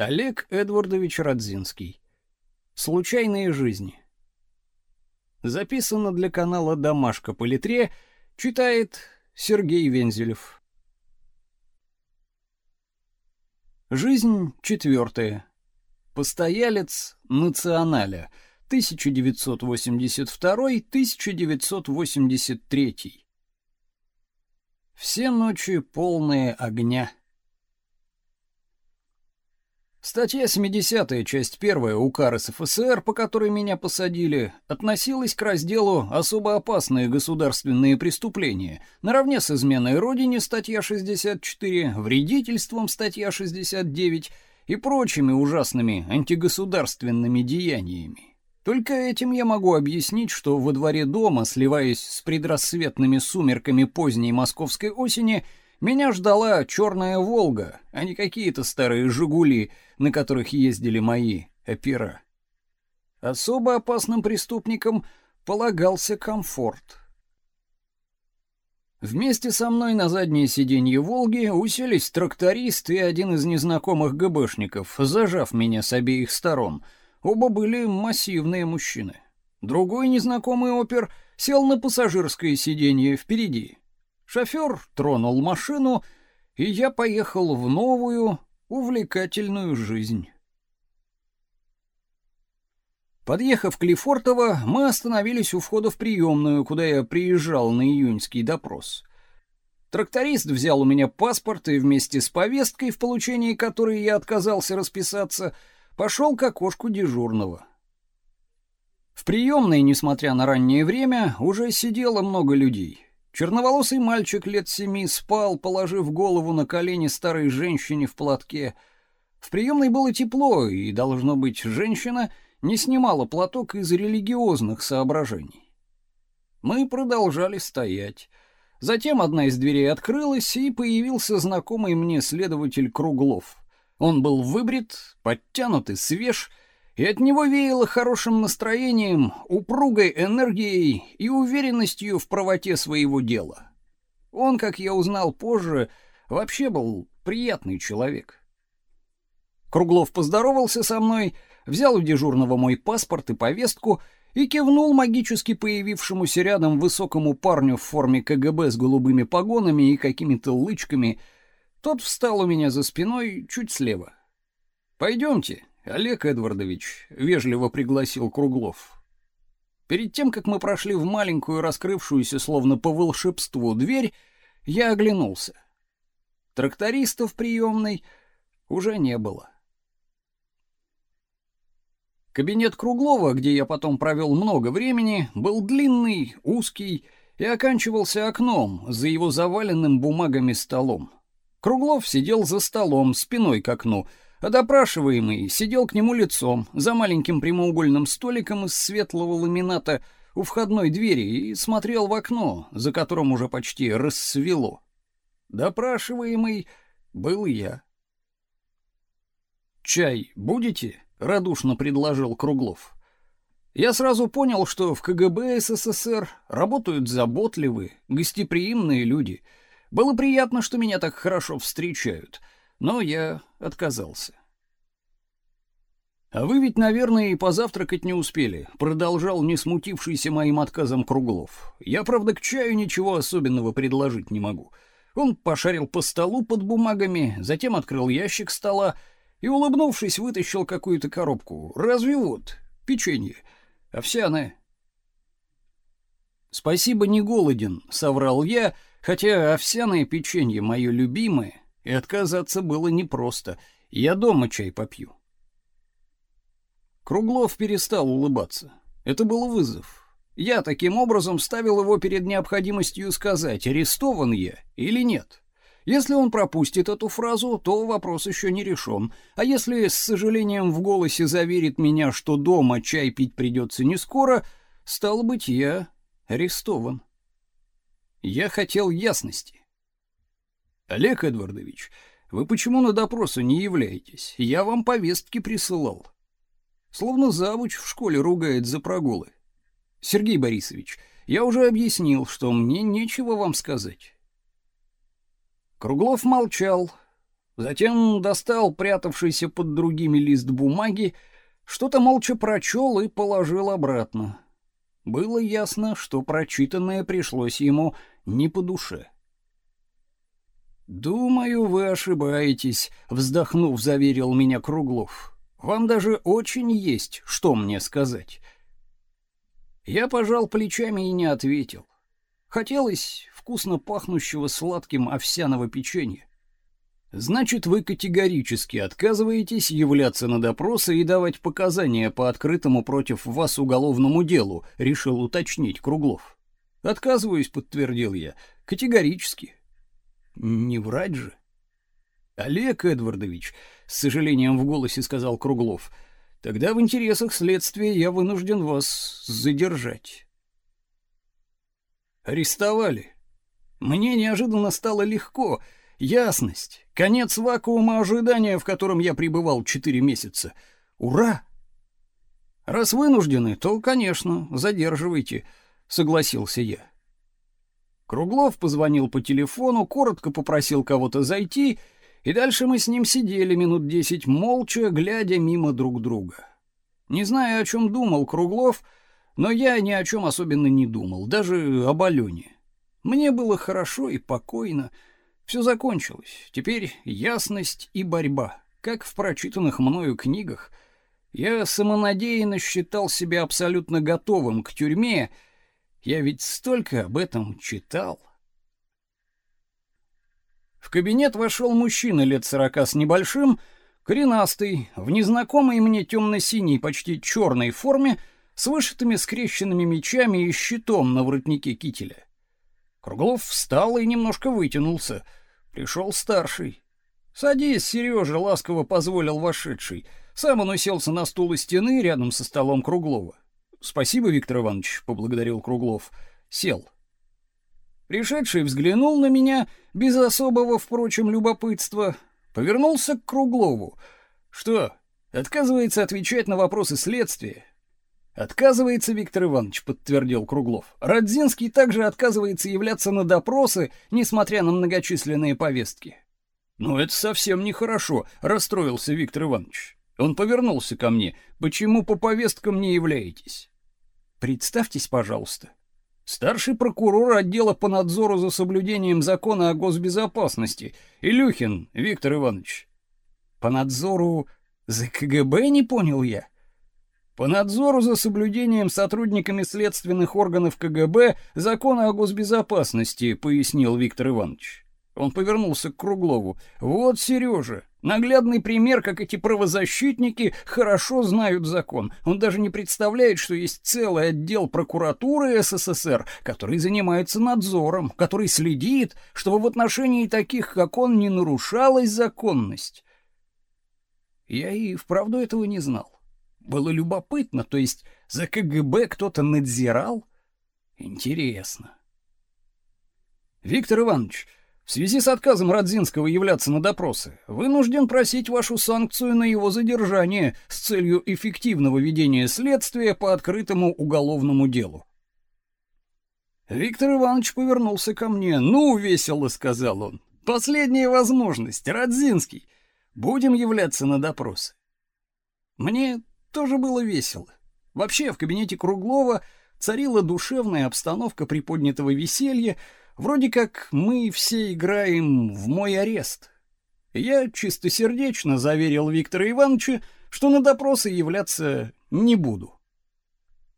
Олег Эдвардович Радзинский. Случайные жизни. Записано для канала Домашка по литре, читает Сергей Вензелев. Жизнь четвертая. Постоялец националя. 1982-1983. Все ночи полные огня. Статья 70 часть 1 УК РСФСР, по которой меня посадили, относилась к разделу «Особо опасные государственные преступления», наравне с изменой Родине статья 64, вредительством статья 69 и прочими ужасными антигосударственными деяниями. Только этим я могу объяснить, что во дворе дома, сливаясь с предрассветными сумерками поздней московской осени, меня ждала черная «Волга», а не какие-то старые «Жигули», на которых ездили мои опера. Особо опасным преступникам полагался комфорт. Вместе со мной на заднее сиденье «Волги» уселись тракторист и один из незнакомых ГБшников, зажав меня с обеих сторон. Оба были массивные мужчины. Другой незнакомый опер сел на пассажирское сиденье впереди. Шофер тронул машину, и я поехал в новую, увлекательную жизнь. Подъехав к Лефортово, мы остановились у входа в приемную, куда я приезжал на июньский допрос. Тракторист взял у меня паспорт и вместе с повесткой, в получении которой я отказался расписаться, пошел к окошку дежурного. В приемной, несмотря на раннее время, уже сидело много людей. Черноволосый мальчик лет семи спал, положив голову на колени старой женщине в платке. В приемной было тепло, и, должно быть, женщина не снимала платок из религиозных соображений. Мы продолжали стоять. Затем одна из дверей открылась, и появился знакомый мне следователь Круглов. Он был выбрит, подтянут и свеж, и от него веяло хорошим настроением, упругой энергией и уверенностью в правоте своего дела. Он, как я узнал позже, вообще был приятный человек. Круглов поздоровался со мной, взял у дежурного мой паспорт и повестку и кивнул магически появившемуся рядом высокому парню в форме КГБ с голубыми погонами и какими-то лычками. Тот встал у меня за спиной чуть слева. «Пойдемте», Олег Эдвардович вежливо пригласил Круглов. Перед тем, как мы прошли в маленькую раскрывшуюся словно по волшебству дверь, я оглянулся. Трактористов приемной уже не было. Кабинет Круглова, где я потом провел много времени, был длинный, узкий и оканчивался окном за его заваленным бумагами столом. Круглов сидел за столом, спиной к окну, а допрашиваемый сидел к нему лицом за маленьким прямоугольным столиком из светлого ламината у входной двери и смотрел в окно, за которым уже почти рассвело. Допрашиваемый был я. «Чай будете?» — радушно предложил Круглов. Я сразу понял, что в КГБ СССР работают заботливые, гостеприимные люди. Было приятно, что меня так хорошо встречают — но я отказался. А вы ведь, наверное, и позавтракать не успели, продолжал не смутившийся моим отказом Круглов. Я, правда, к чаю ничего особенного предложить не могу. Он пошарил по столу под бумагами, затем открыл ящик стола и, улыбнувшись, вытащил какую-то коробку. Разве вот печенье овсяное. Спасибо, не голоден, соврал я, хотя овсяное печенье мое любимое и отказаться было непросто. Я дома чай попью. Круглов перестал улыбаться. Это был вызов. Я таким образом ставил его перед необходимостью сказать, арестован я или нет. Если он пропустит эту фразу, то вопрос еще не решен. А если с сожалением в голосе заверит меня, что дома чай пить придется не скоро, стало быть, я арестован. Я хотел ясности. Олег Эдвардович, вы почему на допросы не являетесь? Я вам повестки присылал. Словно завуч в школе ругает за прогулы. Сергей Борисович, я уже объяснил, что мне нечего вам сказать. Круглов молчал, Затем достал прятавшийся под другими лист бумаги, что-то молча прочел и положил обратно. Было ясно, что прочитанное пришлось ему не по душе. «Думаю, вы ошибаетесь», — вздохнув, заверил меня Круглов. «Вам даже очень есть, что мне сказать». Я пожал плечами и не ответил. Хотелось вкусно пахнущего сладким овсяного печенья. Значит, вы категорически отказываетесь являться на допросы и давать показания по открытому против вас уголовному делу, решил уточнить Круглов. Отказываюсь, подтвердил я. Категорически. Не врать же. Олег Эдвардович, с сожалением в голосе сказал Круглов. Тогда в интересах следствия я вынужден вас задержать. Арестовали. Мне неожиданно стало легко. Ясность. Конец вакуума ожидания, в котором я пребывал четыре месяца. Ура! Раз вынуждены, то, конечно, задерживайте, согласился я. Круглов позвонил по телефону, коротко попросил кого-то зайти, и дальше мы с ним сидели минут десять молча, глядя мимо друг друга. Не знаю, о чем думал Круглов, но я ни о чем особенно не думал, даже об Алене. Мне было хорошо и покойно, все закончилось. Теперь ясность и борьба, как в прочитанных мною книгах. Я самонадеянно считал себя абсолютно готовым к тюрьме. Я ведь столько об этом читал. В кабинет вошел мужчина лет сорока с небольшим, коренастый, в незнакомой мне темно-синей, почти черной форме, с вышитыми скрещенными мечами и щитом на воротнике кителя. Круглов встал и немножко вытянулся — Пришел старший. «Садись, Сережа», — ласково позволил вошедший. Сам он уселся на стул у стены рядом со столом Круглова. «Спасибо, Виктор Иванович», — поблагодарил Круглов. Сел. Пришедший взглянул на меня, без особого, впрочем, любопытства, повернулся к Круглову. «Что, отказывается отвечать на вопросы следствия?» Отказывается Виктор Иванович, подтвердил Круглов. Родзинский также отказывается являться на допросы, несмотря на многочисленные повестки. Ну это совсем нехорошо, расстроился Виктор Иванович. Он повернулся ко мне. Почему по повесткам не являетесь? Представьтесь, пожалуйста. Старший прокурор отдела по надзору за соблюдением закона о госбезопасности, Илюхин Виктор Иванович. По надзору за КГБ, не понял я. По надзору за соблюдением сотрудниками следственных органов КГБ закона о госбезопасности, пояснил Виктор Иванович. Он повернулся к Круглову. Вот, Сережа, наглядный пример, как эти правозащитники хорошо знают закон. Он даже не представляет, что есть целый отдел прокуратуры СССР, который занимается надзором, который следит, чтобы в отношении таких, как он, не нарушалась законность. Я и вправду этого не знал. Было любопытно, то есть за КГБ кто-то надзирал? Интересно. Виктор Иванович, в связи с отказом Радзинского являться на допросы, вынужден просить вашу санкцию на его задержание с целью эффективного ведения следствия по открытому уголовному делу. Виктор Иванович повернулся ко мне. «Ну, весело», — сказал он. «Последняя возможность, Радзинский. Будем являться на допросы». Мне тоже было весело. Вообще, в кабинете Круглова царила душевная обстановка приподнятого веселья, вроде как мы все играем в мой арест. Я чистосердечно заверил Виктора Ивановича, что на допросы являться не буду.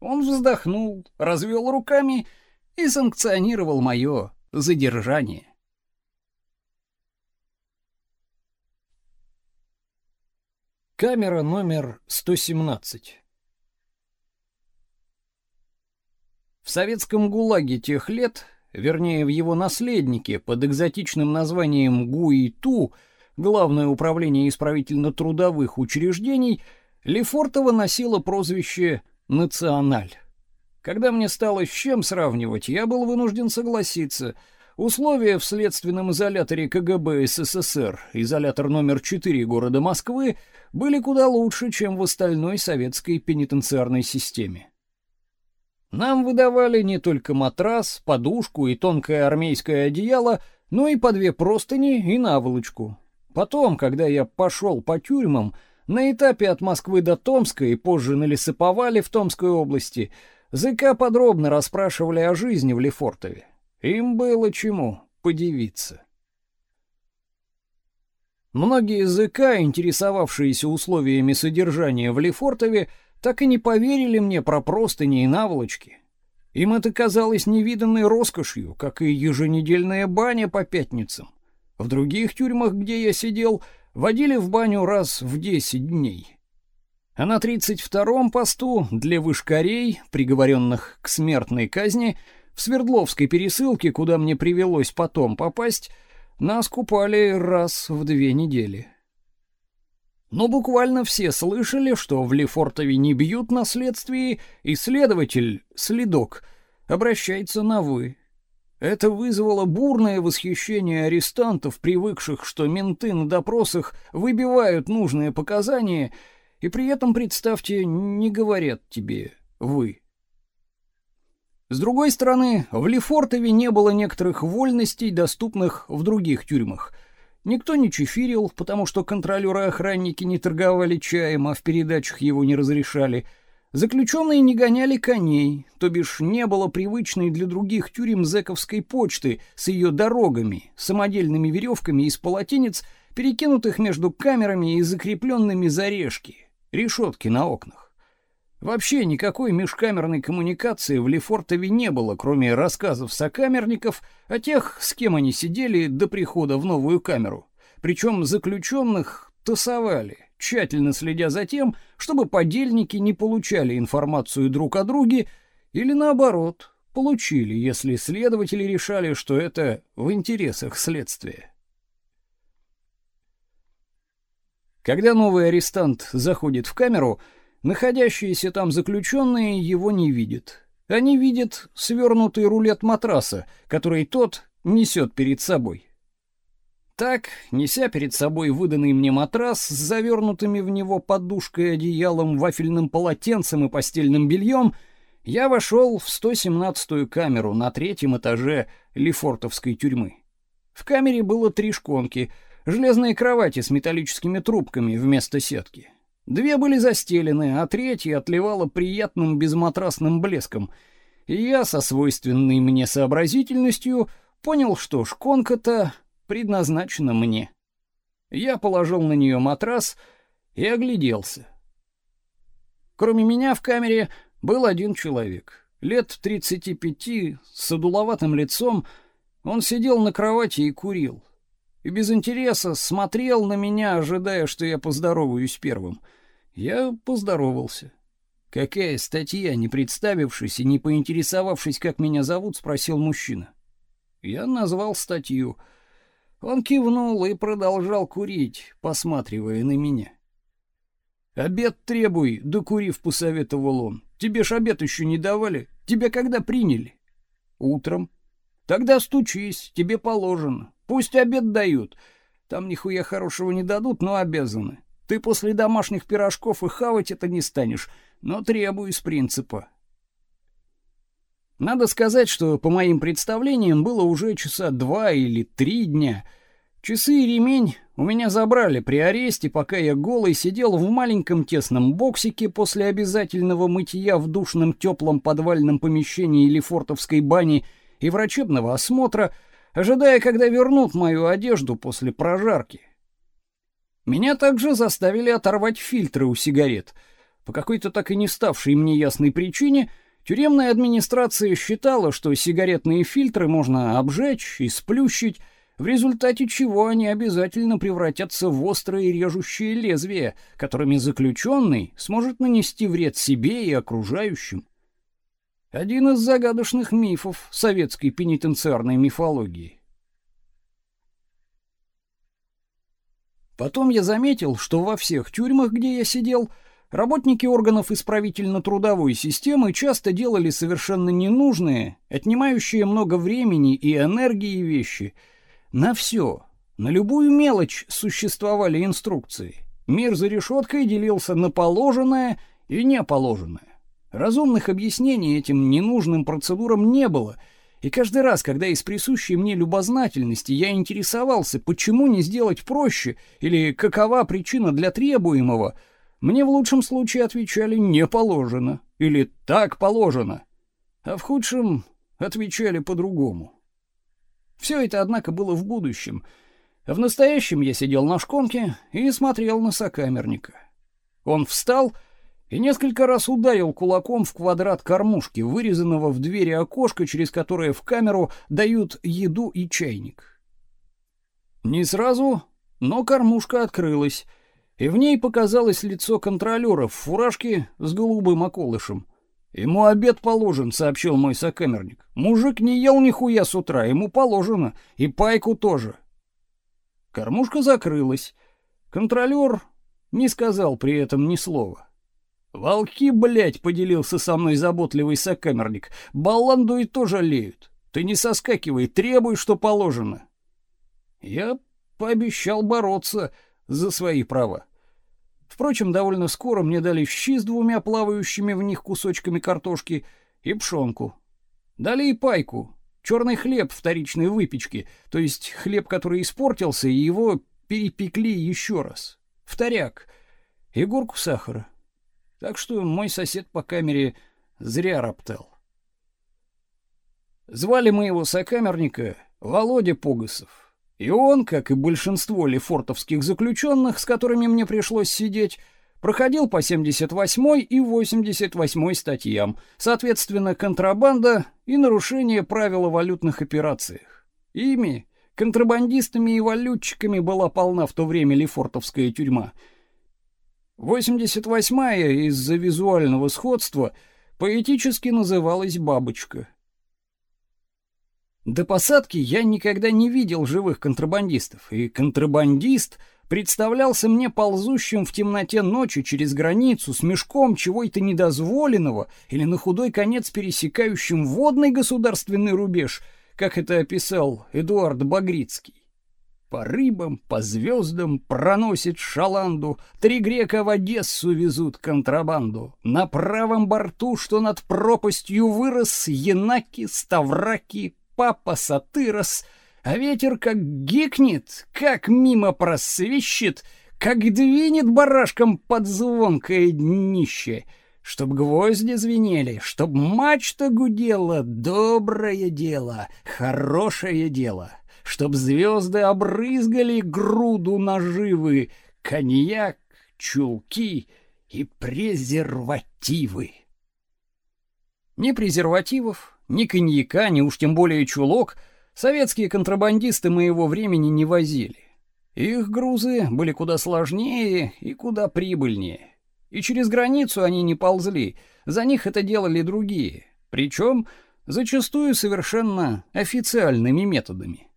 Он вздохнул, развел руками и санкционировал мое задержание. Камера номер 117. В советском ГУЛАГе тех лет, вернее, в его наследнике под экзотичным названием ГУИТУ, Главное управление исправительно-трудовых учреждений, Лефортово носило прозвище «Националь». Когда мне стало с чем сравнивать, я был вынужден согласиться — Условия в следственном изоляторе КГБ СССР, изолятор номер 4 города Москвы, были куда лучше, чем в остальной советской пенитенциарной системе. Нам выдавали не только матрас, подушку и тонкое армейское одеяло, но и по две простыни и наволочку. Потом, когда я пошел по тюрьмам, на этапе от Москвы до Томска и позже на лесоповале в Томской области, ЗК подробно расспрашивали о жизни в Лефортове. Им было чему подивиться. Многие языка, интересовавшиеся условиями содержания в Лефортове, так и не поверили мне про простыни и наволочки. Им это казалось невиданной роскошью, как и еженедельная баня по пятницам. В других тюрьмах, где я сидел, водили в баню раз в 10 дней. А на 32-м посту для вышкарей, приговоренных к смертной казни, в Свердловской пересылке, куда мне привелось потом попасть, нас купали раз в две недели. Но буквально все слышали, что в Лефортове не бьют на следствии, и следователь, следок, обращается на «вы». Это вызвало бурное восхищение арестантов, привыкших, что менты на допросах выбивают нужные показания, и при этом, представьте, не говорят тебе «вы». С другой стороны, в Лефортове не было некоторых вольностей, доступных в других тюрьмах. Никто не чефирил, потому что контролеры-охранники не торговали чаем, а в передачах его не разрешали. Заключенные не гоняли коней, то бишь не было привычной для других тюрем зэковской почты с ее дорогами, самодельными веревками из полотенец, перекинутых между камерами и закрепленными за решки, решетки на окнах. Вообще никакой межкамерной коммуникации в Лефортове не было, кроме рассказов сокамерников о тех, с кем они сидели до прихода в новую камеру. Причем заключенных тасовали, тщательно следя за тем, чтобы подельники не получали информацию друг о друге или наоборот, получили, если следователи решали, что это в интересах следствия. Когда новый арестант заходит в камеру, Находящиеся там заключенные его не видят. Они видят свернутый рулет матраса, который тот несет перед собой. Так, неся перед собой выданный мне матрас с завернутыми в него подушкой, одеялом, вафельным полотенцем и постельным бельем, я вошел в 117-ю камеру на третьем этаже Лефортовской тюрьмы. В камере было три шконки, железные кровати с металлическими трубками вместо сетки. Две были застелены, а третья отливала приятным безматрасным блеском. И я со свойственной мне сообразительностью понял, что шконка-то предназначена мне. Я положил на нее матрас и огляделся. Кроме меня в камере был один человек, лет 35, с одуловатым лицом. Он сидел на кровати и курил и без интереса смотрел на меня, ожидая, что я поздороваюсь первым. Я поздоровался. «Какая статья?» — не представившись и не поинтересовавшись, как меня зовут, спросил мужчина. Я назвал статью. Он кивнул и продолжал курить, посматривая на меня. «Обед требуй», — докурив, посоветовал он. «Тебе ж обед еще не давали. Тебя когда приняли?» «Утром». «Тогда стучись, тебе положено. Пусть обед дают. Там нихуя хорошего не дадут, но обязаны. Ты после домашних пирожков и хавать это не станешь, но требую из принципа. Надо сказать, что по моим представлениям было уже часа два или три дня. Часы и ремень у меня забрали при аресте, пока я голый сидел в маленьком тесном боксике после обязательного мытья в душном теплом подвальном помещении Лефортовской бани и врачебного осмотра, ожидая, когда вернут мою одежду после прожарки. Меня также заставили оторвать фильтры у сигарет. По какой-то так и не ставшей мне ясной причине тюремная администрация считала, что сигаретные фильтры можно обжечь и сплющить, в результате чего они обязательно превратятся в острые режущие лезвия, которыми заключенный сможет нанести вред себе и окружающим. Один из загадочных мифов советской пенитенциарной мифологии. Потом я заметил, что во всех тюрьмах, где я сидел, работники органов исправительно-трудовой системы часто делали совершенно ненужные, отнимающие много времени и энергии вещи. На все, на любую мелочь существовали инструкции. Мир за решеткой делился на положенное и неположенное. Разумных объяснений этим ненужным процедурам не было, И каждый раз, когда из присущей мне любознательности я интересовался, почему не сделать проще или какова причина для требуемого, мне в лучшем случае отвечали «не положено» или «так положено», а в худшем отвечали по-другому. Все это, однако, было в будущем. В настоящем я сидел на шконке и смотрел на сокамерника. Он встал и несколько раз ударил кулаком в квадрат кормушки, вырезанного в двери окошка, через которое в камеру дают еду и чайник. Не сразу, но кормушка открылась, и в ней показалось лицо контролера в фуражке с голубым околышем. Ему обед положен, сообщил мой сокамерник. Мужик не ел нихуя с утра, ему положено, и пайку тоже. Кормушка закрылась. Контролер не сказал при этом ни слова. Волки, блядь, поделился со мной заботливый сокамерник. Баланду и тоже леют. Ты не соскакивай, требуй, что положено. Я пообещал бороться за свои права. Впрочем, довольно скоро мне дали щи с двумя плавающими в них кусочками картошки и пшенку. Дали и пайку, черный хлеб вторичной выпечки, то есть хлеб, который испортился, и его перепекли еще раз. Вторяк. И горку сахара. Так что мой сосед по камере зря роптал. Звали моего сокамерника Володя Погосов. И он, как и большинство лефортовских заключенных, с которыми мне пришлось сидеть, проходил по 78 и 88 статьям, соответственно, контрабанда и нарушение правил о валютных операциях. Ими, контрабандистами и валютчиками была полна в то время лефортовская тюрьма — 88-я из-за визуального сходства поэтически называлась «Бабочка». До посадки я никогда не видел живых контрабандистов, и контрабандист представлялся мне ползущим в темноте ночи через границу с мешком чего-то недозволенного или на худой конец пересекающим водный государственный рубеж, как это описал Эдуард Багрицкий. По рыбам, по звездам проносит шаланду, Три грека в Одессу везут контрабанду. На правом борту, что над пропастью вырос, Янаки, Ставраки, Папа Сатырос, А ветер как гикнет, как мимо просвищет, Как двинет барашком под звонкое днище — Чтоб гвозди звенели, чтоб мачта гудела, доброе дело, хорошее дело чтоб звезды обрызгали груду наживы, коньяк, чулки и презервативы. Ни презервативов, ни коньяка, ни уж тем более чулок советские контрабандисты моего времени не возили. Их грузы были куда сложнее и куда прибыльнее. И через границу они не ползли, за них это делали другие, причем зачастую совершенно официальными методами.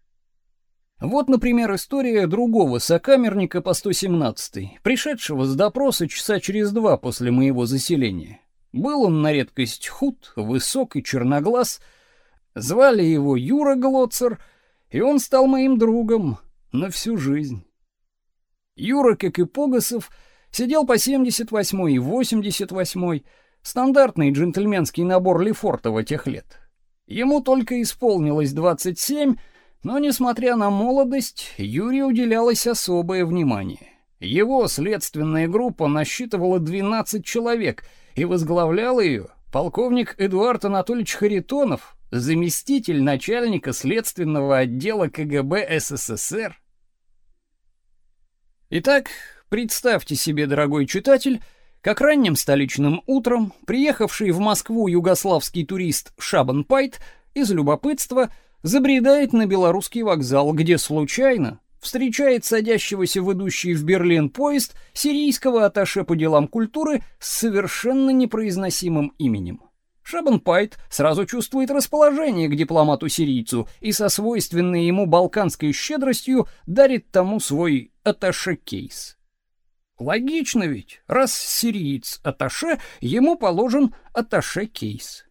Вот, например, история другого сокамерника по 117 пришедшего с допроса часа через два после моего заселения. Был он на редкость худ, высок и черноглаз. Звали его Юра Глоцер, и он стал моим другом на всю жизнь. Юра, как и Погосов, сидел по 78 и 88 стандартный джентльменский набор Лефортова тех лет. Ему только исполнилось 27, но, несмотря на молодость, Юрию уделялось особое внимание. Его следственная группа насчитывала 12 человек, и возглавлял ее полковник Эдуард Анатольевич Харитонов, заместитель начальника следственного отдела КГБ СССР. Итак, представьте себе, дорогой читатель, как ранним столичным утром приехавший в Москву югославский турист Шабан Пайт из любопытства – забредает на белорусский вокзал, где случайно встречает садящегося в идущий в Берлин поезд сирийского атташе по делам культуры с совершенно непроизносимым именем. Шабанпайт сразу чувствует расположение к дипломату-сирийцу и со свойственной ему балканской щедростью дарит тому свой атташе-кейс. Логично ведь, раз сириец атташе, ему положен атташе-кейс.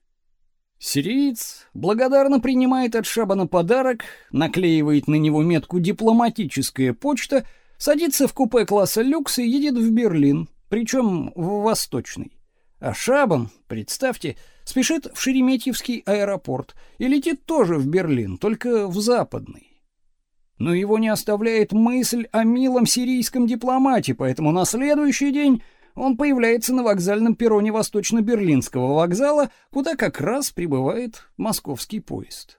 Сириец благодарно принимает от Шабана подарок, наклеивает на него метку «Дипломатическая почта», садится в купе класса люкс и едет в Берлин, причем в Восточный. А Шабан, представьте, спешит в Шереметьевский аэропорт и летит тоже в Берлин, только в западный. Но его не оставляет мысль о милом сирийском дипломате, поэтому на следующий день он появляется на вокзальном перроне Восточно-Берлинского вокзала, куда как раз прибывает московский поезд.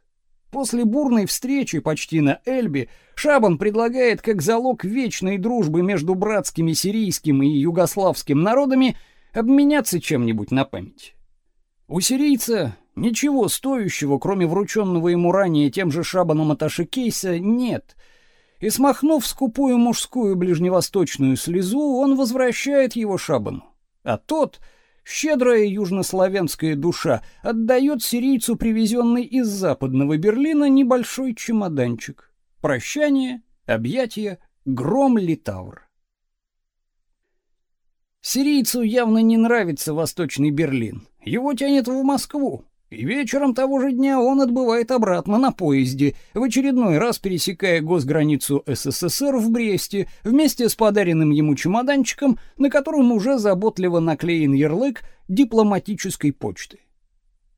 После бурной встречи почти на Эльбе Шабан предлагает как залог вечной дружбы между братскими сирийским и югославским народами обменяться чем-нибудь на память. У сирийца ничего стоящего, кроме врученного ему ранее тем же Шабаном аташи кейса, нет — и, смахнув скупую мужскую ближневосточную слезу, он возвращает его Шабану. А тот, щедрая южнославянская душа, отдает сирийцу привезенный из западного Берлина небольшой чемоданчик. Прощание, объятия, гром Литавр. Сирийцу явно не нравится Восточный Берлин. Его тянет в Москву. И вечером того же дня он отбывает обратно на поезде, в очередной раз пересекая госграницу СССР в Бресте, вместе с подаренным ему чемоданчиком, на котором уже заботливо наклеен ярлык дипломатической почты.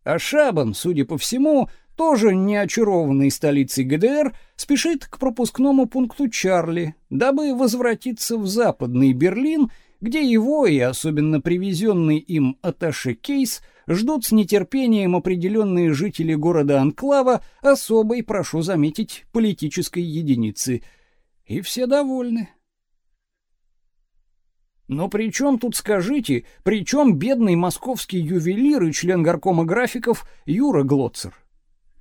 А Шабан, судя по всему, тоже не очарованный столицей ГДР, спешит к пропускному пункту Чарли, дабы возвратиться в Западный Берлин, где его и особенно привезенный им атташе Кейс – ждут с нетерпением определенные жители города Анклава особой, прошу заметить, политической единицы. И все довольны. Но при чем тут, скажите, при чем бедный московский ювелир и член горкома графиков Юра Глоцер?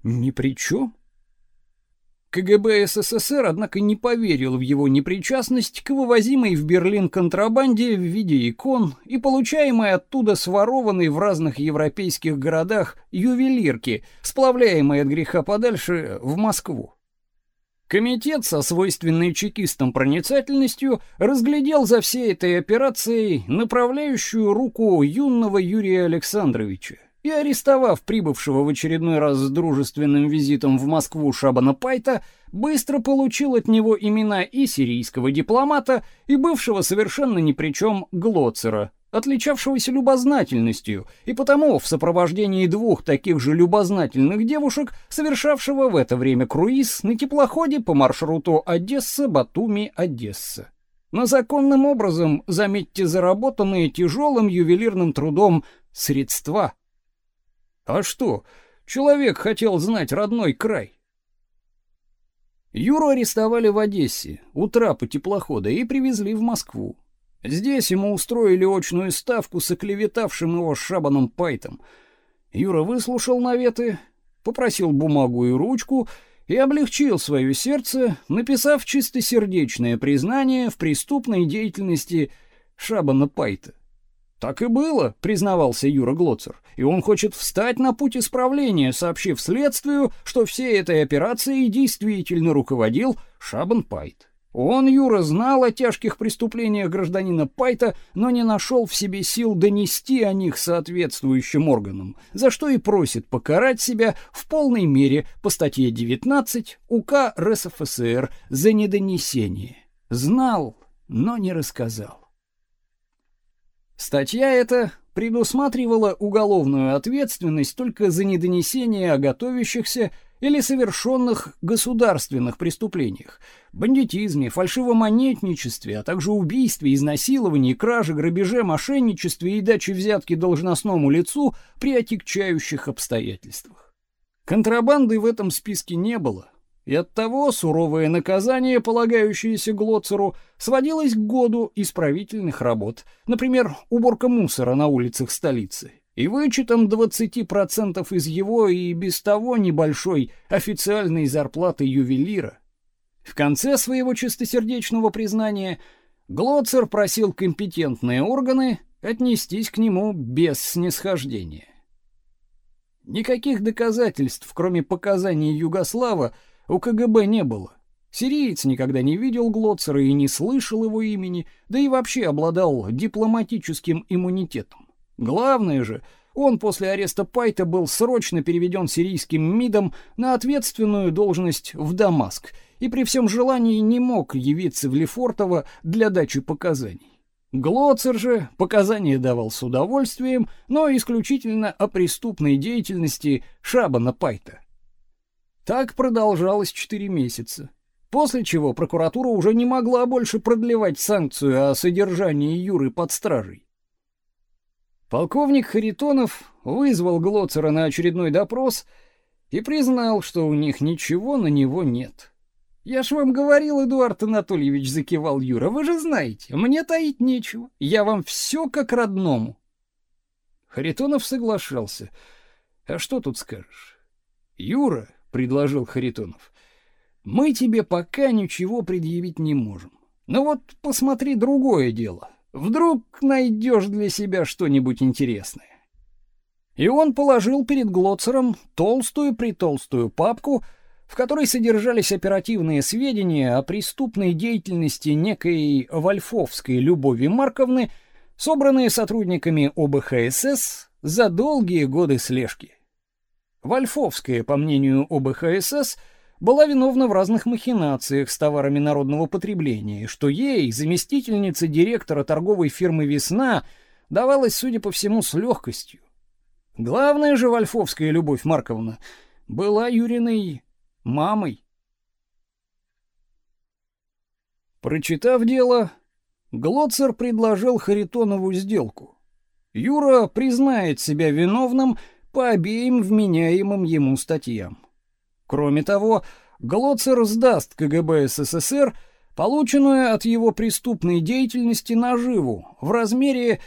Ни при чем. КГБ СССР, однако, не поверил в его непричастность к вывозимой в Берлин контрабанде в виде икон и получаемой оттуда сворованной в разных европейских городах ювелирки, сплавляемой от греха подальше в Москву. Комитет со свойственной чекистам проницательностью разглядел за всей этой операцией направляющую руку юного Юрия Александровича и, арестовав прибывшего в очередной раз с дружественным визитом в Москву Шабана Пайта, быстро получил от него имена и сирийского дипломата, и бывшего совершенно ни при чем Глоцера, отличавшегося любознательностью, и потому в сопровождении двух таких же любознательных девушек, совершавшего в это время круиз на теплоходе по маршруту Одесса-Батуми-Одесса. На законным образом, заметьте, заработанные тяжелым ювелирным трудом средства – а что? Человек хотел знать родной край. Юру арестовали в Одессе у трапа теплохода и привезли в Москву. Здесь ему устроили очную ставку с оклеветавшим его Шабаном Пайтом. Юра выслушал наветы, попросил бумагу и ручку и облегчил свое сердце, написав чистосердечное признание в преступной деятельности Шабана Пайта. Так и было, признавался Юра Глоцер. И он хочет встать на путь исправления, сообщив следствию, что всей этой операцией действительно руководил Шабан Пайт. Он, Юра, знал о тяжких преступлениях гражданина Пайта, но не нашел в себе сил донести о них соответствующим органам, за что и просит покарать себя в полной мере по статье 19 УК РСФСР за недонесение. Знал, но не рассказал. Статья эта предусматривала уголовную ответственность только за недонесение о готовящихся или совершенных государственных преступлениях, бандитизме, фальшивомонетничестве, а также убийстве, изнасиловании, краже, грабеже, мошенничестве и даче взятки должностному лицу при отягчающих обстоятельствах. Контрабанды в этом списке не было, и оттого суровое наказание, полагающееся Глоцеру, сводилось к году исправительных работ, например, уборка мусора на улицах столицы, и вычетом 20% из его и без того небольшой официальной зарплаты ювелира. В конце своего чистосердечного признания Глоцер просил компетентные органы отнестись к нему без снисхождения. Никаких доказательств, кроме показаний Югослава, у КГБ не было. Сириец никогда не видел Глоцера и не слышал его имени, да и вообще обладал дипломатическим иммунитетом. Главное же, он после ареста Пайта был срочно переведен сирийским МИДом на ответственную должность в Дамаск и при всем желании не мог явиться в Лефортово для дачи показаний. Глоцер же показания давал с удовольствием, но исключительно о преступной деятельности Шабана Пайта. Так продолжалось четыре месяца, после чего прокуратура уже не могла больше продлевать санкцию о содержании Юры под стражей. Полковник Харитонов вызвал Глоцера на очередной допрос и признал, что у них ничего на него нет. «Я ж вам говорил, Эдуард Анатольевич», — закивал Юра, — «вы же знаете, мне таить нечего, я вам все как родному». Харитонов соглашался. «А что тут скажешь?» «Юра», — предложил Харитонов, — «мы тебе пока ничего предъявить не можем. Но вот посмотри другое дело. Вдруг найдешь для себя что-нибудь интересное». И он положил перед Глоцером толстую-притолстую папку — в которой содержались оперативные сведения о преступной деятельности некой Вольфовской Любови Марковны, собранные сотрудниками ОБХСС за долгие годы слежки. Вольфовская, по мнению ОБХСС, была виновна в разных махинациях с товарами народного потребления, что ей, заместительнице директора торговой фирмы «Весна», давалось, судя по всему, с легкостью. Главная же Вольфовская Любовь Марковна была Юриной мамой. Прочитав дело, Глоцер предложил Харитонову сделку. Юра признает себя виновным по обеим вменяемым ему статьям. Кроме того, Глоцер сдаст КГБ СССР полученную от его преступной деятельности наживу в размере,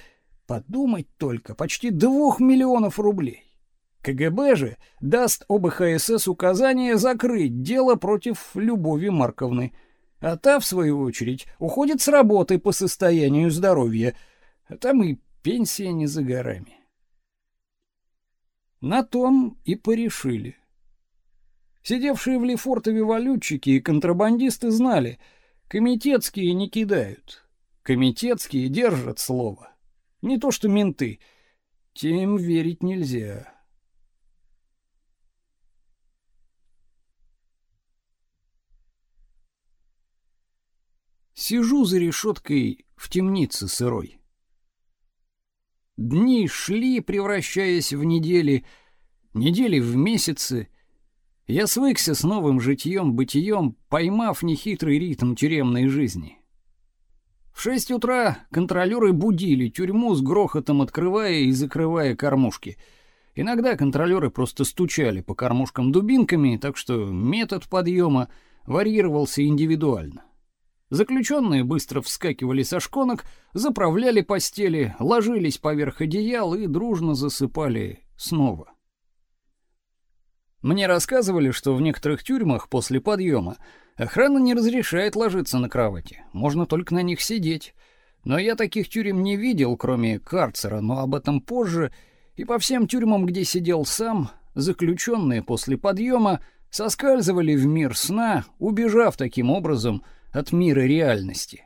подумать только, почти двух миллионов рублей. КГБ же даст ОБХСС указание закрыть дело против Любови Марковны, а та, в свою очередь, уходит с работы по состоянию здоровья, а там и пенсия не за горами. На том и порешили. Сидевшие в Лефортове валютчики и контрабандисты знали, комитетские не кидают, комитетские держат слово. Не то что менты, тем верить нельзя. Сижу за решеткой в темнице сырой. Дни шли, превращаясь в недели, недели в месяцы. Я свыкся с новым житьем-бытием, поймав нехитрый ритм тюремной жизни. В шесть утра контролеры будили тюрьму с грохотом открывая и закрывая кормушки. Иногда контролеры просто стучали по кормушкам дубинками, так что метод подъема варьировался индивидуально. Заключенные быстро вскакивали со шконок, заправляли постели, ложились поверх одеял и дружно засыпали снова. Мне рассказывали, что в некоторых тюрьмах после подъема охрана не разрешает ложиться на кровати, можно только на них сидеть. Но я таких тюрем не видел, кроме карцера, но об этом позже, и по всем тюрьмам, где сидел сам, заключенные после подъема соскальзывали в мир сна, убежав таким образом от мира реальности.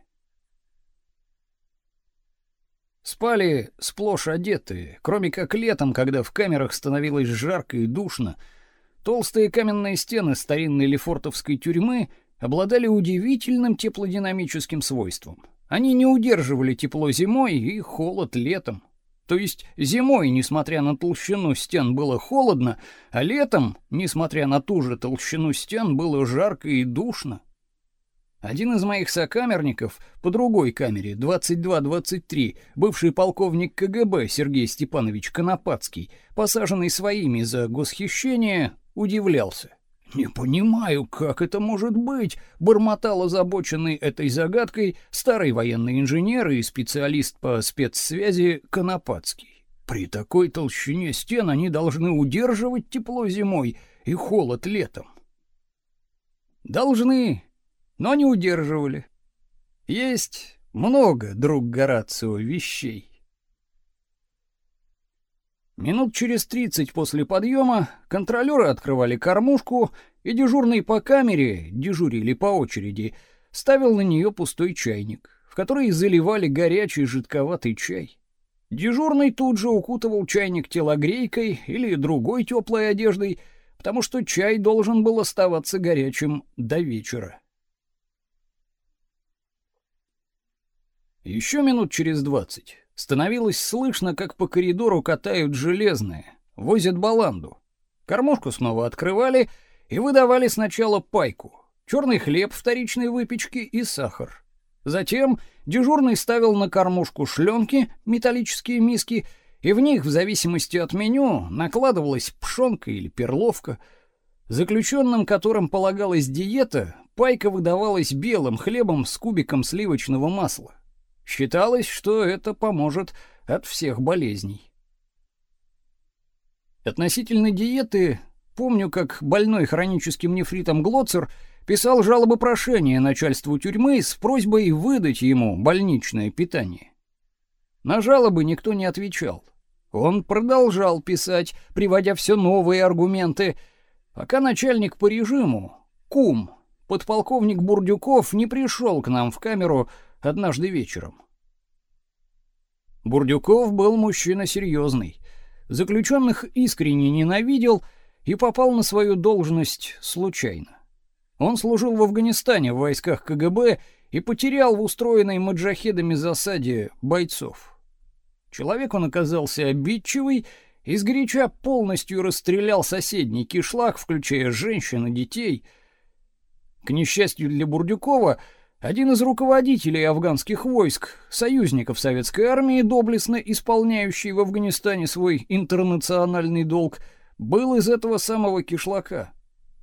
Спали сплошь одетые, кроме как летом, когда в камерах становилось жарко и душно. Толстые каменные стены старинной лефортовской тюрьмы обладали удивительным теплодинамическим свойством. Они не удерживали тепло зимой и холод летом. То есть зимой, несмотря на толщину стен, было холодно, а летом, несмотря на ту же толщину стен, было жарко и душно. Один из моих сокамерников по другой камере, 22-23, бывший полковник КГБ Сергей Степанович Конопатский, посаженный своими за госхищение, удивлялся. «Не понимаю, как это может быть», — бормотал озабоченный этой загадкой старый военный инженер и специалист по спецсвязи Конопатский. «При такой толщине стен они должны удерживать тепло зимой и холод летом». «Должны», но не удерживали. Есть много, друг Горацио, вещей. Минут через тридцать после подъема контролеры открывали кормушку, и дежурный по камере, дежурили по очереди, ставил на нее пустой чайник, в который заливали горячий жидковатый чай. Дежурный тут же укутывал чайник телогрейкой или другой теплой одеждой, потому что чай должен был оставаться горячим до вечера. Еще минут через двадцать становилось слышно, как по коридору катают железные, возят баланду. Кормушку снова открывали и выдавали сначала пайку, черный хлеб вторичной выпечки и сахар. Затем дежурный ставил на кормушку шленки, металлические миски, и в них, в зависимости от меню, накладывалась пшенка или перловка. Заключенным, которым полагалась диета, пайка выдавалась белым хлебом с кубиком сливочного масла. Считалось, что это поможет от всех болезней. Относительно диеты, помню, как больной хроническим нефритом Глоцер писал жалобы прошения начальству тюрьмы с просьбой выдать ему больничное питание. На жалобы никто не отвечал. Он продолжал писать, приводя все новые аргументы, пока начальник по режиму, кум, подполковник Бурдюков, не пришел к нам в камеру однажды вечером. Бурдюков был мужчина серьезный, заключенных искренне ненавидел и попал на свою должность случайно. Он служил в Афганистане в войсках КГБ и потерял в устроенной маджахедами засаде бойцов. Человек он оказался обидчивый и сгоряча полностью расстрелял соседний кишлак, включая женщин и детей. К несчастью для Бурдюкова, один из руководителей афганских войск, союзников советской армии, доблестно исполняющий в Афганистане свой интернациональный долг, был из этого самого кишлака.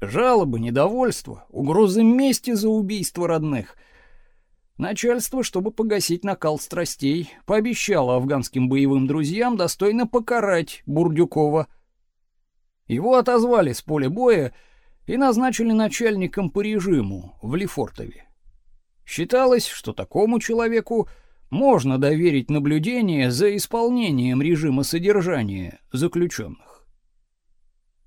Жалобы, недовольство, угрозы мести за убийство родных. Начальство, чтобы погасить накал страстей, пообещало афганским боевым друзьям достойно покарать Бурдюкова. Его отозвали с поля боя и назначили начальником по режиму в Лефортове. Считалось, что такому человеку можно доверить наблюдение за исполнением режима содержания заключенных.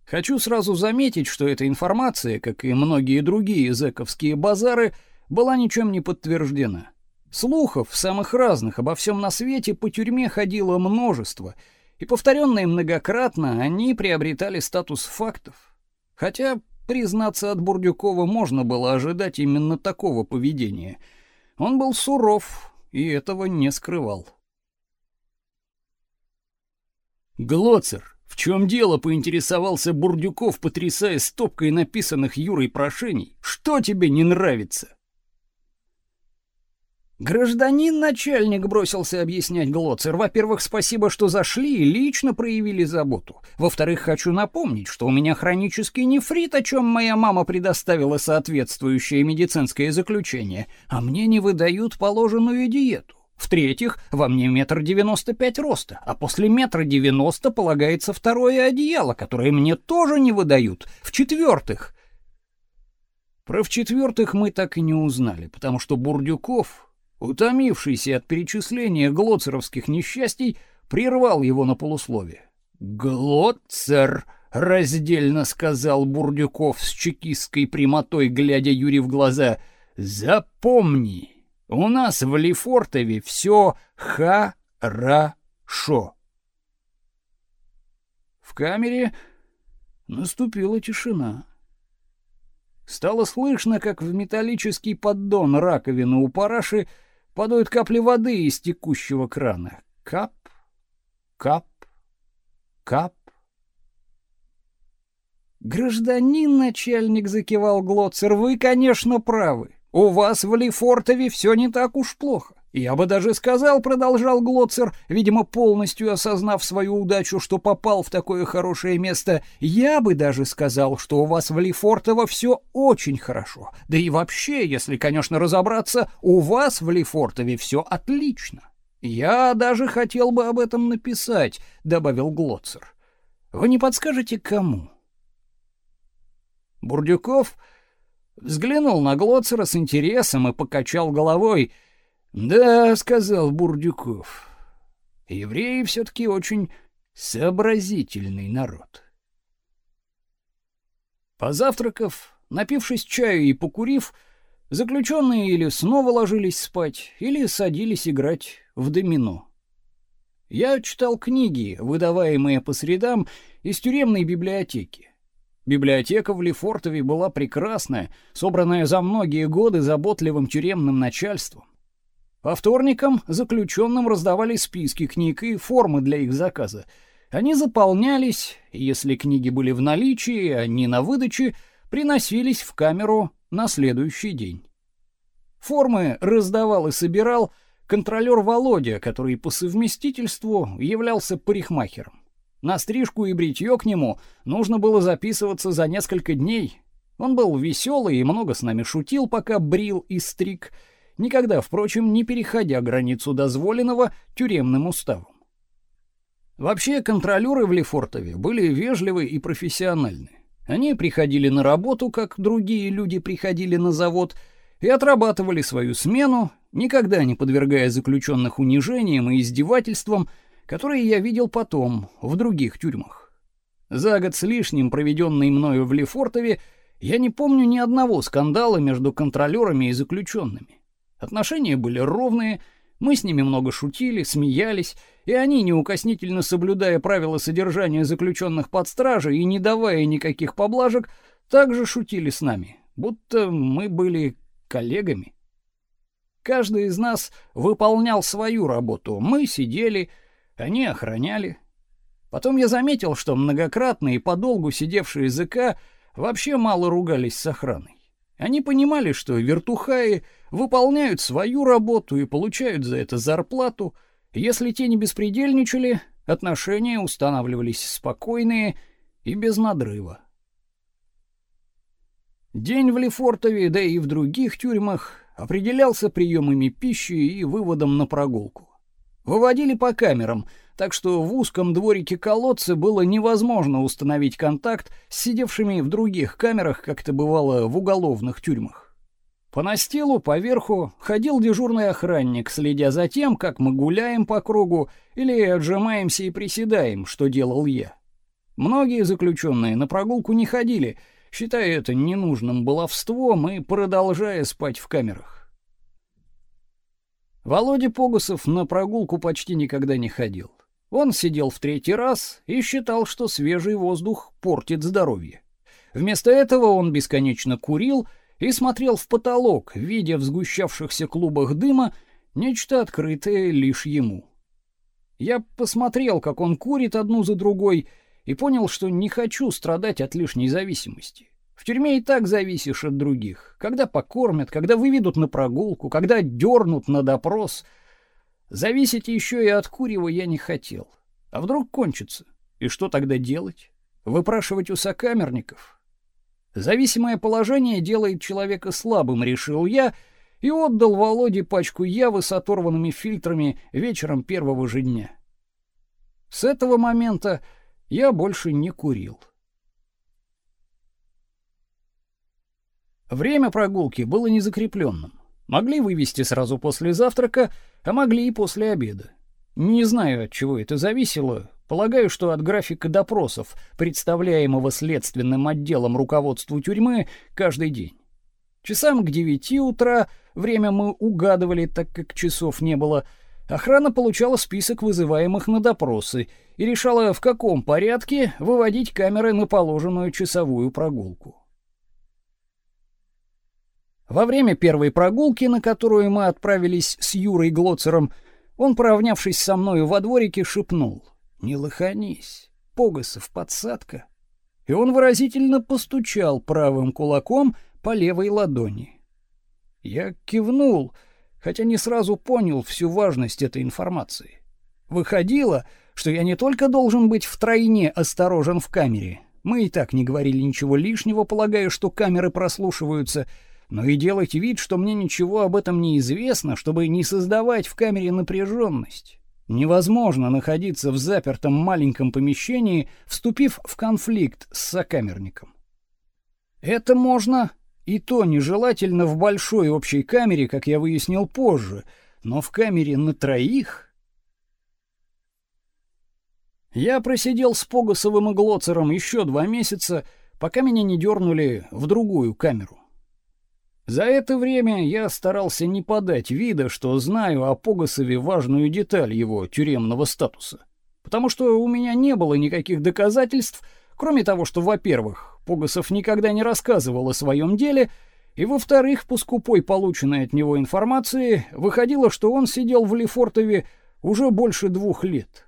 Хочу сразу заметить, что эта информация, как и многие другие зэковские базары, была ничем не подтверждена. Слухов самых разных обо всем на свете по тюрьме ходило множество, и повторенные многократно они приобретали статус фактов. Хотя Признаться, от Бурдюкова можно было ожидать именно такого поведения. Он был суров и этого не скрывал. Глоцер, в чем дело, поинтересовался Бурдюков, потрясая стопкой написанных Юрой прошений. Что тебе не нравится? Гражданин начальник бросился объяснять Глоцер. Во-первых, спасибо, что зашли и лично проявили заботу. Во-вторых, хочу напомнить, что у меня хронический нефрит, о чем моя мама предоставила соответствующее медицинское заключение, а мне не выдают положенную диету. В-третьих, во мне метр девяносто пять роста, а после метра девяносто полагается второе одеяло, которое мне тоже не выдают. В-четвертых... Про в-четвертых мы так и не узнали, потому что Бурдюков утомившийся от перечисления глоцеровских несчастий, прервал его на полусловие. «Глоцер!» — раздельно сказал Бурдюков с чекистской прямотой, глядя Юре в глаза. «Запомни, у нас в Лефортове все хорошо». В камере наступила тишина. Стало слышно, как в металлический поддон раковины у параши Падают капли воды из текущего крана. Кап, кап, кап. Гражданин начальник закивал Глоцер, вы, конечно, правы. У вас в Лефортове все не так уж плохо. Я бы даже сказал, продолжал Глоцер, видимо, полностью осознав свою удачу, что попал в такое хорошее место, я бы даже сказал, что у вас в Лефортово все очень хорошо. Да и вообще, если, конечно, разобраться, у вас в Лефортове все отлично. Я даже хотел бы об этом написать, добавил Глоцер. Вы не подскажете кому? Бурдюков взглянул на Глоцера с интересом и покачал головой. Да, сказал Бурдюков. Евреи все таки очень сообразительный народ. Позавтракав, напившись чаю и покурив, заключенные или снова ложились спать, или садились играть в домино. Я читал книги, выдаваемые по средам из тюремной библиотеки. Библиотека в Лефортове была прекрасная, собранная за многие годы заботливым тюремным начальством. По вторникам заключенным раздавали списки книг и формы для их заказа. Они заполнялись, если книги были в наличии, а не на выдаче, приносились в камеру на следующий день. Формы раздавал и собирал контролер Володя, который по совместительству являлся парикмахером. На стрижку и бритье к нему нужно было записываться за несколько дней. Он был веселый и много с нами шутил, пока брил и стриг, никогда, впрочем, не переходя границу дозволенного тюремным уставом. Вообще контролеры в Лефортове были вежливы и профессиональны. Они приходили на работу, как другие люди приходили на завод — и отрабатывали свою смену, никогда не подвергая заключенных унижениям и издевательствам, которые я видел потом в других тюрьмах. За год с лишним, проведенный мною в Лефортове, я не помню ни одного скандала между контролерами и заключенными. Отношения были ровные, мы с ними много шутили, смеялись, и они, неукоснительно соблюдая правила содержания заключенных под стражей и не давая никаких поблажек, также шутили с нами, будто мы были коллегами. Каждый из нас выполнял свою работу. Мы сидели, они охраняли. Потом я заметил, что многократно и подолгу сидевшие языка вообще мало ругались с охраной. Они понимали, что вертухаи выполняют свою работу и получают за это зарплату. Если те не беспредельничали, отношения устанавливались спокойные и без надрыва. День в Лефортове, да и в других тюрьмах определялся приемами пищи и выводом на прогулку. Выводили по камерам, так что в узком дворике колодца было невозможно установить контакт с сидевшими в других камерах, как это бывало в уголовных тюрьмах. По настилу поверху ходил дежурный охранник, следя за тем, как мы гуляем по кругу или отжимаемся и приседаем, что делал я. Многие заключенные на прогулку не ходили — считая это ненужным баловством и продолжая спать в камерах. Володя Погусов на прогулку почти никогда не ходил. Он сидел в третий раз и считал, что свежий воздух портит здоровье. Вместо этого он бесконечно курил и смотрел в потолок, видя в сгущавшихся клубах дыма нечто открытое лишь ему. Я посмотрел, как он курит одну за другой, и понял, что не хочу страдать от лишней зависимости. В тюрьме и так зависишь от других. Когда покормят, когда выведут на прогулку, когда дернут на допрос. Зависеть еще и от курева я не хотел. А вдруг кончится? И что тогда делать? Выпрашивать у сокамерников? Зависимое положение делает человека слабым, решил я, и отдал Володе пачку явы с оторванными фильтрами вечером первого же дня. С этого момента я больше не курил. Время прогулки было незакрепленным. Могли вывести сразу после завтрака, а могли и после обеда. Не знаю, от чего это зависело. Полагаю, что от графика допросов, представляемого следственным отделом руководству тюрьмы каждый день. Часам к девяти утра, время мы угадывали, так как часов не было, Охрана получала список вызываемых на допросы и решала, в каком порядке выводить камеры на положенную часовую прогулку. Во время первой прогулки, на которую мы отправились с Юрой Глоцером, он, поравнявшись со мною во дворике, шепнул: "Не лоханись, Погосов подсадка". И он выразительно постучал правым кулаком по левой ладони. Я кивнул, хотя не сразу понял всю важность этой информации. Выходило, что я не только должен быть втройне осторожен в камере. Мы и так не говорили ничего лишнего, полагая, что камеры прослушиваются, но и делать вид, что мне ничего об этом не известно, чтобы не создавать в камере напряженность. Невозможно находиться в запертом маленьком помещении, вступив в конфликт с сокамерником. Это можно и то нежелательно в большой общей камере, как я выяснил позже, но в камере на троих... Я просидел с Погосовым и Глоцером еще два месяца, пока меня не дернули в другую камеру. За это время я старался не подать вида, что знаю о Погосове важную деталь его тюремного статуса, потому что у меня не было никаких доказательств, кроме того, что, во-первых, Погосов никогда не рассказывал о своем деле, И во-вторых, по скупой полученной от него информации, выходило, что он сидел в Лефортове уже больше двух лет.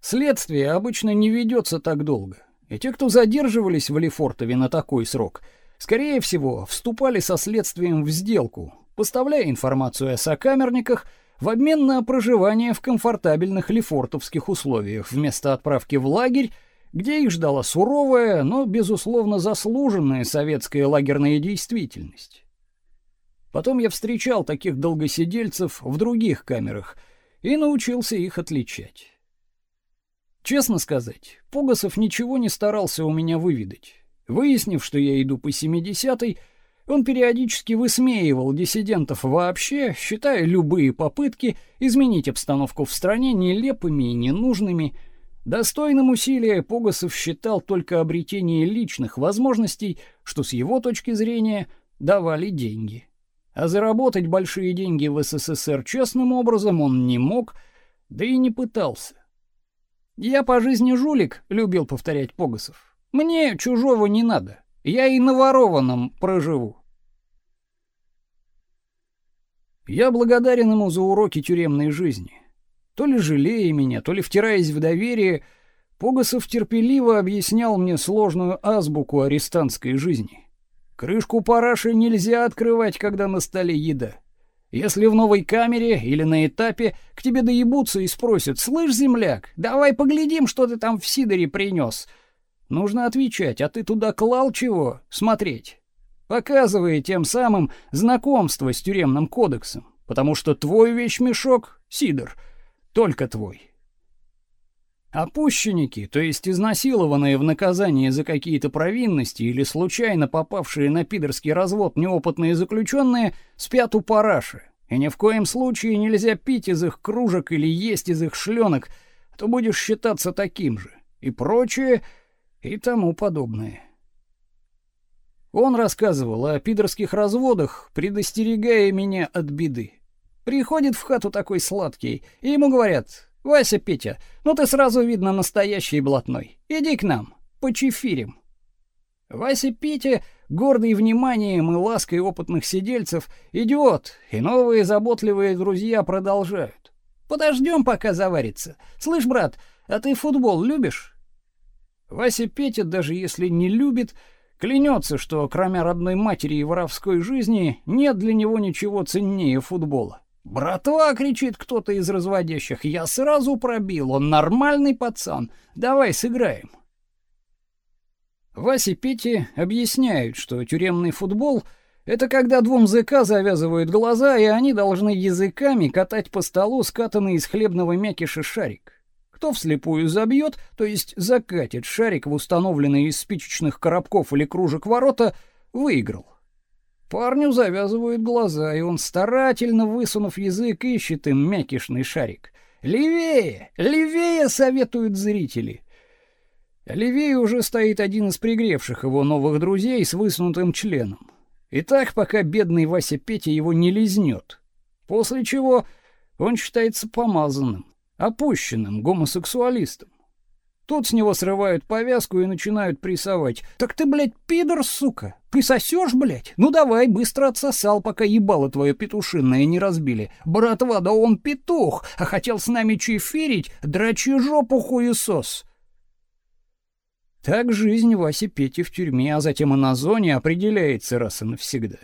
Следствие обычно не ведется так долго. И те, кто задерживались в Лефортове на такой срок, скорее всего, вступали со следствием в сделку, поставляя информацию о сокамерниках в обмен на проживание в комфортабельных лефортовских условиях вместо отправки в лагерь где их ждала суровая, но, безусловно, заслуженная советская лагерная действительность. Потом я встречал таких долгосидельцев в других камерах и научился их отличать. Честно сказать, Погосов ничего не старался у меня выведать. Выяснив, что я иду по 70-й, он периодически высмеивал диссидентов вообще, считая любые попытки изменить обстановку в стране нелепыми и ненужными, Достойным усилия Погосов считал только обретение личных возможностей, что с его точки зрения давали деньги. А заработать большие деньги в СССР честным образом он не мог, да и не пытался. «Я по жизни жулик», — любил повторять Погосов. «Мне чужого не надо. Я и на ворованном проживу». Я благодарен ему за уроки тюремной жизни. То ли жалея меня, то ли втираясь в доверие, Погосов терпеливо объяснял мне сложную азбуку арестантской жизни. Крышку параши нельзя открывать, когда на столе еда. Если в новой камере или на этапе к тебе доебутся и спросят: "Слышь, земляк, давай поглядим, что ты там в сидоре принес. Нужно отвечать: "А ты туда клал чего?" Смотреть. Показывая тем самым знакомство с тюремным кодексом, потому что твой вещмешок сидор — только твой. Опущенники, то есть изнасилованные в наказании за какие-то провинности или случайно попавшие на пидорский развод неопытные заключенные, спят у параши. И ни в коем случае нельзя пить из их кружек или есть из их шленок, а то будешь считаться таким же. И прочее, и тому подобное. Он рассказывал о пидорских разводах, предостерегая меня от беды. Приходит в хату такой сладкий, и ему говорят: "Вася, Петя, ну ты сразу видно настоящий блатной. Иди к нам, почефирим". Вася Петя, гордый вниманием и лаской опытных сидельцев, идет, и новые заботливые друзья продолжают. Подождем, пока заварится. Слышь, брат, а ты футбол любишь? Вася Петя, даже если не любит, клянется, что кроме родной матери и воровской жизни нет для него ничего ценнее футбола. «Братва!» — кричит кто-то из разводящих. «Я сразу пробил, он нормальный пацан. Давай сыграем». Вася и Пети объясняют, что тюремный футбол — это когда двум ЗК завязывают глаза, и они должны языками катать по столу скатанный из хлебного мякиша шарик. Кто вслепую забьет, то есть закатит шарик в установленные из спичечных коробков или кружек ворота, выиграл. Парню завязывают глаза, и он старательно высунув язык ищет им мякишный шарик. Левее, левее советуют зрители. Левее уже стоит один из пригревших его новых друзей с высунутым членом. И так пока бедный Вася Петя его не лизнет. После чего он считается помазанным, опущенным гомосексуалистом. Тут с него срывают повязку и начинают прессовать. «Так ты, блядь, пидор, сука! Присосешь, блядь? Ну давай, быстро отсосал, пока ебало твое петушиное не разбили. Братва, да он петух, а хотел с нами чефирить, драчи жопу хуесос!» Так жизнь Васи Пети в тюрьме, а затем и на зоне определяется раз и навсегда.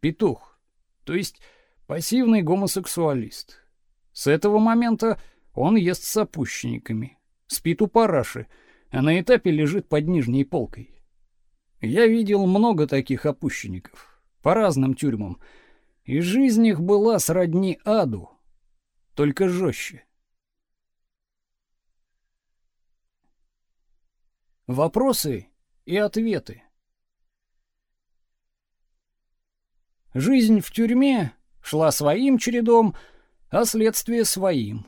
Петух, то есть пассивный гомосексуалист. С этого момента он ест с опущенниками, спит у параши, а на этапе лежит под нижней полкой. Я видел много таких опущенников по разным тюрьмам, и жизнь их была сродни аду, только жестче. Вопросы и ответы. Жизнь в тюрьме шла своим чередом, а следствие своим.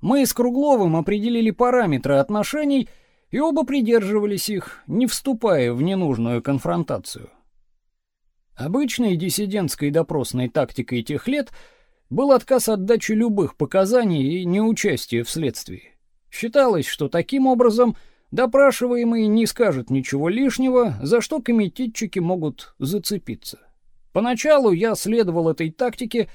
Мы с Кругловым определили параметры отношений и оба придерживались их, не вступая в ненужную конфронтацию. Обычной диссидентской допросной тактикой тех лет был отказ от дачи любых показаний и неучастие в следствии. Считалось, что таким образом Допрашиваемый не скажет ничего лишнего, за что комитетчики могут зацепиться. Поначалу я следовал этой тактике,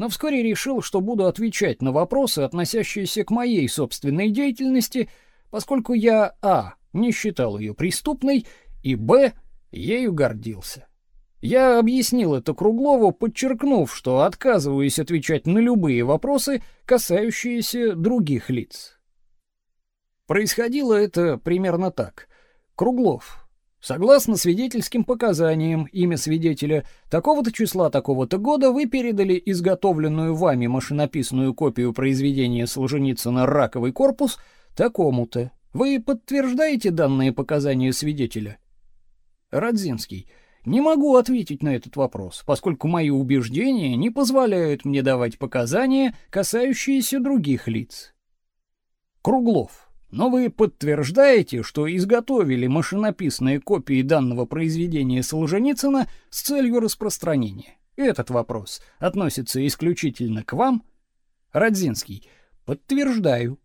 но вскоре решил, что буду отвечать на вопросы, относящиеся к моей собственной деятельности, поскольку я а. не считал ее преступной и б. ею гордился. Я объяснил это Круглову, подчеркнув, что отказываюсь отвечать на любые вопросы, касающиеся других лиц. Происходило это примерно так. Круглов. Согласно свидетельским показаниям, имя свидетеля, такого-то числа такого-то года вы передали изготовленную вами машинописную копию произведения Солженицына «Раковый корпус» такому-то. Вы подтверждаете данные показания свидетеля? Радзинский. Не могу ответить на этот вопрос, поскольку мои убеждения не позволяют мне давать показания, касающиеся других лиц. Круглов. Но вы подтверждаете, что изготовили машинописные копии данного произведения Солженицына с целью распространения. Этот вопрос относится исключительно к вам? Радзинский. Подтверждаю.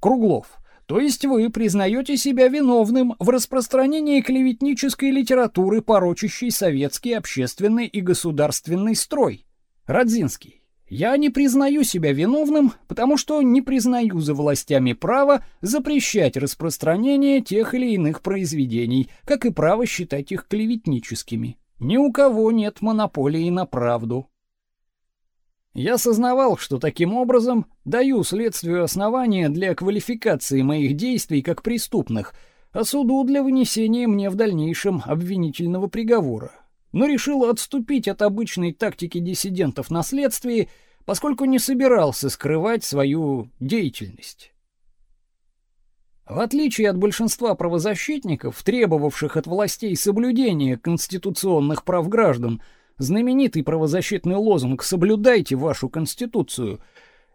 Круглов. То есть вы признаете себя виновным в распространении клеветнической литературы, порочащей советский общественный и государственный строй. Радзинский. Я не признаю себя виновным, потому что не признаю за властями право запрещать распространение тех или иных произведений, как и право считать их клеветническими. Ни у кого нет монополии на правду. Я сознавал, что таким образом даю следствию основания для квалификации моих действий как преступных, а суду для вынесения мне в дальнейшем обвинительного приговора. Но решил отступить от обычной тактики диссидентов на следствии, поскольку не собирался скрывать свою деятельность. В отличие от большинства правозащитников, требовавших от властей соблюдения конституционных прав граждан, знаменитый правозащитный лозунг «Соблюдайте вашу Конституцию»,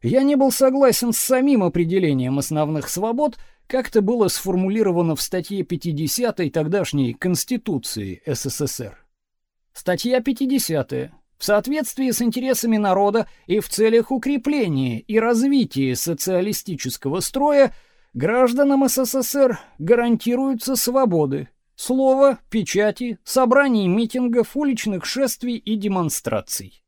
я не был согласен с самим определением основных свобод, как это было сформулировано в статье 50 тогдашней Конституции СССР. Статья 50. В соответствии с интересами народа и в целях укрепления и развития социалистического строя гражданам СССР гарантируются свободы, слова, печати, собраний, митингов, уличных шествий и демонстраций.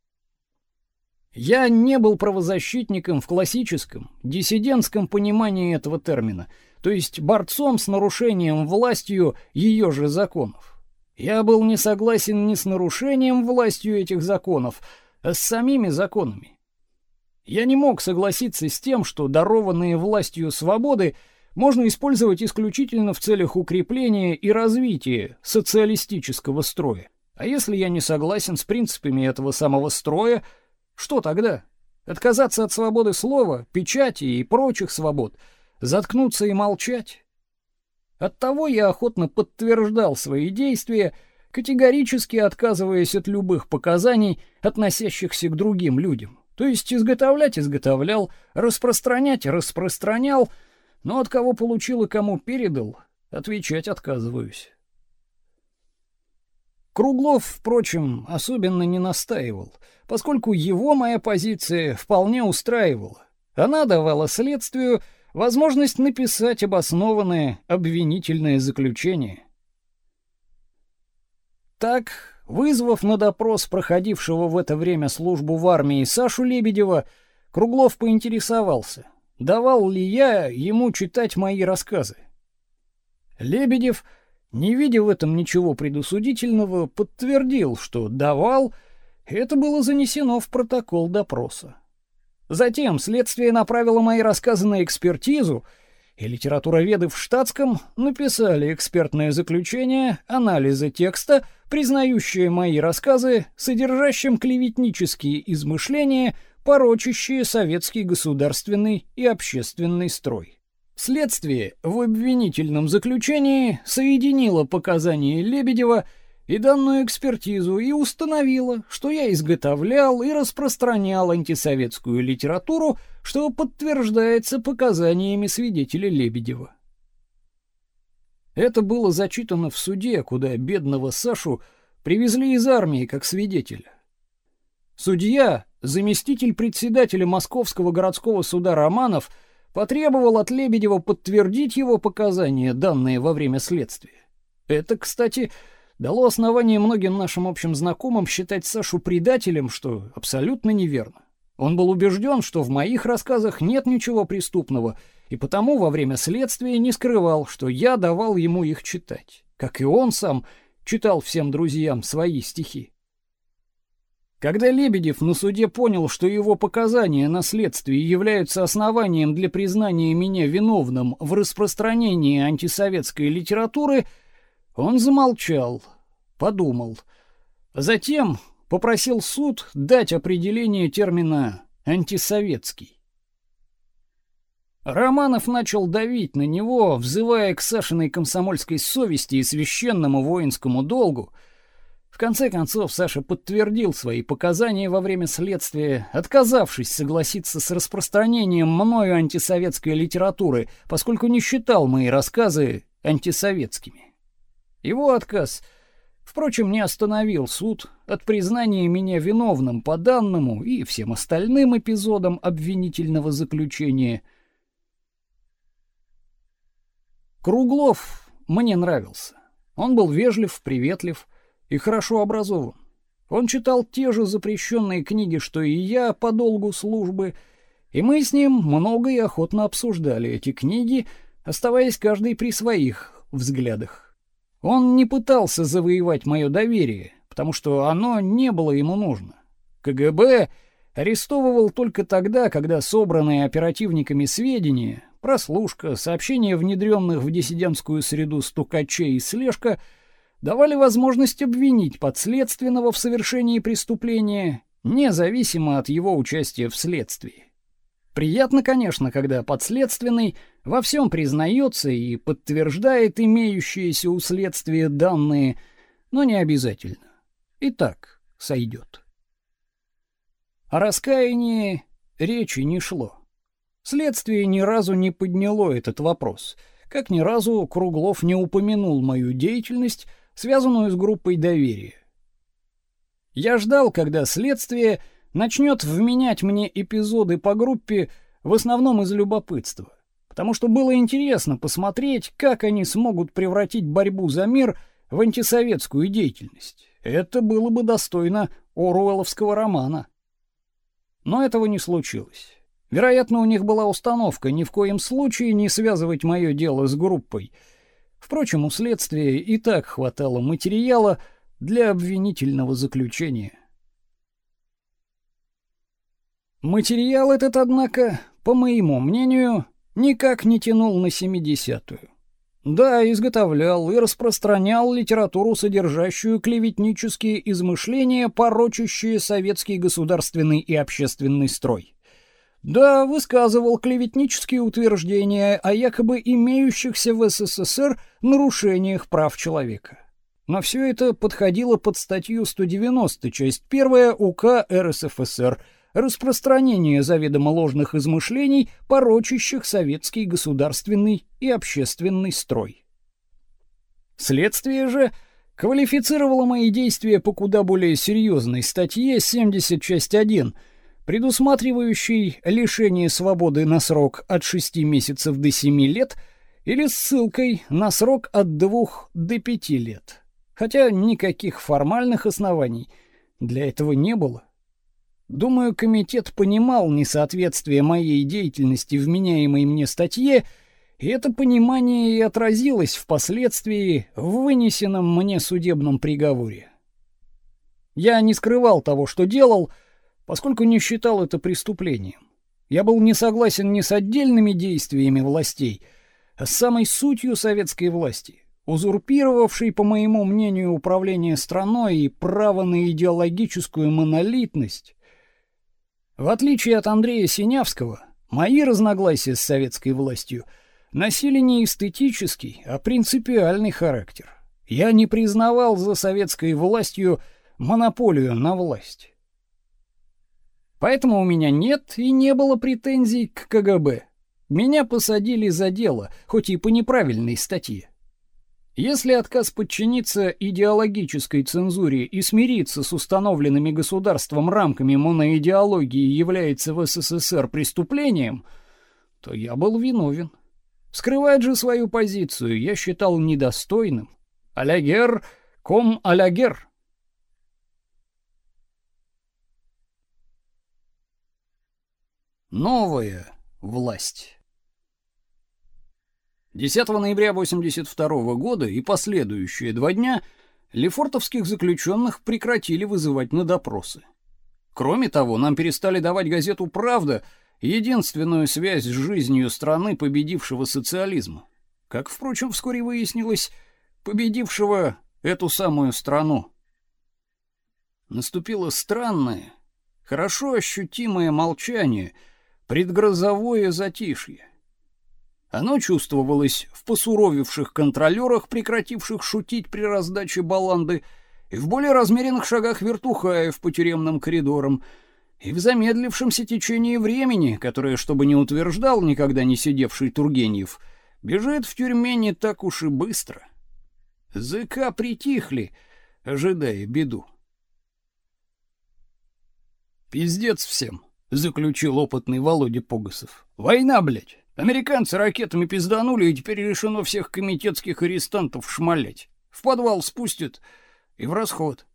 Я не был правозащитником в классическом, диссидентском понимании этого термина, то есть борцом с нарушением властью ее же законов. Я был не согласен ни с нарушением властью этих законов, а с самими законами. Я не мог согласиться с тем, что дарованные властью свободы – можно использовать исключительно в целях укрепления и развития социалистического строя. А если я не согласен с принципами этого самого строя, что тогда? Отказаться от свободы слова, печати и прочих свобод, заткнуться и молчать? Оттого я охотно подтверждал свои действия, категорически отказываясь от любых показаний, относящихся к другим людям. То есть изготовлять изготовлял, распространять распространял, но от кого получил и кому передал, отвечать отказываюсь. Круглов, впрочем, особенно не настаивал, поскольку его моя позиция вполне устраивала. Она давала следствию возможность написать обоснованное обвинительное заключение. Так, вызвав на допрос проходившего в это время службу в армии Сашу Лебедева, Круглов поинтересовался, давал ли я ему читать мои рассказы. Лебедев, не видя в этом ничего предусудительного, подтвердил, что давал, это было занесено в протокол допроса. Затем следствие направило мои рассказы на экспертизу, и литературоведы в штатском написали экспертное заключение анализа текста, признающее мои рассказы содержащим клеветнические измышления порочащие советский государственный и общественный строй. Следствие в обвинительном заключении соединило показания Лебедева и данную экспертизу и установило, что я изготовлял и распространял антисоветскую литературу, что подтверждается показаниями свидетеля Лебедева. Это было зачитано в суде, куда бедного Сашу привезли из армии как свидетеля. Судья заместитель председателя Московского городского суда Романов потребовал от Лебедева подтвердить его показания, данные во время следствия. Это, кстати, дало основание многим нашим общим знакомым считать Сашу предателем, что абсолютно неверно. Он был убежден, что в моих рассказах нет ничего преступного, и потому во время следствия не скрывал, что я давал ему их читать, как и он сам читал всем друзьям свои стихи. Когда Лебедев на суде понял, что его показания на следствии являются основанием для признания меня виновным в распространении антисоветской литературы, он замолчал, подумал. Затем попросил суд дать определение термина антисоветский. Романов начал давить на него, взывая к Сашиной комсомольской совести и священному воинскому долгу. В конце концов Саша подтвердил свои показания во время следствия, отказавшись согласиться с распространением мною антисоветской литературы, поскольку не считал мои рассказы антисоветскими. Его отказ — Впрочем, не остановил суд от признания меня виновным по данному и всем остальным эпизодам обвинительного заключения. Круглов мне нравился. Он был вежлив, приветлив и хорошо образован. Он читал те же запрещенные книги, что и я по долгу службы, и мы с ним много и охотно обсуждали эти книги, оставаясь каждый при своих взглядах. Он не пытался завоевать мое доверие, потому что оно не было ему нужно. КГБ арестовывал только тогда, когда собранные оперативниками сведения, прослушка, сообщения внедренных в диссидентскую среду стукачей и слежка давали возможность обвинить подследственного в совершении преступления, независимо от его участия в следствии. Приятно, конечно, когда подследственный во всем признается и подтверждает имеющиеся у следствия данные, но не обязательно. И так сойдет. О раскаянии речи не шло. Следствие ни разу не подняло этот вопрос, как ни разу Круглов не упомянул мою деятельность, связанную с группой доверия. Я ждал, когда следствие начнет вменять мне эпизоды по группе в основном из любопытства, потому что было интересно посмотреть, как они смогут превратить борьбу за мир в антисоветскую деятельность. Это было бы достойно Оруэлловского романа. Но этого не случилось. Вероятно, у них была установка ни в коем случае не связывать мое дело с группой. Впрочем, у следствия и так хватало материала для обвинительного заключения. Материал этот, однако, по моему мнению, никак не тянул на семидесятую. Да, изготовлял и распространял литературу, содержащую клеветнические измышления, порочащие советский государственный и общественный строй. Да, высказывал клеветнические утверждения о якобы имеющихся в СССР нарушениях прав человека. Но все это подходило под статью 190, часть 1 УК РСФСР – распространение заведомо ложных измышлений, порочащих советский государственный и общественный строй. Следствие же квалифицировало мои действия по куда более серьезной статье 70 часть 1, предусматривающей лишение свободы на срок от 6 месяцев до 7 лет или ссылкой на срок от 2 до 5 лет. Хотя никаких формальных оснований для этого не было. Думаю, комитет понимал несоответствие моей деятельности вменяемой мне статье, и это понимание и отразилось впоследствии в вынесенном мне судебном приговоре. Я не скрывал того, что делал, поскольку не считал это преступлением. Я был не согласен ни с отдельными действиями властей, а с самой сутью советской власти, узурпировавшей, по моему мнению, управление страной и право на идеологическую монолитность, в отличие от Андрея Синявского, мои разногласия с советской властью носили не эстетический, а принципиальный характер. Я не признавал за советской властью монополию на власть. Поэтому у меня нет и не было претензий к КГБ. Меня посадили за дело, хоть и по неправильной статье. Если отказ подчиниться идеологической цензуре и смириться с установленными государством рамками моноидеологии является в СССР преступлением, то я был виновен. Скрывать же свою позицию я считал недостойным. Алягер ком алягер. Новая власть. 10 ноября 82 года и последующие два дня лефортовских заключенных прекратили вызывать на допросы. Кроме того, нам перестали давать газету «Правда», единственную связь с жизнью страны победившего социализма. Как, впрочем, вскоре выяснилось, победившего эту самую страну. Наступило странное, хорошо ощутимое молчание, предгрозовое затишье. Оно чувствовалось в посуровевших контролерах, прекративших шутить при раздаче баланды, и в более размеренных шагах вертухаев по тюремным коридорам, и в замедлившемся течении времени, которое, чтобы не утверждал никогда не сидевший Тургенев, бежит в тюрьме не так уж и быстро. ЗК притихли, ожидая беду. «Пиздец всем», — заключил опытный Володя Погосов. «Война, блядь! Американцы ракетами пизданули, и теперь решено всех комитетских арестантов шмалять. В подвал спустят и в расход».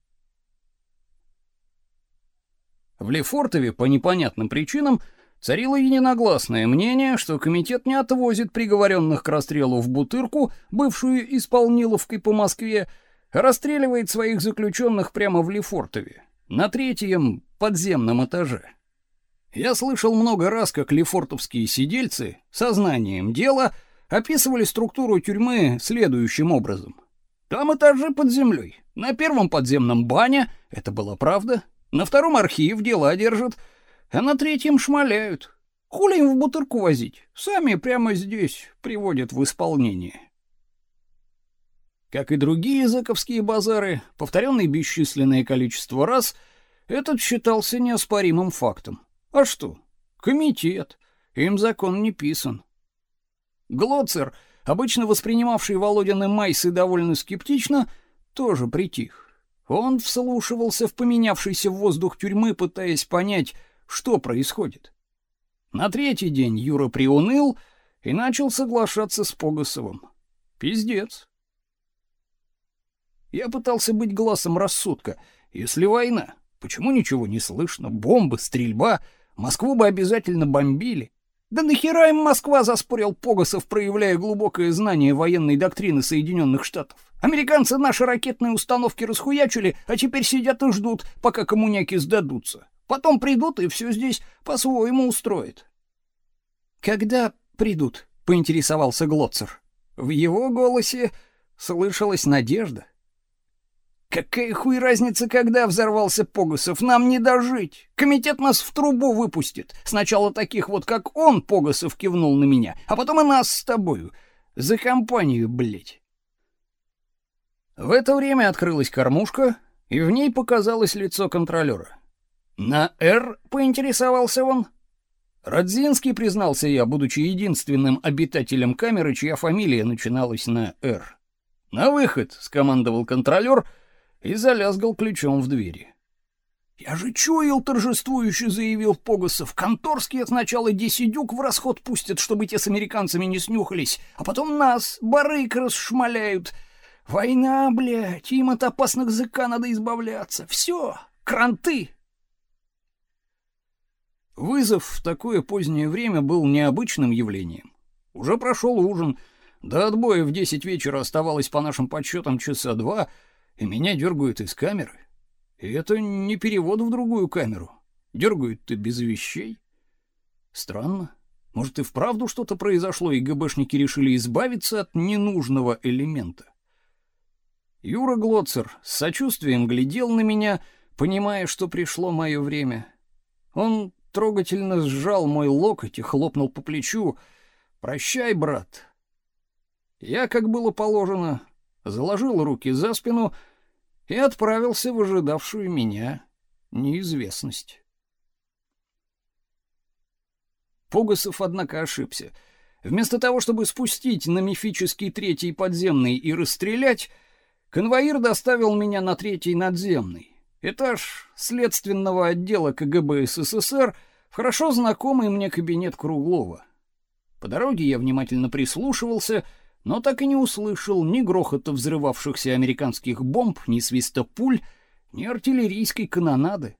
В Лефортове по непонятным причинам царило единогласное мнение, что комитет не отвозит приговоренных к расстрелу в Бутырку, бывшую исполниловкой по Москве, а расстреливает своих заключенных прямо в Лефортове, на третьем подземном этаже. Я слышал много раз, как лефортовские сидельцы сознанием дела описывали структуру тюрьмы следующим образом. Там этажи под землей. На первом подземном баня, это была правда, на втором архив дела держат, а на третьем шмаляют. Хули им в бутырку возить? Сами прямо здесь приводят в исполнение. Как и другие заковские базары, повторенный бесчисленное количество раз, этот считался неоспоримым фактом. А что? Комитет. Им закон не писан. Глоцер, обычно воспринимавший Володины майсы довольно скептично, тоже притих. Он вслушивался в поменявшийся воздух тюрьмы, пытаясь понять, что происходит. На третий день Юра приуныл и начал соглашаться с Погосовым. Пиздец. Я пытался быть глазом рассудка. Если война, почему ничего не слышно? Бомбы, стрельба. Москву бы обязательно бомбили. Да нахера им Москва, заспорил Погосов, проявляя глубокое знание военной доктрины Соединенных Штатов. Американцы наши ракетные установки расхуячили, а теперь сидят и ждут, пока коммуняки сдадутся. Потом придут и все здесь по-своему устроят. Когда придут? поинтересовался Глоцер. В его голосе слышалась надежда. Какая хуй разница, когда взорвался Погосов? Нам не дожить. Комитет нас в трубу выпустит. Сначала таких вот, как он, Погосов кивнул на меня, а потом и нас с тобою. За компанию, блядь. В это время открылась кормушка, и в ней показалось лицо контролера. На «Р» поинтересовался он. Родзинский, признался я, будучи единственным обитателем камеры, чья фамилия начиналась на «Р». «На выход!» — скомандовал контролер — и залязгал ключом в двери. «Я же чуял!» — торжествующе заявил Погосов. «Конторские сначала десидюк в расход пустят, чтобы те с американцами не снюхались, а потом нас, барык, расшмаляют. Война, блядь, им от опасных ЗК надо избавляться. Все, кранты!» Вызов в такое позднее время был необычным явлением. Уже прошел ужин, до отбоя в десять вечера оставалось по нашим подсчетам часа два — и меня дергают из камеры. И это не перевод в другую камеру. Дергают-то без вещей. Странно. Может, и вправду что-то произошло, и ГБшники решили избавиться от ненужного элемента. Юра Глоцер с сочувствием глядел на меня, понимая, что пришло мое время. Он трогательно сжал мой локоть и хлопнул по плечу. «Прощай, брат». Я, как было положено, заложил руки за спину и отправился в ожидавшую меня неизвестность. Погосов, однако, ошибся. Вместо того, чтобы спустить на мифический третий подземный и расстрелять, конвоир доставил меня на третий надземный, этаж следственного отдела КГБ СССР в хорошо знакомый мне кабинет Круглова. По дороге я внимательно прислушивался, но так и не услышал ни грохота взрывавшихся американских бомб, ни свиста пуль, ни артиллерийской канонады.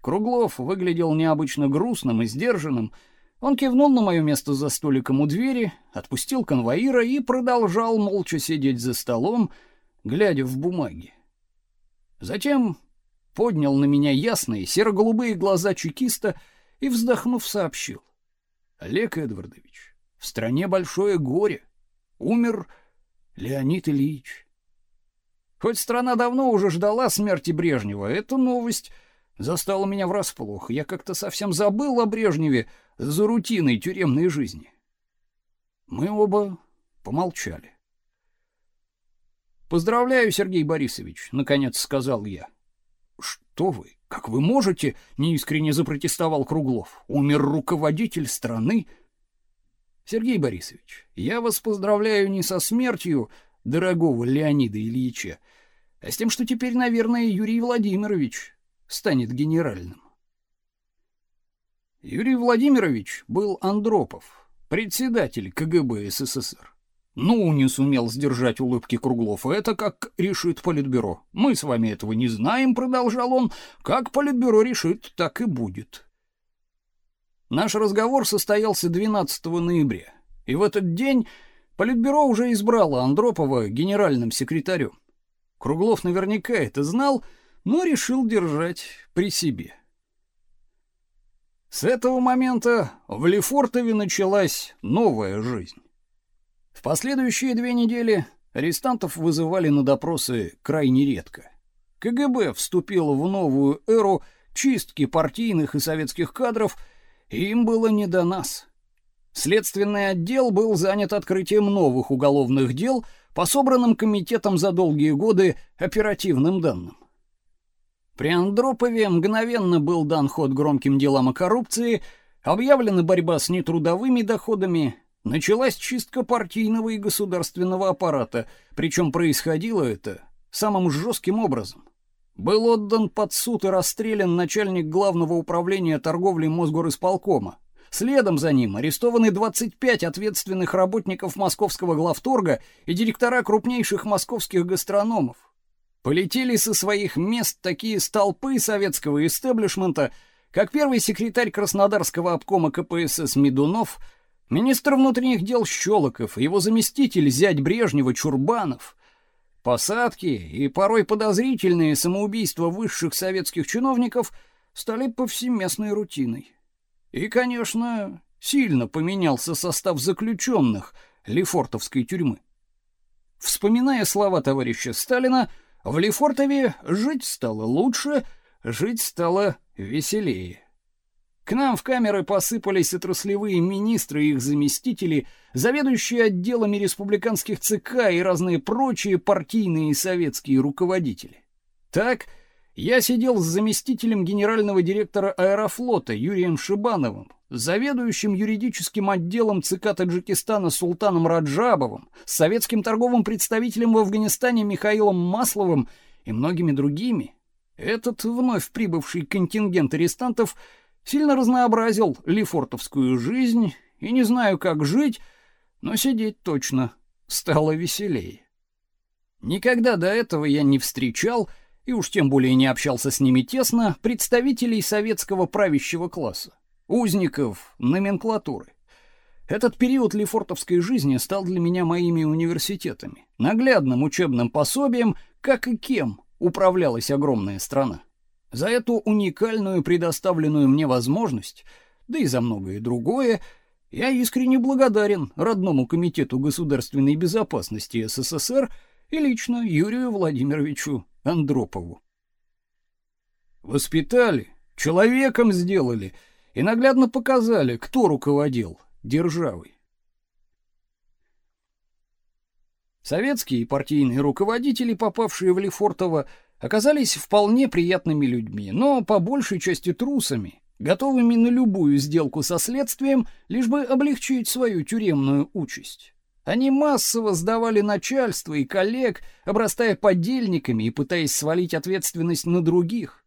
Круглов выглядел необычно грустным и сдержанным. Он кивнул на мое место за столиком у двери, отпустил конвоира и продолжал молча сидеть за столом, глядя в бумаги. Затем поднял на меня ясные серо-голубые глаза чекиста и, вздохнув, сообщил. «Олег Эдвардович, в стране большое горе. Умер Леонид Ильич». Хоть страна давно уже ждала смерти Брежнева, эта новость застала меня врасплох. Я как-то совсем забыл о Брежневе за рутиной тюремной жизни. Мы оба помолчали. «Поздравляю, Сергей Борисович», — наконец сказал я. «Что вы? Как вы можете?» — неискренне запротестовал Круглов. «Умер руководитель страны». «Сергей Борисович, я вас поздравляю не со смертью дорогого Леонида Ильича, а с тем, что теперь, наверное, Юрий Владимирович станет генеральным». Юрий Владимирович был Андропов, председатель КГБ СССР. Ну, не сумел сдержать улыбки Круглов. Это как решит политбюро. Мы с вами этого не знаем, продолжал он. Как политбюро решит, так и будет. Наш разговор состоялся 12 ноября. И в этот день политбюро уже избрало Андропова генеральным секретарем. Круглов наверняка это знал, но решил держать при себе. С этого момента в Лефортове началась новая жизнь. В последующие две недели арестантов вызывали на допросы крайне редко. КГБ вступил в новую эру чистки партийных и советских кадров, им было не до нас. Следственный отдел был занят открытием новых уголовных дел по собранным комитетом за долгие годы оперативным данным. При Андропове мгновенно был дан ход громким делам о коррупции, объявлена борьба с нетрудовыми доходами, Началась чистка партийного и государственного аппарата, причем происходило это самым жестким образом. Был отдан под суд и расстрелян начальник главного управления торговли Мосгорисполкома. Следом за ним арестованы 25 ответственных работников московского главторга и директора крупнейших московских гастрономов. Полетели со своих мест такие столпы советского истеблишмента, как первый секретарь Краснодарского обкома КПСС Медунов – Министр внутренних дел Щелоков, его заместитель, зять Брежнева Чурбанов. Посадки и порой подозрительные самоубийства высших советских чиновников стали повсеместной рутиной. И, конечно, сильно поменялся состав заключенных Лефортовской тюрьмы. Вспоминая слова товарища Сталина, в Лефортове жить стало лучше, жить стало веселее. К нам в камеры посыпались отраслевые министры и их заместители, заведующие отделами республиканских ЦК и разные прочие партийные и советские руководители. Так, я сидел с заместителем генерального директора Аэрофлота Юрием Шибановым, заведующим юридическим отделом ЦК Таджикистана Султаном Раджабовым, с советским торговым представителем в Афганистане Михаилом Масловым и многими другими. Этот вновь прибывший контингент арестантов – сильно разнообразил лефортовскую жизнь, и не знаю, как жить, но сидеть точно стало веселее. Никогда до этого я не встречал, и уж тем более не общался с ними тесно, представителей советского правящего класса, узников номенклатуры. Этот период лефортовской жизни стал для меня моими университетами, наглядным учебным пособием, как и кем управлялась огромная страна. За эту уникальную предоставленную мне возможность, да и за многое другое, я искренне благодарен родному комитету государственной безопасности СССР и лично Юрию Владимировичу Андропову. Воспитали, человеком сделали и наглядно показали, кто руководил державой. Советские партийные руководители, попавшие в Лефортово, оказались вполне приятными людьми, но по большей части трусами, готовыми на любую сделку со следствием, лишь бы облегчить свою тюремную участь. Они массово сдавали начальство и коллег, обрастая подельниками и пытаясь свалить ответственность на других.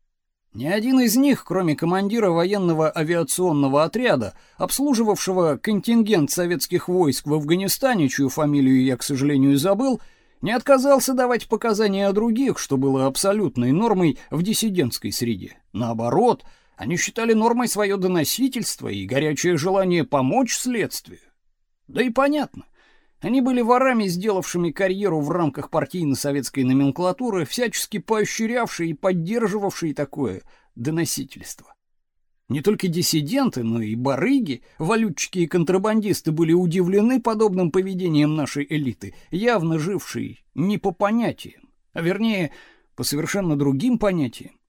Ни один из них, кроме командира военного авиационного отряда, обслуживавшего контингент советских войск в Афганистане, чью фамилию я, к сожалению, забыл, не отказался давать показания о других, что было абсолютной нормой в диссидентской среде. Наоборот, они считали нормой свое доносительство и горячее желание помочь следствию. Да и понятно. Они были ворами, сделавшими карьеру в рамках партийно-советской номенклатуры, всячески поощрявшие и поддерживавшие такое доносительство. Не только диссиденты, но и барыги, валютчики и контрабандисты были удивлены подобным поведением нашей элиты, явно жившей не по понятиям, а вернее, по совершенно другим понятиям.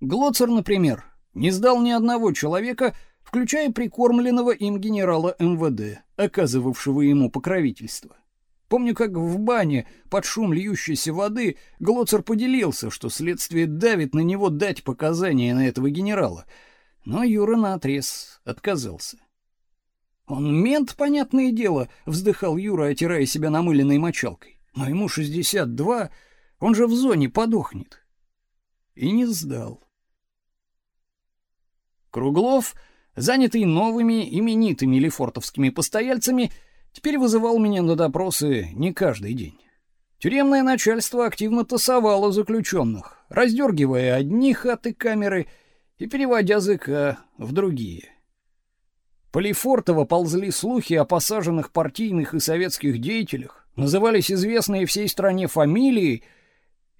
Глоцер, например, не сдал ни одного человека, включая прикормленного им генерала МВД, оказывавшего ему покровительство. Помню, как в бане под шум льющейся воды Глоцер поделился, что следствие давит на него дать показания на этого генерала, но Юра наотрез отказался. «Он мент, понятное дело», — вздыхал Юра, отирая себя намыленной мочалкой. «Но ему 62, он же в зоне подохнет». И не сдал. Круглов занятый новыми именитыми лефортовскими постояльцами, теперь вызывал меня на допросы не каждый день. Тюремное начальство активно тасовало заключенных, раздергивая одни хаты камеры и переводя ЗК в другие. По Лефортово ползли слухи о посаженных партийных и советских деятелях, назывались известные всей стране фамилии,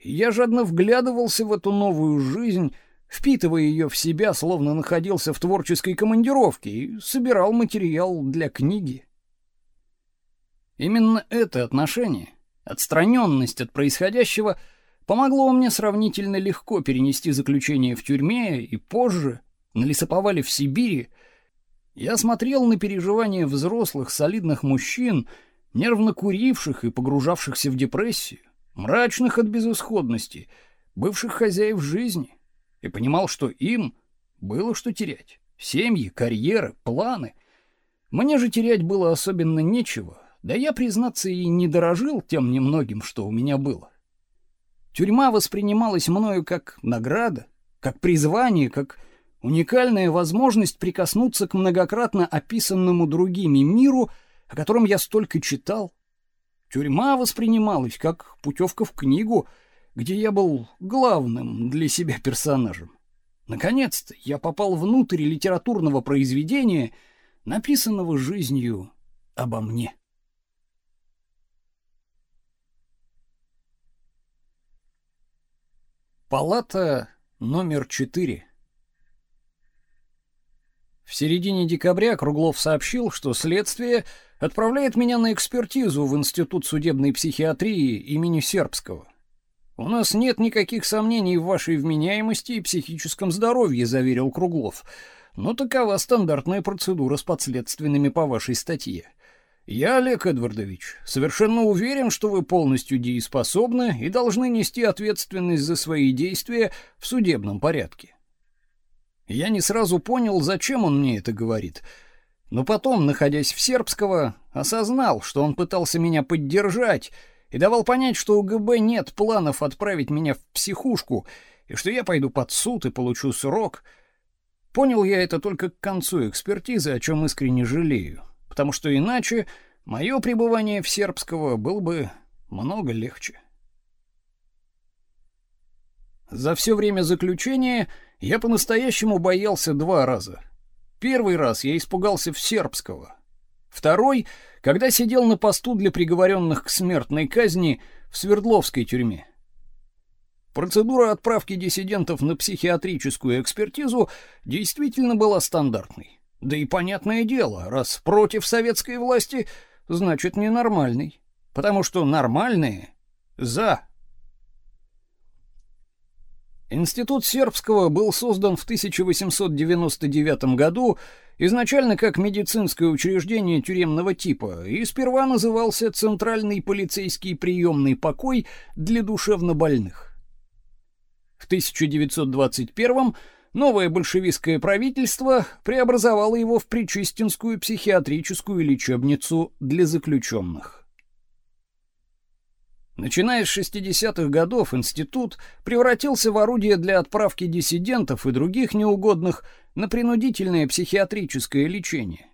я жадно вглядывался в эту новую жизнь, впитывая ее в себя, словно находился в творческой командировке и собирал материал для книги. Именно это отношение, отстраненность от происходящего, помогло мне сравнительно легко перенести заключение в тюрьме и позже, на лесоповале в Сибири, я смотрел на переживания взрослых, солидных мужчин, нервно куривших и погружавшихся в депрессию, мрачных от безысходности, бывших хозяев жизни — и понимал, что им было что терять. Семьи, карьеры, планы. Мне же терять было особенно нечего, да я, признаться, и не дорожил тем немногим, что у меня было. Тюрьма воспринималась мною как награда, как призвание, как уникальная возможность прикоснуться к многократно описанному другими миру, о котором я столько читал. Тюрьма воспринималась как путевка в книгу — где я был главным для себя персонажем. Наконец-то я попал внутрь литературного произведения, написанного жизнью обо мне. Палата номер четыре. В середине декабря Круглов сообщил, что следствие отправляет меня на экспертизу в Институт судебной психиатрии имени Сербского. У нас нет никаких сомнений в вашей вменяемости и психическом здоровье, заверил Круглов. Но такова стандартная процедура с подследственными по вашей статье. Я, Олег Эдвардович, совершенно уверен, что вы полностью дееспособны и должны нести ответственность за свои действия в судебном порядке. Я не сразу понял, зачем он мне это говорит. Но потом, находясь в Сербского, осознал, что он пытался меня поддержать и давал понять, что у ГБ нет планов отправить меня в психушку, и что я пойду под суд и получу срок. Понял я это только к концу экспертизы, о чем искренне жалею, потому что иначе мое пребывание в Сербского было бы много легче. За все время заключения я по-настоящему боялся два раза. Первый раз я испугался в Сербского. Второй — когда сидел на посту для приговоренных к смертной казни в Свердловской тюрьме. Процедура отправки диссидентов на психиатрическую экспертизу действительно была стандартной. Да и понятное дело, раз против советской власти, значит ненормальный. Потому что нормальные за Институт сербского был создан в 1899 году изначально как медицинское учреждение тюремного типа и сперва назывался Центральный полицейский приемный покой для душевнобольных. В 1921 новое большевистское правительство преобразовало его в Причистинскую психиатрическую лечебницу для заключенных. Начиная с 60-х годов институт превратился в орудие для отправки диссидентов и других неугодных на принудительное психиатрическое лечение.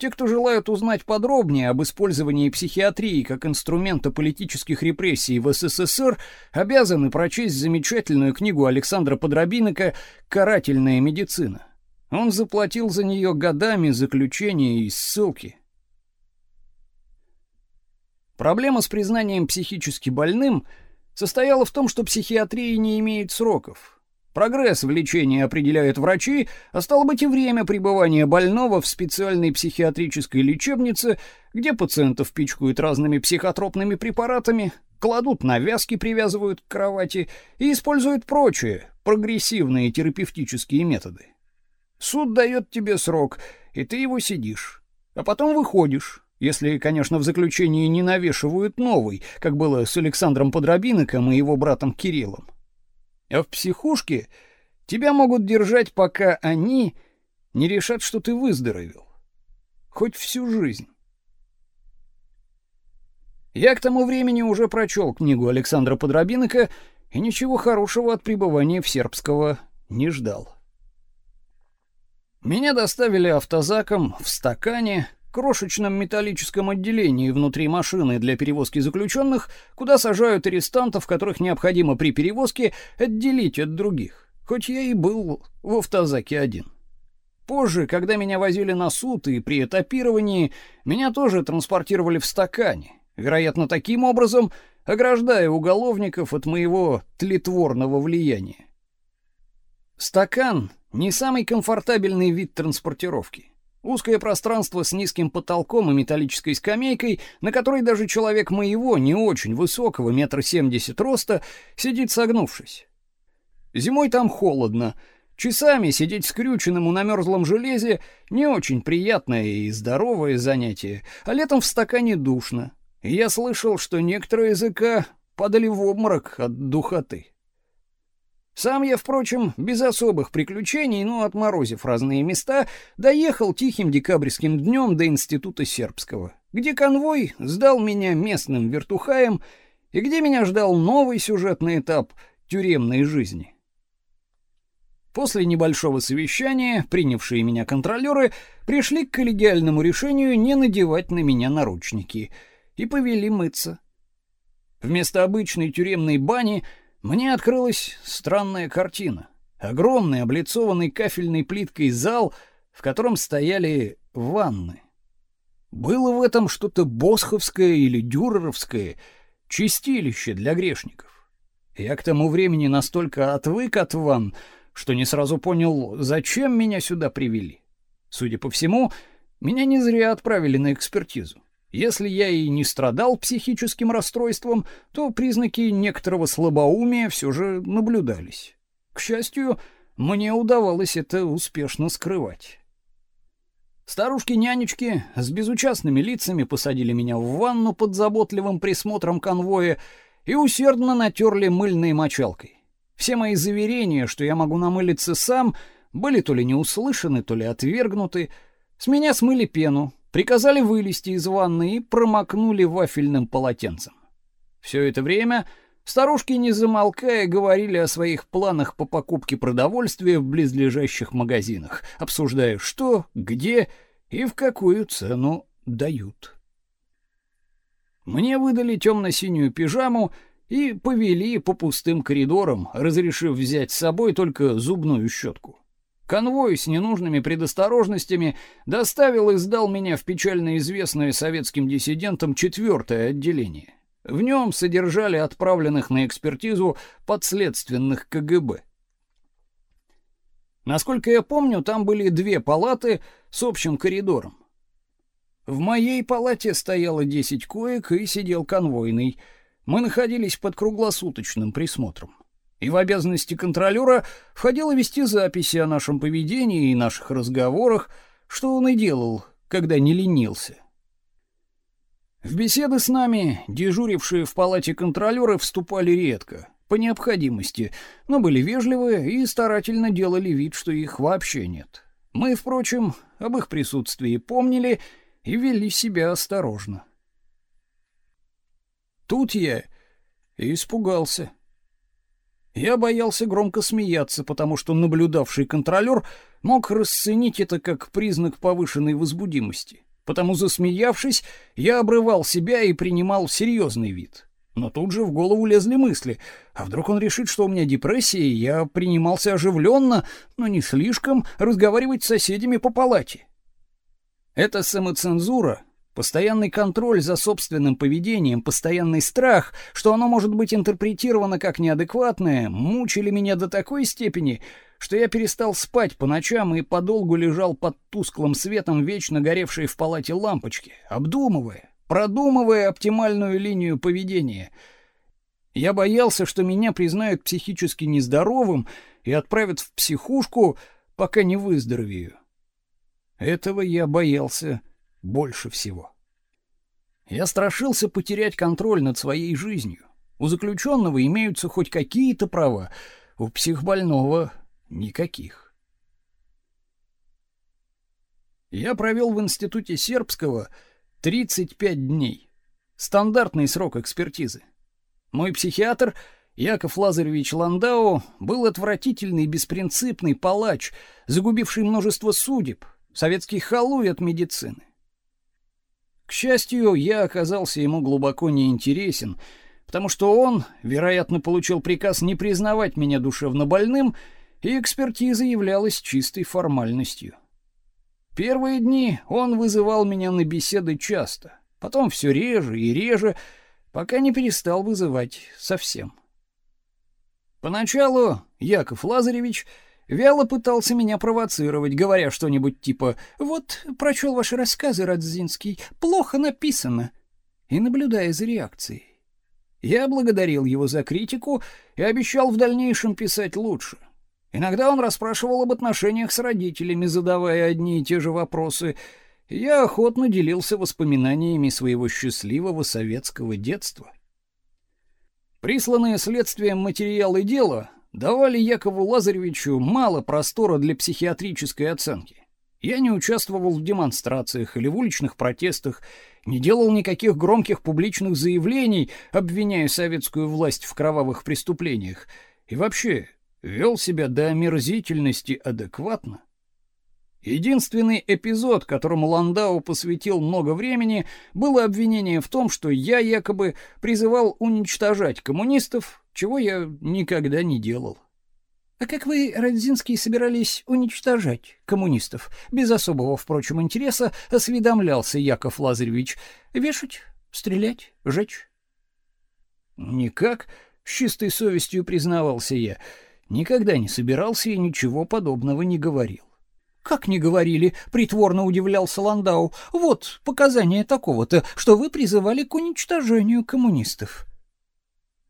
Те, кто желают узнать подробнее об использовании психиатрии как инструмента политических репрессий в СССР, обязаны прочесть замечательную книгу Александра Подробинника «Карательная медицина». Он заплатил за нее годами заключения и ссылки. Проблема с признанием психически больным состояла в том, что психиатрия не имеет сроков. Прогресс в лечении определяют врачи, а стало быть и время пребывания больного в специальной психиатрической лечебнице, где пациентов пичкают разными психотропными препаратами, кладут навязки, привязывают к кровати и используют прочие прогрессивные терапевтические методы. Суд дает тебе срок, и ты его сидишь, а потом выходишь. Если, конечно, в заключении не навешивают новый, как было с Александром Подробинником и его братом Кириллом. А в психушке тебя могут держать, пока они не решат, что ты выздоровел. Хоть всю жизнь. Я к тому времени уже прочел книгу Александра Подробинника и ничего хорошего от пребывания в сербского не ждал. Меня доставили автозаком в стакане, крошечном металлическом отделении внутри машины для перевозки заключенных, куда сажают арестантов, которых необходимо при перевозке отделить от других. Хоть я и был в автозаке один. Позже, когда меня возили на суд и при этапировании, меня тоже транспортировали в стакане, вероятно, таким образом ограждая уголовников от моего тлетворного влияния. Стакан не самый комфортабельный вид транспортировки. Узкое пространство с низким потолком и металлической скамейкой, на которой даже человек моего, не очень высокого, метра семьдесят роста, сидит согнувшись. Зимой там холодно. Часами сидеть скрюченным на мерзлом железе не очень приятное и здоровое занятие, а летом в стакане душно. И я слышал, что некоторые языка падали в обморок от духоты. Сам я, впрочем, без особых приключений, но отморозив разные места, доехал тихим декабрьским днем до института сербского, где конвой сдал меня местным вертухаям и где меня ждал новый сюжетный этап тюремной жизни. После небольшого совещания принявшие меня контролеры пришли к коллегиальному решению не надевать на меня наручники и повели мыться. Вместо обычной тюремной бани — мне открылась странная картина. Огромный облицованный кафельной плиткой зал, в котором стояли ванны. Было в этом что-то босховское или дюреровское, чистилище для грешников. Я к тому времени настолько отвык от ванн, что не сразу понял, зачем меня сюда привели. Судя по всему, меня не зря отправили на экспертизу. Если я и не страдал психическим расстройством, то признаки некоторого слабоумия все же наблюдались. К счастью, мне удавалось это успешно скрывать. Старушки-нянечки с безучастными лицами посадили меня в ванну под заботливым присмотром конвоя и усердно натерли мыльной мочалкой. Все мои заверения, что я могу намылиться сам, были то ли не услышаны, то ли отвергнуты. С меня смыли пену, приказали вылезти из ванны и промокнули вафельным полотенцем. Все это время старушки, не замолкая, говорили о своих планах по покупке продовольствия в близлежащих магазинах, обсуждая, что, где и в какую цену дают. Мне выдали темно-синюю пижаму и повели по пустым коридорам, разрешив взять с собой только зубную щетку. Конвой с ненужными предосторожностями доставил и сдал меня в печально известное советским диссидентам четвертое отделение. В нем содержали отправленных на экспертизу подследственных КГБ. Насколько я помню, там были две палаты с общим коридором. В моей палате стояло 10 коек и сидел конвойный. Мы находились под круглосуточным присмотром и в обязанности контролера входило вести записи о нашем поведении и наших разговорах, что он и делал, когда не ленился. В беседы с нами дежурившие в палате контролеры вступали редко, по необходимости, но были вежливы и старательно делали вид, что их вообще нет. Мы, впрочем, об их присутствии помнили и вели себя осторожно. Тут я и испугался. Я боялся громко смеяться, потому что наблюдавший контролер мог расценить это как признак повышенной возбудимости. Потому засмеявшись, я обрывал себя и принимал серьезный вид. Но тут же в голову лезли мысли: а вдруг он решит, что у меня депрессия, и я принимался оживленно, но не слишком разговаривать с соседями по палате. Эта самоцензура Постоянный контроль за собственным поведением, постоянный страх, что оно может быть интерпретировано как неадекватное, мучили меня до такой степени, что я перестал спать по ночам и подолгу лежал под тусклым светом вечно горевшей в палате лампочки, обдумывая, продумывая оптимальную линию поведения. Я боялся, что меня признают психически нездоровым и отправят в психушку, пока не выздоровею. Этого я боялся больше всего. Я страшился потерять контроль над своей жизнью. У заключенного имеются хоть какие-то права, у психбольного никаких. Я провел в институте сербского 35 дней. Стандартный срок экспертизы. Мой психиатр Яков Лазаревич Ландау был отвратительный беспринципный палач, загубивший множество судеб, советский халуй от медицины. К счастью, я оказался ему глубоко неинтересен, потому что он, вероятно, получил приказ не признавать меня душевно больным, и экспертиза являлась чистой формальностью. Первые дни он вызывал меня на беседы часто, потом все реже и реже, пока не перестал вызывать совсем. Поначалу Яков Лазаревич Вяло пытался меня провоцировать, говоря что-нибудь типа «Вот, прочел ваши рассказы, Радзинский, плохо написано», и наблюдая за реакцией. Я благодарил его за критику и обещал в дальнейшем писать лучше. Иногда он расспрашивал об отношениях с родителями, задавая одни и те же вопросы. Я охотно делился воспоминаниями своего счастливого советского детства. Присланные следствием материалы дела давали Якову Лазаревичу мало простора для психиатрической оценки. Я не участвовал в демонстрациях или в уличных протестах, не делал никаких громких публичных заявлений, обвиняя советскую власть в кровавых преступлениях, и вообще вел себя до омерзительности адекватно. Единственный эпизод, которому Ландау посвятил много времени, было обвинение в том, что я якобы призывал уничтожать коммунистов, чего я никогда не делал. А как вы, Родзинский, собирались уничтожать коммунистов? Без особого, впрочем, интереса осведомлялся Яков Лазаревич. Вешать, стрелять, жечь? Никак, с чистой совестью признавался я. Никогда не собирался и ничего подобного не говорил. Как не говорили, притворно удивлялся Ландау. Вот показания такого-то, что вы призывали к уничтожению коммунистов.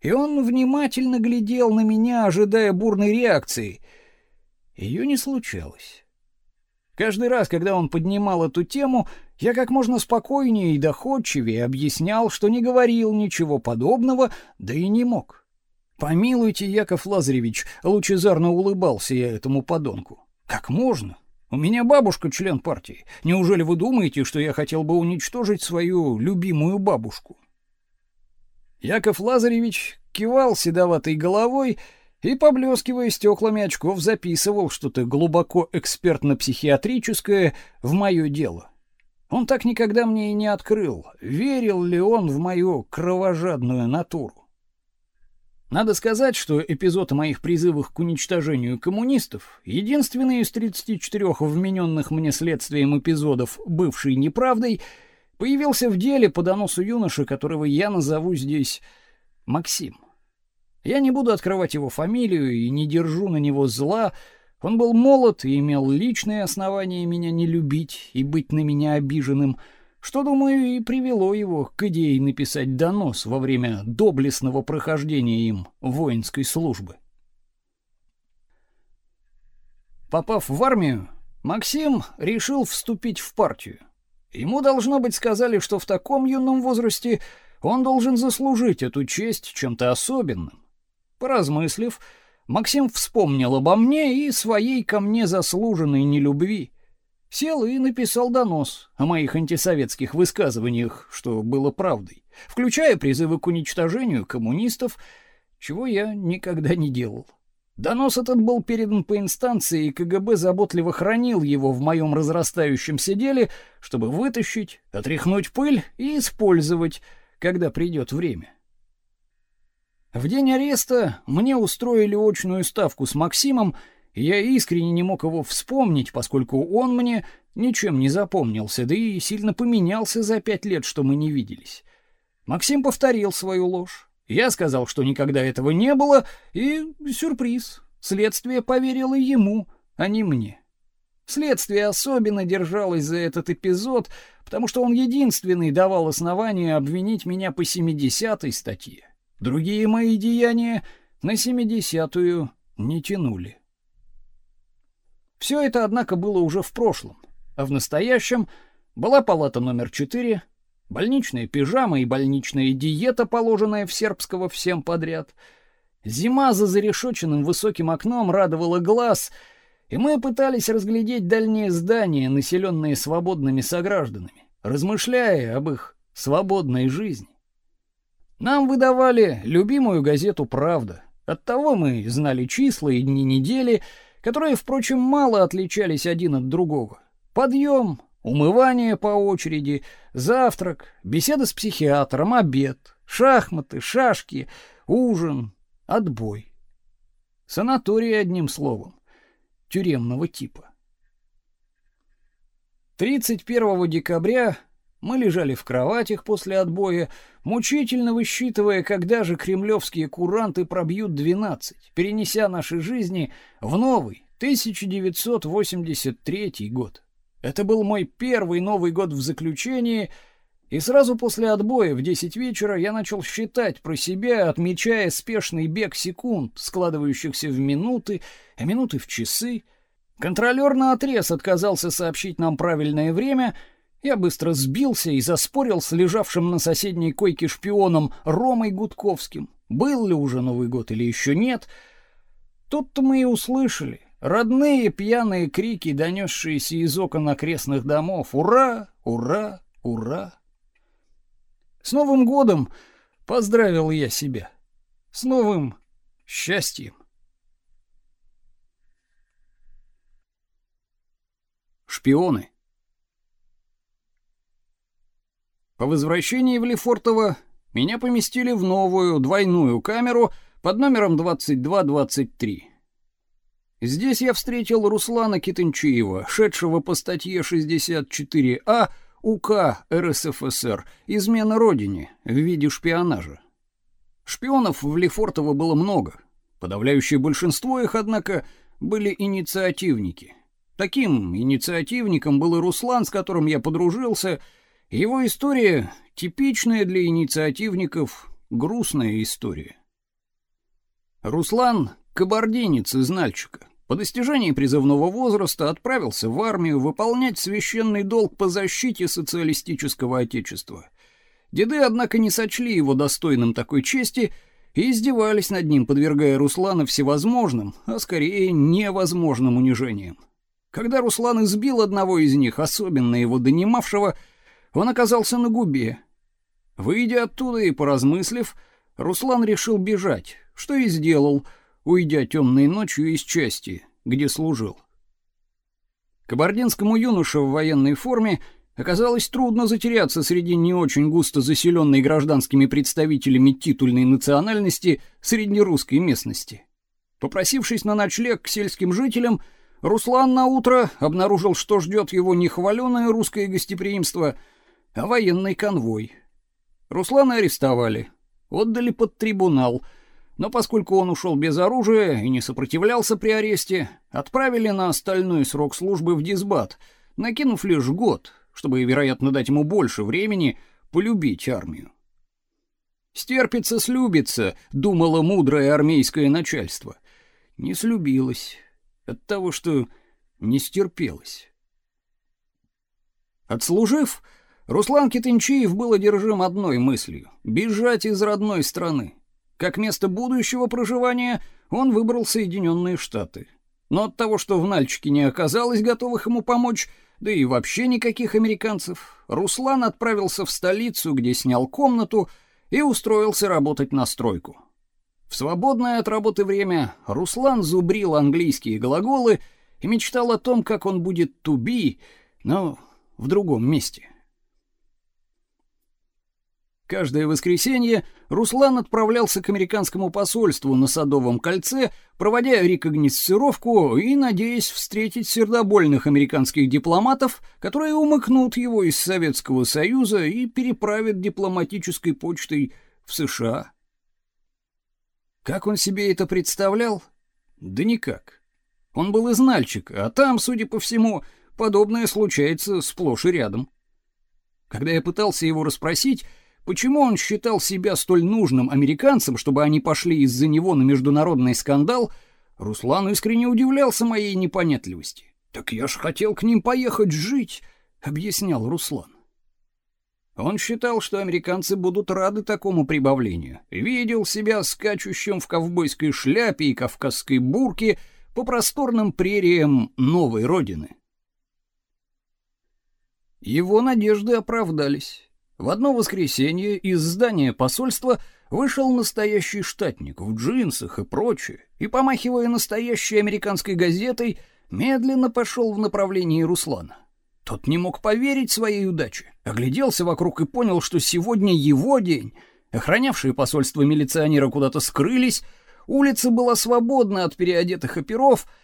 И он внимательно глядел на меня, ожидая бурной реакции. Ее не случалось. Каждый раз, когда он поднимал эту тему, я как можно спокойнее и доходчивее объяснял, что не говорил ничего подобного, да и не мог. Помилуйте, Яков Лазаревич, лучезарно улыбался я этому подонку. Как можно? У меня бабушка член партии. Неужели вы думаете, что я хотел бы уничтожить свою любимую бабушку? Яков Лазаревич кивал седоватой головой и, поблескивая стеклами очков, записывал что-то глубоко экспертно-психиатрическое в мое дело. Он так никогда мне и не открыл, верил ли он в мою кровожадную натуру. Надо сказать, что эпизод о моих призывах к уничтожению коммунистов, единственный из 34 вмененных мне следствием эпизодов, бывший неправдой, появился в деле по доносу юноши, которого я назову здесь Максим. Я не буду открывать его фамилию и не держу на него зла. Он был молод и имел личные основания меня не любить и быть на меня обиженным — что, думаю, и привело его к идее написать донос во время доблестного прохождения им воинской службы. Попав в армию, Максим решил вступить в партию. Ему должно быть сказали, что в таком юном возрасте он должен заслужить эту честь чем-то особенным. Поразмыслив, Максим вспомнил обо мне и своей ко мне заслуженной нелюбви. Сел и написал донос о моих антисоветских высказываниях, что было правдой, включая призывы к уничтожению коммунистов, чего я никогда не делал. Донос этот был передан по инстанции, и КГБ заботливо хранил его в моем разрастающемся деле, чтобы вытащить, отряхнуть пыль и использовать, когда придет время. В день ареста мне устроили очную ставку с Максимом, и я искренне не мог его вспомнить, поскольку он мне ничем не запомнился, да и сильно поменялся за пять лет, что мы не виделись. Максим повторил свою ложь. Я сказал, что никогда этого не было, и сюрприз. Следствие поверило ему, а не мне. Следствие особенно держалось за этот эпизод, потому что он единственный давал основания обвинить меня по 70-й статье. Другие мои деяния на 70-ю не тянули. Все это, однако, было уже в прошлом, а в настоящем была палата номер 4, больничная пижама и больничная диета, положенная в сербского всем подряд. Зима за зарешоченным высоким окном радовала глаз, и мы пытались разглядеть дальние здания, населенные свободными согражданами, размышляя об их свободной жизни. Нам выдавали любимую газету «Правда». Оттого мы знали числа и дни недели, которые, впрочем, мало отличались один от другого. Подъем, Умывание по очереди, завтрак, беседа с психиатром, обед, шахматы, шашки, ужин, отбой. Санаторий одним словом, тюремного типа. 31 декабря мы лежали в кроватях после отбоя, мучительно высчитывая, когда же кремлевские куранты пробьют 12, перенеся наши жизни в новый 1983 год. Это был мой первый Новый год в заключении, и сразу после отбоя в 10 вечера я начал считать про себя, отмечая спешный бег секунд, складывающихся в минуты, а минуты в часы. Контролер наотрез отказался сообщить нам правильное время. Я быстро сбился и заспорил с лежавшим на соседней койке шпионом Ромой Гудковским. Был ли уже Новый год или еще нет? Тут-то мы и услышали. Родные пьяные крики, донесшиеся из окон окрестных домов. Ура! Ура! Ура! С Новым годом поздравил я себя. С новым счастьем. Шпионы. По возвращении в Лефортово меня поместили в новую двойную камеру под номером 2223. Здесь я встретил Руслана Китенчиева, шедшего по статье 64А УК РСФСР «Измена Родине» в виде шпионажа. Шпионов в Лефортово было много. Подавляющее большинство их, однако, были инициативники. Таким инициативником был и Руслан, с которым я подружился. Его история типичная для инициативников, грустная история. Руслан — кабардинец из Нальчика. По достижении призывного возраста отправился в армию выполнять священный долг по защите социалистического отечества. Деды, однако, не сочли его достойным такой чести и издевались над ним, подвергая Руслана всевозможным, а скорее невозможным унижениям. Когда Руслан избил одного из них, особенно его донимавшего, он оказался на губе. Выйдя оттуда и поразмыслив, Руслан решил бежать, что и сделал — уйдя темной ночью из части, где служил. Кабардинскому юноше в военной форме оказалось трудно затеряться среди не очень густо заселенной гражданскими представителями титульной национальности среднерусской местности. Попросившись на ночлег к сельским жителям, Руслан на утро обнаружил, что ждет его не хваленое русское гостеприимство, а военный конвой. Руслана арестовали, отдали под трибунал — но поскольку он ушел без оружия и не сопротивлялся при аресте, отправили на остальной срок службы в дисбат, накинув лишь год, чтобы, вероятно, дать ему больше времени полюбить армию. «Стерпится, слюбится», — думало мудрое армейское начальство. Не слюбилось от того, что не стерпелось. Отслужив, Руслан Китенчиев был одержим одной мыслью — бежать из родной страны. Как место будущего проживания он выбрал Соединенные Штаты. Но от того, что в Нальчике не оказалось готовых ему помочь, да и вообще никаких американцев, Руслан отправился в столицу, где снял комнату и устроился работать на стройку. В свободное от работы время Руслан зубрил английские глаголы и мечтал о том, как он будет to be, но в другом месте. Каждое воскресенье Руслан отправлялся к американскому посольству на Садовом кольце, проводя рекогносцировку и надеясь встретить сердобольных американских дипломатов, которые умыкнут его из Советского Союза и переправят дипломатической почтой в США. Как он себе это представлял? Да никак. Он был из Нальчика, а там, судя по всему, подобное случается сплошь и рядом. Когда я пытался его расспросить, Почему он считал себя столь нужным американцам, чтобы они пошли из-за него на международный скандал, Руслан искренне удивлялся моей непонятливости. «Так я ж хотел к ним поехать жить», — объяснял Руслан. Он считал, что американцы будут рады такому прибавлению. Видел себя скачущим в ковбойской шляпе и кавказской бурке по просторным прериям новой родины. Его надежды оправдались. В одно воскресенье из здания посольства вышел настоящий штатник в джинсах и прочее, и, помахивая настоящей американской газетой, медленно пошел в направлении Руслана. Тот не мог поверить своей удаче, огляделся вокруг и понял, что сегодня его день. Охранявшие посольство милиционеры куда-то скрылись, улица была свободна от переодетых оперов —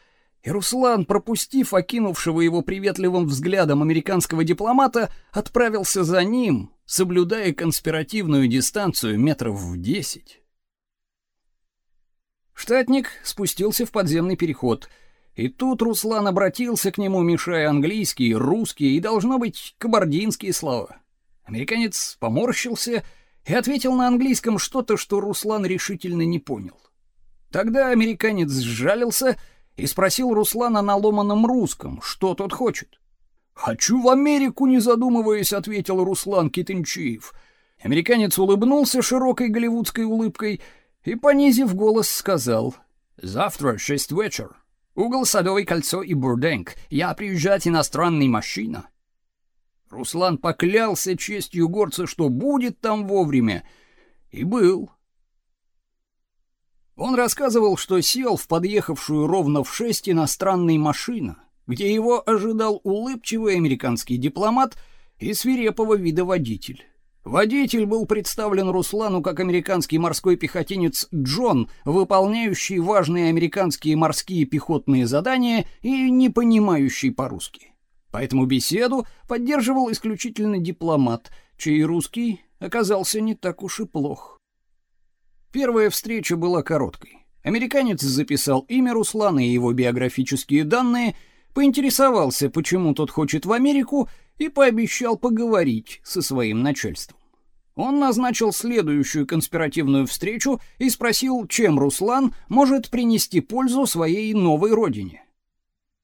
и Руслан, пропустив окинувшего его приветливым взглядом американского дипломата, отправился за ним, соблюдая конспиративную дистанцию метров в десять. Штатник спустился в подземный переход, и тут Руслан обратился к нему, мешая английские, русские и, должно быть, кабардинские слова. Американец поморщился и ответил на английском что-то, что Руслан решительно не понял. Тогда американец сжалился и спросил Руслана на ломаном русском, что тот хочет. «Хочу в Америку, не задумываясь», — ответил Руслан Китенчиев. Американец улыбнулся широкой голливудской улыбкой и, понизив голос, сказал «Завтра шесть вечер. Угол Садовое кольцо и Бурденк. Я приезжать иностранной машина». Руслан поклялся честью горца, что будет там вовремя, и был. Он рассказывал, что сел в подъехавшую ровно в шесть иностранной машина, где его ожидал улыбчивый американский дипломат и свирепого вида водитель. Водитель был представлен Руслану как американский морской пехотинец Джон, выполняющий важные американские морские пехотные задания и не понимающий по-русски. Поэтому беседу поддерживал исключительно дипломат, чей русский оказался не так уж и плох. Первая встреча была короткой. Американец записал имя Руслана и его биографические данные, поинтересовался, почему тот хочет в Америку, и пообещал поговорить со своим начальством. Он назначил следующую конспиративную встречу и спросил, чем Руслан может принести пользу своей новой родине.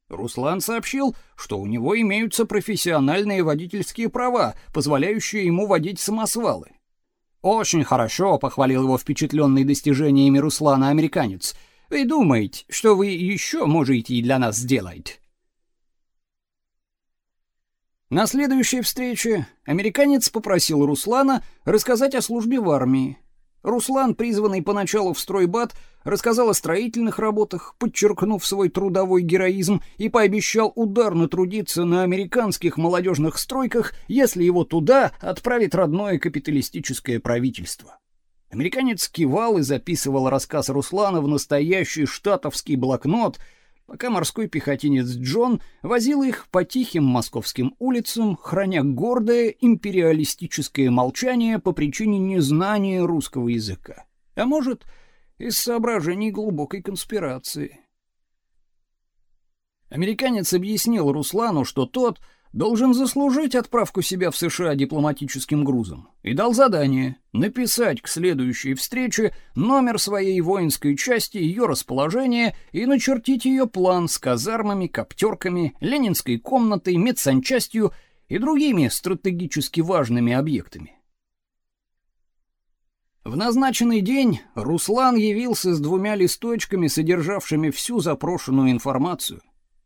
Руслан сообщил, что у него имеются профессиональные водительские права, позволяющие ему водить самосвалы. Очень хорошо, похвалил его впечатленный достижениями Руслана американец. Вы думаете, что вы еще можете для нас сделать? На следующей встрече американец попросил Руслана рассказать о службе в армии. Руслан, призванный поначалу в стройбат, рассказал о строительных работах, подчеркнув свой трудовой героизм и пообещал ударно трудиться на американских молодежных стройках, если его туда отправит родное капиталистическое правительство. Американец кивал и записывал рассказ Руслана в настоящий штатовский блокнот — пока морской пехотинец Джон возил их по тихим московским улицам, храня гордое империалистическое молчание по причине незнания русского языка. А может, из соображений глубокой конспирации. Американец объяснил Руслану, что тот — должен заслужить отправку себя в США дипломатическим грузом и дал задание написать к следующей встрече номер своей воинской части, ее расположение и начертить ее план с казармами, коптерками, ленинской комнатой, медсанчастью и другими стратегически важными объектами. В назначенный день Руслан явился с двумя листочками, содержавшими всю запрошенную информацию.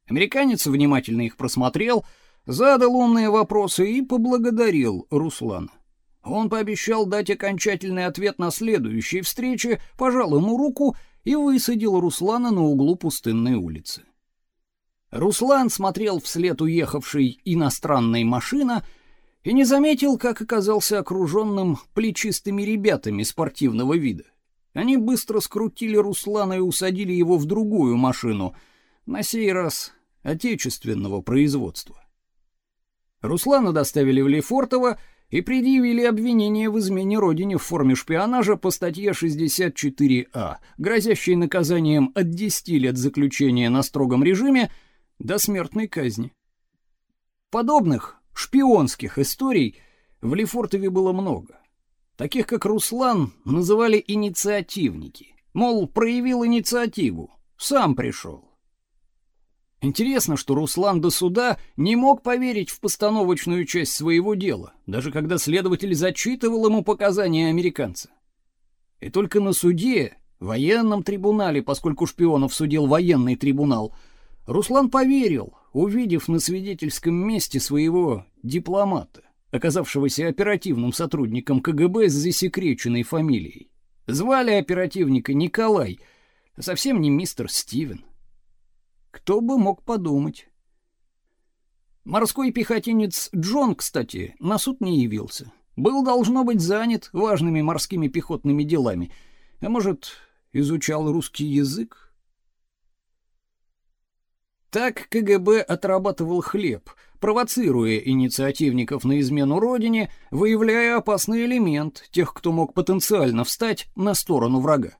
Американец внимательно их просмотрел — задал умные вопросы и поблагодарил Руслана. Он пообещал дать окончательный ответ на следующей встрече, пожал ему руку и высадил Руслана на углу пустынной улицы. Руслан смотрел вслед уехавшей иностранной машины и не заметил, как оказался окруженным плечистыми ребятами спортивного вида. Они быстро скрутили Руслана и усадили его в другую машину, на сей раз отечественного производства. Руслана доставили в Лефортово и предъявили обвинение в измене родине в форме шпионажа по статье 64А, грозящей наказанием от 10 лет заключения на строгом режиме до смертной казни. Подобных шпионских историй в Лефортове было много. Таких, как Руслан, называли инициативники. Мол, проявил инициативу, сам пришел. Интересно, что Руслан до суда не мог поверить в постановочную часть своего дела, даже когда следователь зачитывал ему показания американца. И только на суде, военном трибунале, поскольку шпионов судил военный трибунал, Руслан поверил, увидев на свидетельском месте своего дипломата, оказавшегося оперативным сотрудником КГБ с засекреченной фамилией. Звали оперативника Николай, совсем не мистер Стивен. Кто бы мог подумать? Морской пехотинец Джон, кстати, на суд не явился. Был, должно быть, занят важными морскими пехотными делами. А может, изучал русский язык? Так КГБ отрабатывал хлеб, провоцируя инициативников на измену родине, выявляя опасный элемент тех, кто мог потенциально встать на сторону врага.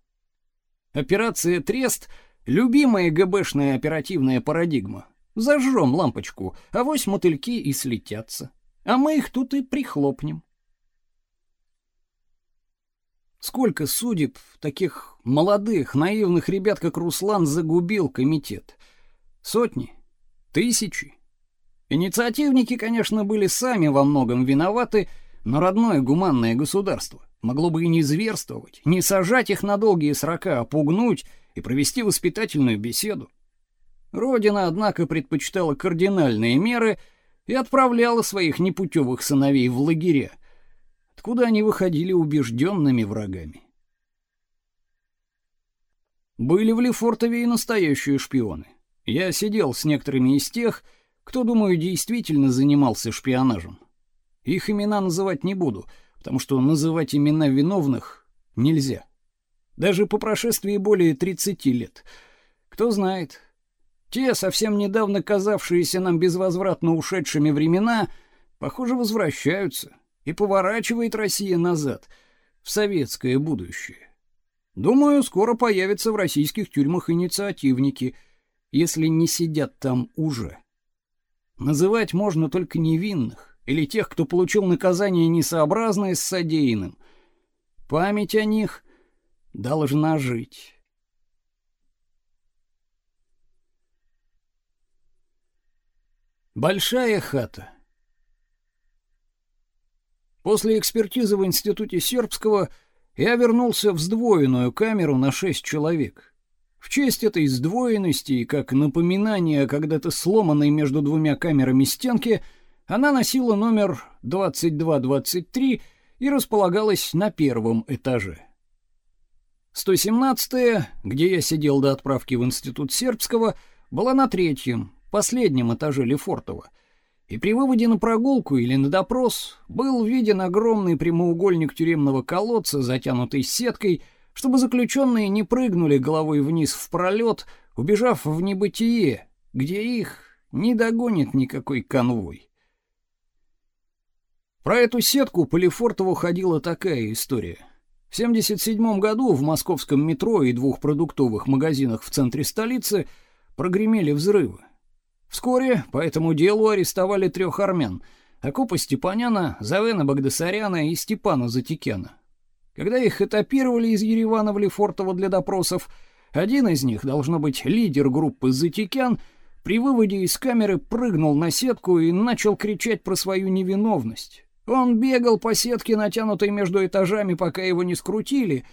Операция «Трест» Любимая ГБшная оперативная парадигма. Зажжем лампочку, а вось мотыльки и слетятся. А мы их тут и прихлопнем. Сколько судеб таких молодых, наивных ребят, как Руслан, загубил комитет? Сотни? Тысячи? Инициативники, конечно, были сами во многом виноваты, но родное гуманное государство могло бы и не зверствовать, не сажать их на долгие срока, а пугнуть и провести воспитательную беседу. Родина, однако, предпочитала кардинальные меры и отправляла своих непутевых сыновей в лагеря, откуда они выходили убежденными врагами. Были в Лефортове и настоящие шпионы. Я сидел с некоторыми из тех, кто, думаю, действительно занимался шпионажем. Их имена называть не буду, потому что называть имена виновных нельзя даже по прошествии более 30 лет. Кто знает, те совсем недавно казавшиеся нам безвозвратно ушедшими времена, похоже, возвращаются, и поворачивает Россия назад в советское будущее. Думаю, скоро появятся в российских тюрьмах инициативники, если не сидят там уже. Называть можно только невинных или тех, кто получил наказание несообразное с содеянным. Память о них должна жить. Большая хата. После экспертизы в институте Сербского я вернулся в сдвоенную камеру на шесть человек. В честь этой сдвоенности и как напоминание о когда-то сломанной между двумя камерами стенке, она носила номер 2223 и располагалась на первом этаже. 117-я, где я сидел до отправки в институт сербского, была на третьем, последнем этаже Лефортово. И при выводе на прогулку или на допрос был виден огромный прямоугольник тюремного колодца, затянутый сеткой, чтобы заключенные не прыгнули головой вниз в пролет, убежав в небытие, где их не догонит никакой конвой. Про эту сетку по Лефортову ходила такая история — в 1977 году в московском метро и двух продуктовых магазинах в центре столицы прогремели взрывы. Вскоре по этому делу арестовали трех армян — Акупа Степаняна, Завена Багдасаряна и Степана Затикяна. Когда их этапировали из Еревана в Лефортово для допросов, один из них, должно быть лидер группы Затикян, при выводе из камеры прыгнул на сетку и начал кричать про свою невиновность. Он бегал по сетке, натянутой между этажами, пока его не скрутили,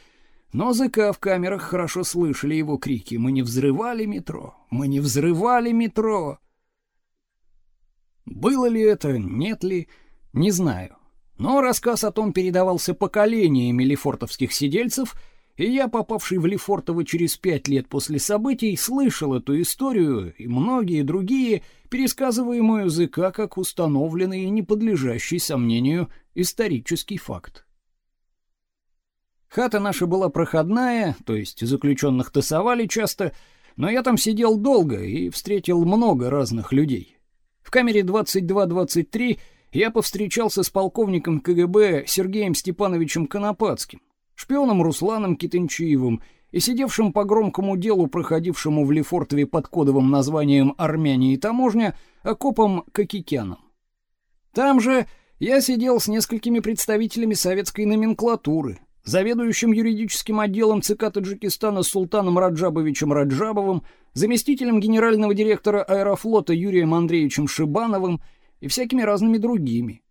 но ЗК в камерах хорошо слышали его крики «Мы не взрывали метро! Мы не взрывали метро!» Было ли это, нет ли, не знаю. Но рассказ о том передавался поколениями лефортовских сидельцев, и я, попавший в Лефортово через пять лет после событий, слышал эту историю и многие другие, пересказываемую языка как установленный и не подлежащий сомнению исторический факт. Хата наша была проходная, то есть заключенных тасовали часто, но я там сидел долго и встретил много разных людей. В камере 22-23 я повстречался с полковником КГБ Сергеем Степановичем Конопатским, шпионом Русланом Китенчиевым и сидевшим по громкому делу, проходившему в Лефортове под кодовым названием «Армяне и таможня», окопом Кокикяном. Там же я сидел с несколькими представителями советской номенклатуры, заведующим юридическим отделом ЦК Таджикистана Султаном Раджабовичем Раджабовым, заместителем генерального директора Аэрофлота Юрием Андреевичем Шибановым и всякими разными другими.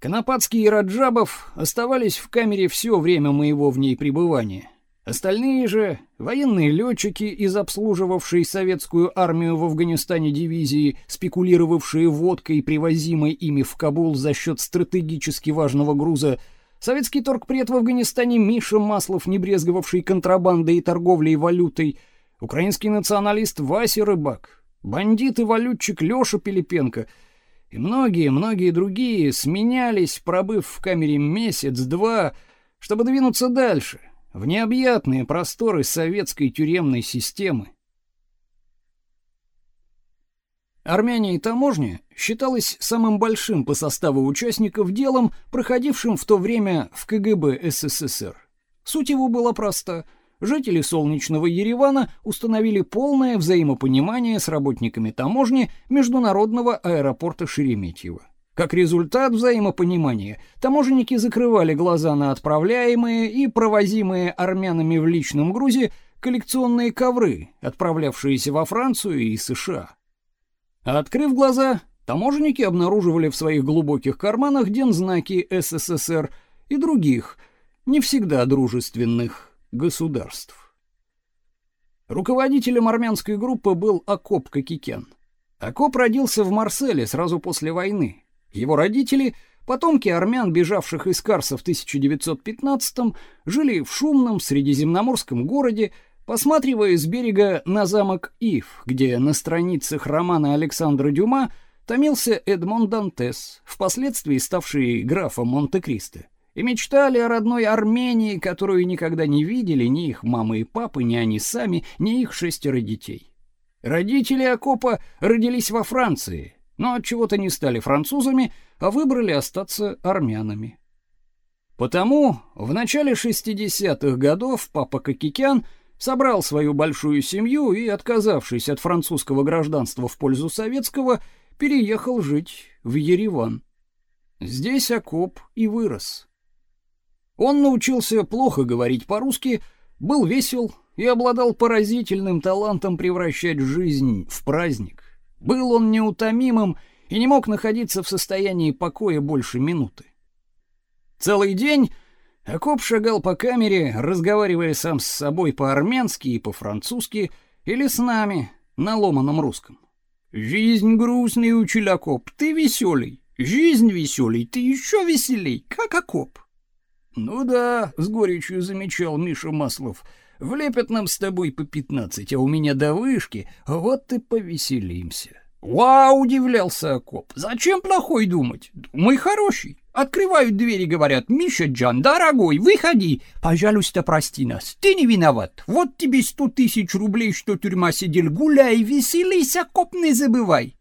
Конопатский и Раджабов оставались в камере все время моего в ней пребывания. Остальные же военные летчики из обслуживавшей советскую армию в Афганистане дивизии, спекулировавшие водкой, привозимой ими в Кабул за счет стратегически важного груза, Советский торгпред в Афганистане Миша Маслов, не брезговавший контрабандой и торговлей валютой, украинский националист Вася Рыбак, бандит и валютчик Лёша Пилипенко. И многие-многие другие сменялись, пробыв в камере месяц-два, чтобы двинуться дальше, в необъятные просторы советской тюремной системы. Армяне и таможня считалось самым большим по составу участников делом, проходившим в то время в КГБ СССР. Суть его была проста. Жители солнечного Еревана установили полное взаимопонимание с работниками таможни международного аэропорта Шереметьево. Как результат взаимопонимания, таможенники закрывали глаза на отправляемые и провозимые армянами в личном грузе коллекционные ковры, отправлявшиеся во Францию и США. Открыв глаза, таможенники обнаруживали в своих глубоких карманах дензнаки СССР и других, не всегда дружественных государств. Руководителем армянской группы был Акоп Кокикян. Акоп родился в Марселе сразу после войны. Его родители, потомки армян, бежавших из Карса в 1915-м, жили в шумном средиземноморском городе, посматривая с берега на замок Ив, где на страницах романа Александра Дюма томился Эдмон Дантес, впоследствии ставший графом Монте-Кристо, и мечтали о родной Армении, которую никогда не видели ни их мамы и папы, ни они сами, ни их шестеро детей. Родители Акопа родились во Франции, но от чего-то не стали французами, а выбрали остаться армянами. Потому в начале 60-х годов папа Кокикян – собрал свою большую семью и, отказавшись от французского гражданства в пользу советского, переехал жить в Ереван. Здесь окоп и вырос. Он научился плохо говорить по-русски, был весел и обладал поразительным талантом превращать жизнь в праздник. Был он неутомимым и не мог находиться в состоянии покоя больше минуты. Целый день Акоп шагал по камере, разговаривая сам с собой по-армянски и по-французски, или с нами на ломаном русском. «Жизнь грустный, учил Акоп, ты веселый. Жизнь веселый, ты еще веселей, как Акоп». «Ну да», — с горечью замечал Миша Маслов, — «влепят нам с тобой по пятнадцать, а у меня до вышки, вот и повеселимся». «Вау!» — удивлялся Акоп. «Зачем плохой думать? Думай хороший». Открывают двери, говорят, «Миша Джан, дорогой, выходи, пожалуйста, прости нас, ты не виноват. Вот тебе сто тысяч рублей, что тюрьма сидел, гуляй, веселись, окоп не забывай».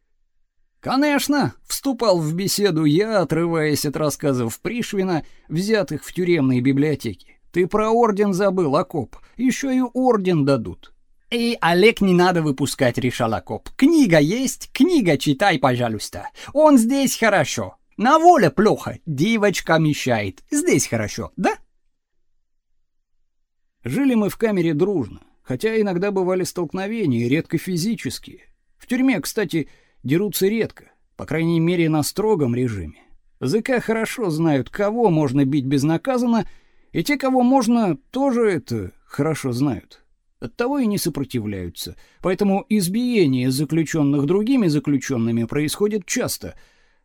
Конечно, вступал в беседу я, отрываясь от рассказов Пришвина, взятых в тюремной библиотеке. Ты про орден забыл, окоп, еще и орден дадут. «Эй, Олег, не надо выпускать, решал окоп. Книга есть, книга читай, пожалуйста. Он здесь хорошо, на воле плохо, девочка мешает. Здесь хорошо, да? Жили мы в камере дружно, хотя иногда бывали столкновения, редко физические. В тюрьме, кстати, дерутся редко, по крайней мере, на строгом режиме. ЗК хорошо знают, кого можно бить безнаказанно, и те, кого можно, тоже это хорошо знают. Оттого и не сопротивляются. Поэтому избиение заключенных другими заключенными происходит часто,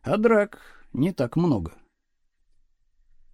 а драк не так много.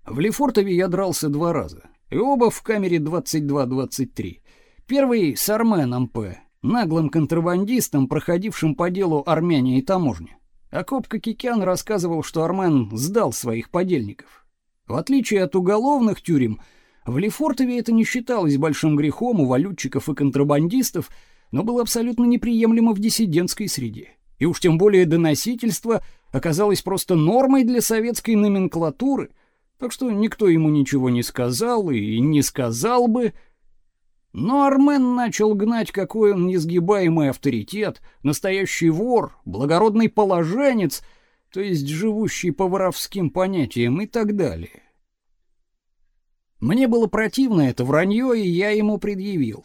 В Лефортове я дрался два раза, и оба в камере 22-23. Первый с Арменом П., наглым контрабандистом, проходившим по делу армяне и таможня. Акоп Кикян рассказывал, что Армен сдал своих подельников. В отличие от уголовных тюрем, в Лефортове это не считалось большим грехом у валютчиков и контрабандистов, но было абсолютно неприемлемо в диссидентской среде. И уж тем более доносительство оказалось просто нормой для советской номенклатуры, так что никто ему ничего не сказал и не сказал бы. Но Армен начал гнать, какой он несгибаемый авторитет, настоящий вор, благородный положенец, то есть живущий по воровским понятиям и так далее. Мне было противно это вранье, и я ему предъявил.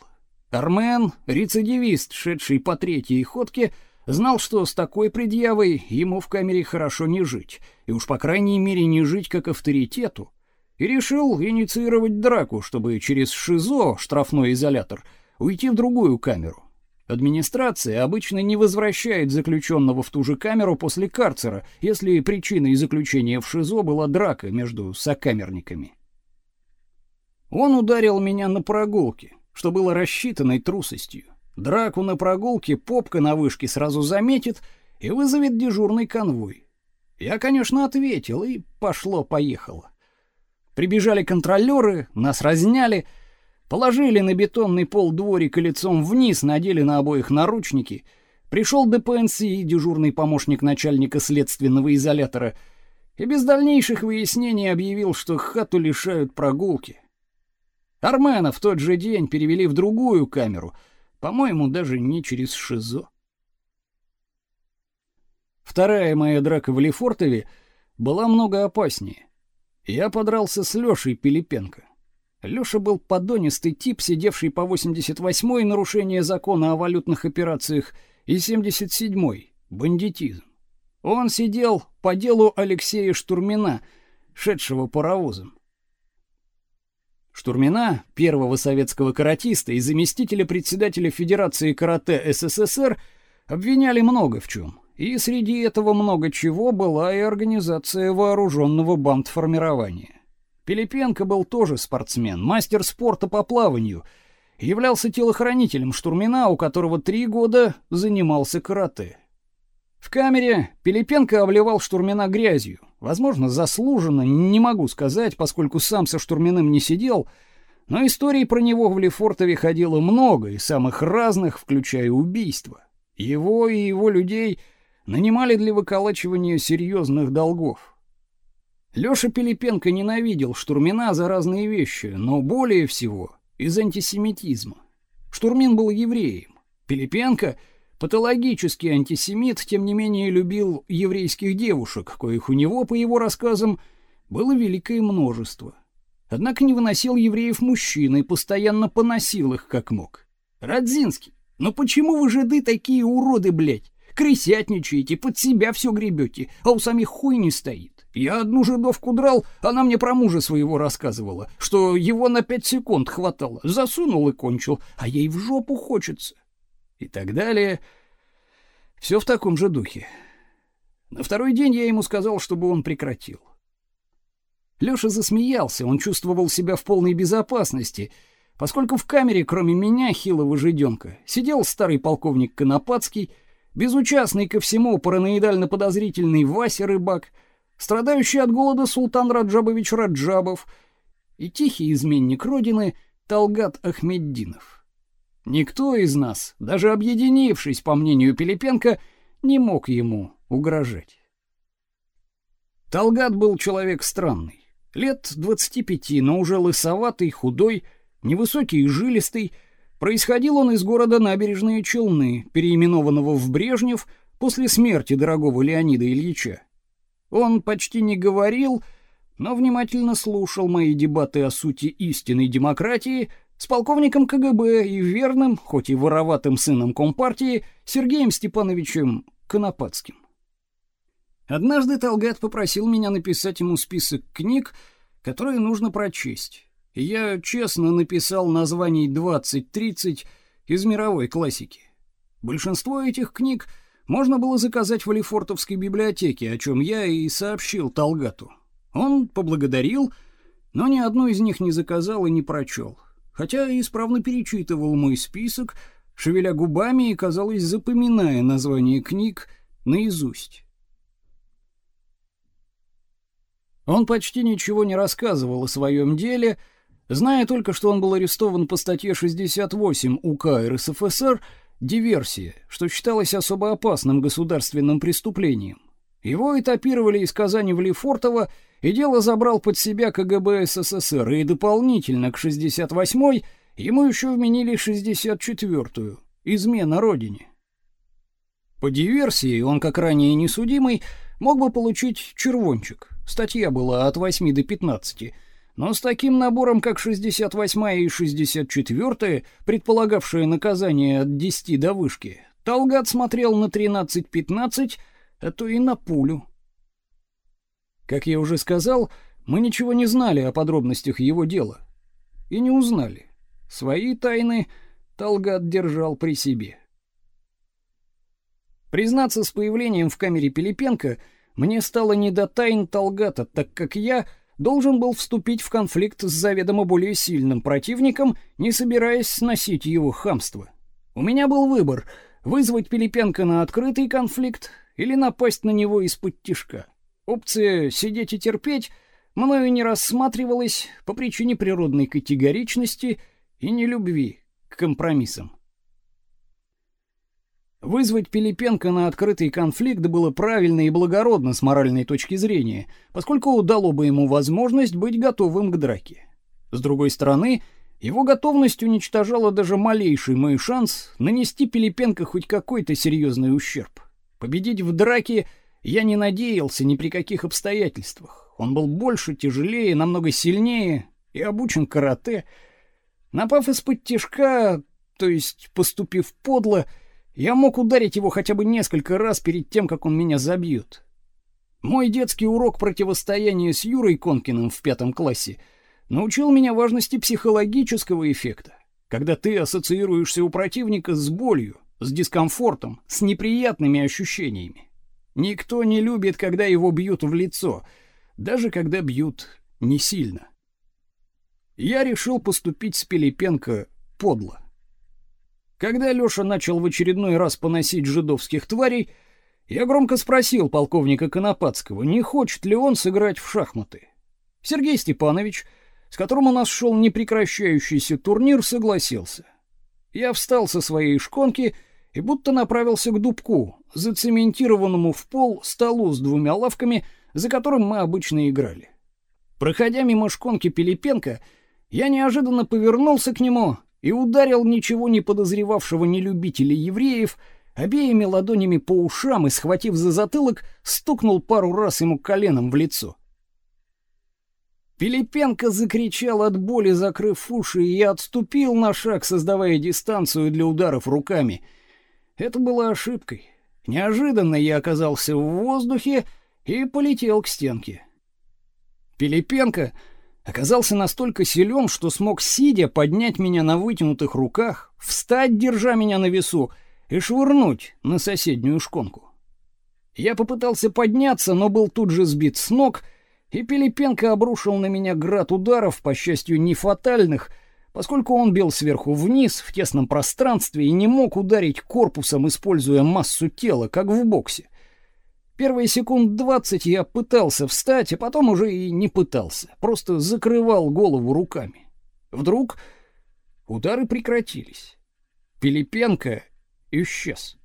Армен, рецидивист, шедший по третьей ходке, знал, что с такой предъявой ему в камере хорошо не жить, и уж по крайней мере не жить как авторитету, и решил инициировать драку, чтобы через ШИЗО, штрафной изолятор, уйти в другую камеру. Администрация обычно не возвращает заключенного в ту же камеру после карцера, если причиной заключения в ШИЗО была драка между сокамерниками. Он ударил меня на прогулке, что было рассчитанной трусостью. Драку на прогулке попка на вышке сразу заметит и вызовет дежурный конвой. Я, конечно, ответил, и пошло-поехало. Прибежали контролеры, нас разняли, положили на бетонный пол дворика лицом вниз, надели на обоих наручники. Пришел ДПНС и дежурный помощник начальника следственного изолятора и без дальнейших выяснений объявил, что хату лишают прогулки. Армена в тот же день перевели в другую камеру, по-моему, даже не через ШИЗО. Вторая моя драка в Лефортове была много опаснее. Я подрался с Лёшей Пилипенко. Лёша был подонистый тип, сидевший по 88-й нарушение закона о валютных операциях и 77-й бандитизм. Он сидел по делу Алексея Штурмина, шедшего паровозом. Штурмина, первого советского каратиста и заместителя председателя Федерации карате СССР, обвиняли много в чем. И среди этого много чего была и организация вооруженного бандформирования. Пилипенко был тоже спортсмен, мастер спорта по плаванию, являлся телохранителем штурмина, у которого три года занимался карате. В камере Пилипенко обливал штурмина грязью, Возможно, заслуженно, не могу сказать, поскольку сам со штурминым не сидел, но историй про него в Лефортове ходило много, и самых разных, включая убийства. Его и его людей нанимали для выколачивания серьезных долгов. Лёша Пилипенко ненавидел штурмина за разные вещи, но более всего из антисемитизма. Штурмин был евреем. Пилипенко — Патологический антисемит, тем не менее, любил еврейских девушек, коих у него, по его рассказам, было великое множество. Однако не выносил евреев мужчин и постоянно поносил их как мог. Радзинский, ну почему вы жиды такие уроды, блядь? Крысятничаете, под себя все гребете, а у самих хуй не стоит. Я одну жидовку драл, она мне про мужа своего рассказывала, что его на пять секунд хватало, засунул и кончил, а ей в жопу хочется и так далее. Все в таком же духе. На второй день я ему сказал, чтобы он прекратил. Лёша засмеялся, он чувствовал себя в полной безопасности, поскольку в камере, кроме меня, хилого жиденка, сидел старый полковник Конопатский, безучастный ко всему параноидально подозрительный Вася Рыбак, страдающий от голода султан Раджабович Раджабов и тихий изменник родины Талгат Ахмеддинов. Никто из нас, даже объединившись, по мнению Пилипенко, не мог ему угрожать. Талгат был человек странный. Лет 25, но уже лысоватый, худой, невысокий и жилистый. Происходил он из города Набережные Челны, переименованного в Брежнев после смерти дорогого Леонида Ильича. Он почти не говорил, но внимательно слушал мои дебаты о сути истинной демократии, с полковником КГБ и верным, хоть и вороватым сыном Компартии, Сергеем Степановичем Конопатским. Однажды Талгат попросил меня написать ему список книг, которые нужно прочесть. я честно написал названий 20-30 из мировой классики. Большинство этих книг можно было заказать в Лефортовской библиотеке, о чем я и сообщил Талгату. Он поблагодарил, но ни одну из них не заказал и не прочел, хотя исправно перечитывал мой список, шевеля губами и, казалось, запоминая названия книг наизусть. Он почти ничего не рассказывал о своем деле, зная только, что он был арестован по статье 68 УК РСФСР «Диверсия», что считалось особо опасным государственным преступлением. Его этапировали из Казани в Лефортово, и дело забрал под себя КГБ СССР, и дополнительно к 68-й ему еще вменили 64-ю измена родине. По диверсии он, как ранее несудимый, мог бы получить червончик. Статья была от 8 до 15. Но с таким набором, как 68 и 64, предполагавшие наказание от 10 до вышки, Талгат смотрел на 13-15, а то и на пулю. Как я уже сказал, мы ничего не знали о подробностях его дела. И не узнали. Свои тайны Талгат держал при себе. Признаться, с появлением в камере Пилипенко мне стало не до тайн Талгата, так как я должен был вступить в конфликт с заведомо более сильным противником, не собираясь сносить его хамство. У меня был выбор — вызвать Пилипенко на открытый конфликт или напасть на него из-под тишка. Опция «сидеть и терпеть» мною не рассматривалась по причине природной категоричности и нелюбви к компромиссам. Вызвать Пилипенко на открытый конфликт было правильно и благородно с моральной точки зрения, поскольку дало бы ему возможность быть готовым к драке. С другой стороны, его готовность уничтожала даже малейший мой шанс нанести Пилипенко хоть какой-то серьезный ущерб. Победить в драке я не надеялся ни при каких обстоятельствах. Он был больше, тяжелее, намного сильнее и обучен карате. Напав из-под тишка, то есть поступив подло, я мог ударить его хотя бы несколько раз перед тем, как он меня забьет. Мой детский урок противостояния с Юрой Конкиным в пятом классе научил меня важности психологического эффекта, когда ты ассоциируешься у противника с болью, с дискомфортом, с неприятными ощущениями. Никто не любит, когда его бьют в лицо, даже когда бьют не сильно. Я решил поступить с Пилипенко подло. Когда Лёша начал в очередной раз поносить жидовских тварей, я громко спросил полковника Конопатского, не хочет ли он сыграть в шахматы. Сергей Степанович, с которым у нас шел непрекращающийся турнир, согласился. Я встал со своей шконки и будто направился к дубку, зацементированному в пол столу с двумя лавками, за которым мы обычно играли. Проходя мимо шконки Пилипенко, я неожиданно повернулся к нему и ударил ничего не подозревавшего нелюбителя евреев обеими ладонями по ушам и, схватив за затылок, стукнул пару раз ему коленом в лицо. Пилипенко закричал от боли, закрыв уши, и отступил на шаг, создавая дистанцию для ударов руками. Это была ошибкой. Неожиданно я оказался в воздухе и полетел к стенке. Пилипенко оказался настолько силен, что смог сидя поднять меня на вытянутых руках, встать, держа меня на весу, и швырнуть на соседнюю шконку. Я попытался подняться, но был тут же сбит с ног, и Пилипенко обрушил на меня град ударов, по счастью, не фатальных, поскольку он бил сверху вниз в тесном пространстве и не мог ударить корпусом, используя массу тела, как в боксе. Первые секунд двадцать я пытался встать, а потом уже и не пытался, просто закрывал голову руками. Вдруг удары прекратились. Пилипенко исчез.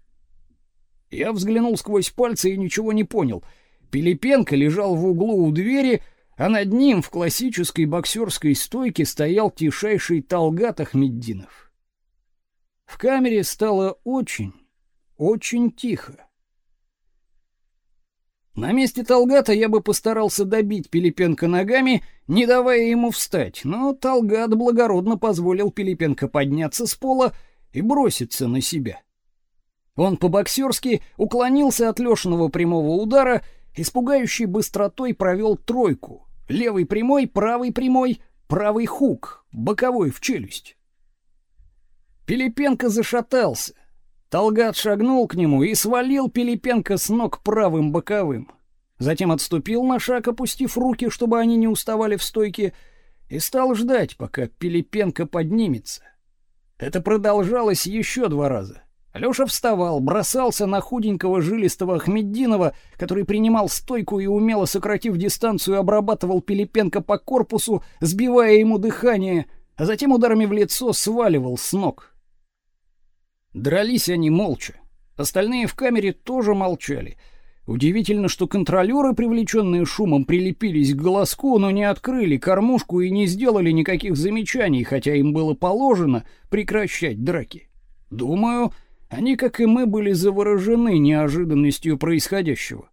Я взглянул сквозь пальцы и ничего не понял. Пилипенко лежал в углу у двери, а над ним в классической боксерской стойке стоял тишайший Талгат Ахмеддинов. В камере стало очень, очень тихо. На месте Талгата я бы постарался добить Пилипенко ногами, не давая ему встать, но Талгат благородно позволил Пилипенко подняться с пола и броситься на себя. Он по-боксерски уклонился от Лешиного прямого удара, испугающей быстротой провел тройку. Левый прямой, правый прямой, правый хук, боковой в челюсть. Пилипенко зашатался. Талгат шагнул к нему и свалил Пилипенко с ног правым боковым. Затем отступил на шаг, опустив руки, чтобы они не уставали в стойке, и стал ждать, пока Пилипенко поднимется. Это продолжалось еще два раза. Лёша вставал, бросался на худенького жилистого Ахмеддинова, который принимал стойку и умело сократив дистанцию обрабатывал Пилипенко по корпусу, сбивая ему дыхание, а затем ударами в лицо сваливал с ног. Дрались они молча. Остальные в камере тоже молчали. Удивительно, что контролеры, привлеченные шумом, прилепились к голоску, но не открыли кормушку и не сделали никаких замечаний, хотя им было положено прекращать драки. Думаю, они, как и мы, были заворожены неожиданностью происходящего.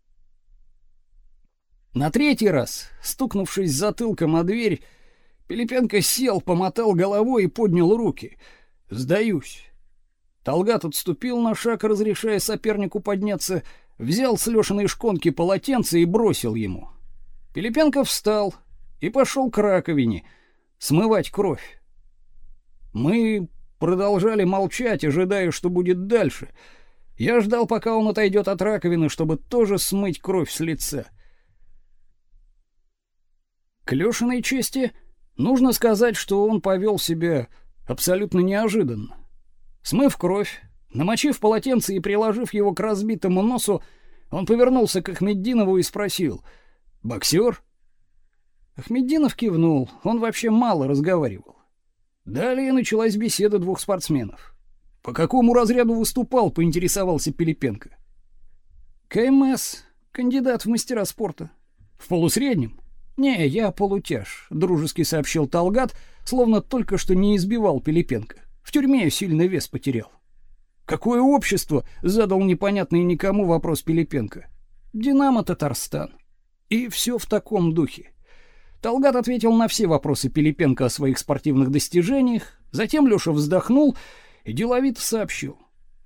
На третий раз, стукнувшись затылком о дверь, Пилипенко сел, помотал головой и поднял руки. «Сдаюсь. Талгат отступил на шаг, разрешая сопернику подняться, взял с Лешиной шконки полотенце и бросил ему. Пилипенко встал и пошел к раковине смывать кровь. Мы продолжали молчать, ожидая, что будет дальше. Я ждал, пока он отойдет от раковины, чтобы тоже смыть кровь с лица. К Лешиной чести нужно сказать, что он повел себя абсолютно неожиданно. Смыв кровь, намочив полотенце и приложив его к разбитому носу, он повернулся к Ахмеддинову и спросил: "Боксер?" Ахмеддинов кивнул. Он вообще мало разговаривал. Далее началась беседа двух спортсменов. По какому разряду выступал, поинтересовался Пилипенко. КМС, кандидат в мастера спорта. В полусреднем? Не, я полутяж, дружески сообщил Талгат, словно только что не избивал Пилипенко. В тюрьме сильный вес потерял. Какое общество? задал непонятный никому вопрос Пилипенко. Динамо Татарстан. И все в таком духе. Талгат ответил на все вопросы Пилипенко о своих спортивных достижениях, затем Лёша вздохнул и деловито сообщил: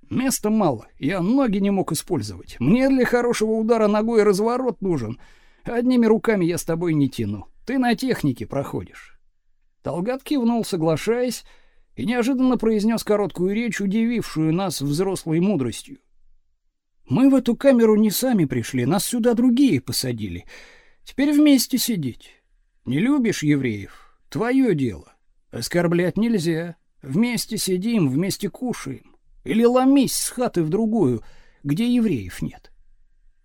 "Места мало, я ноги не мог использовать. Мне для хорошего удара ногой разворот нужен. Одними руками я с тобой не тяну. Ты на технике проходишь". Талгат кивнул, соглашаясь, и неожиданно произнес короткую речь, удивившую нас взрослой мудростью. Мы в эту камеру не сами пришли, нас сюда другие посадили. Теперь вместе сидеть. Не любишь евреев? Твое дело. Оскорблять нельзя. Вместе сидим, вместе кушаем. Или ломись с хаты в другую, где евреев нет.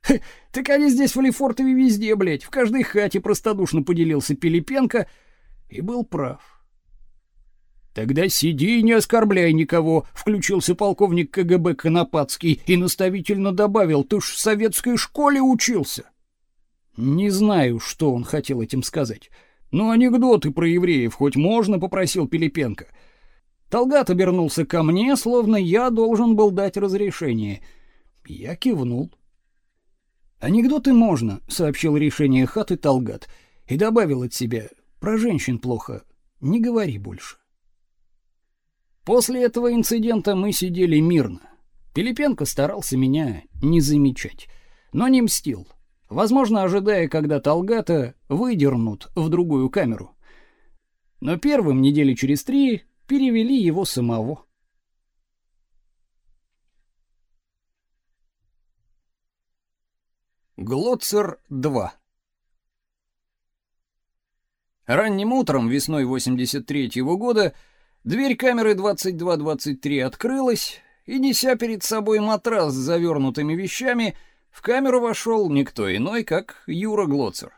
Хе, так они здесь в Лефортове везде, блядь, в каждой хате простодушно поделился Пилипенко и был прав. Тогда сиди и не оскорбляй никого, включился полковник КГБ Конопатский и наставительно добавил: "Ты ж в советской школе учился". Не знаю, что он хотел этим сказать. Но анекдоты про евреев хоть можно, попросил Пилипенко. Талгат обернулся ко мне, словно я должен был дать разрешение. Я кивнул. Анекдоты можно, сообщил решение хаты Талгат и добавил от себя: про женщин плохо, не говори больше. После этого инцидента мы сидели мирно. Пилипенко старался меня не замечать, но не мстил. Возможно, ожидая, когда Талгата выдернут в другую камеру. Но первым недели через три перевели его самого. Глоцер 2 Ранним утром весной 83-го года Дверь камеры 2223 открылась, и, неся перед собой матрас с завернутыми вещами, в камеру вошел никто иной, как Юра Глоцер.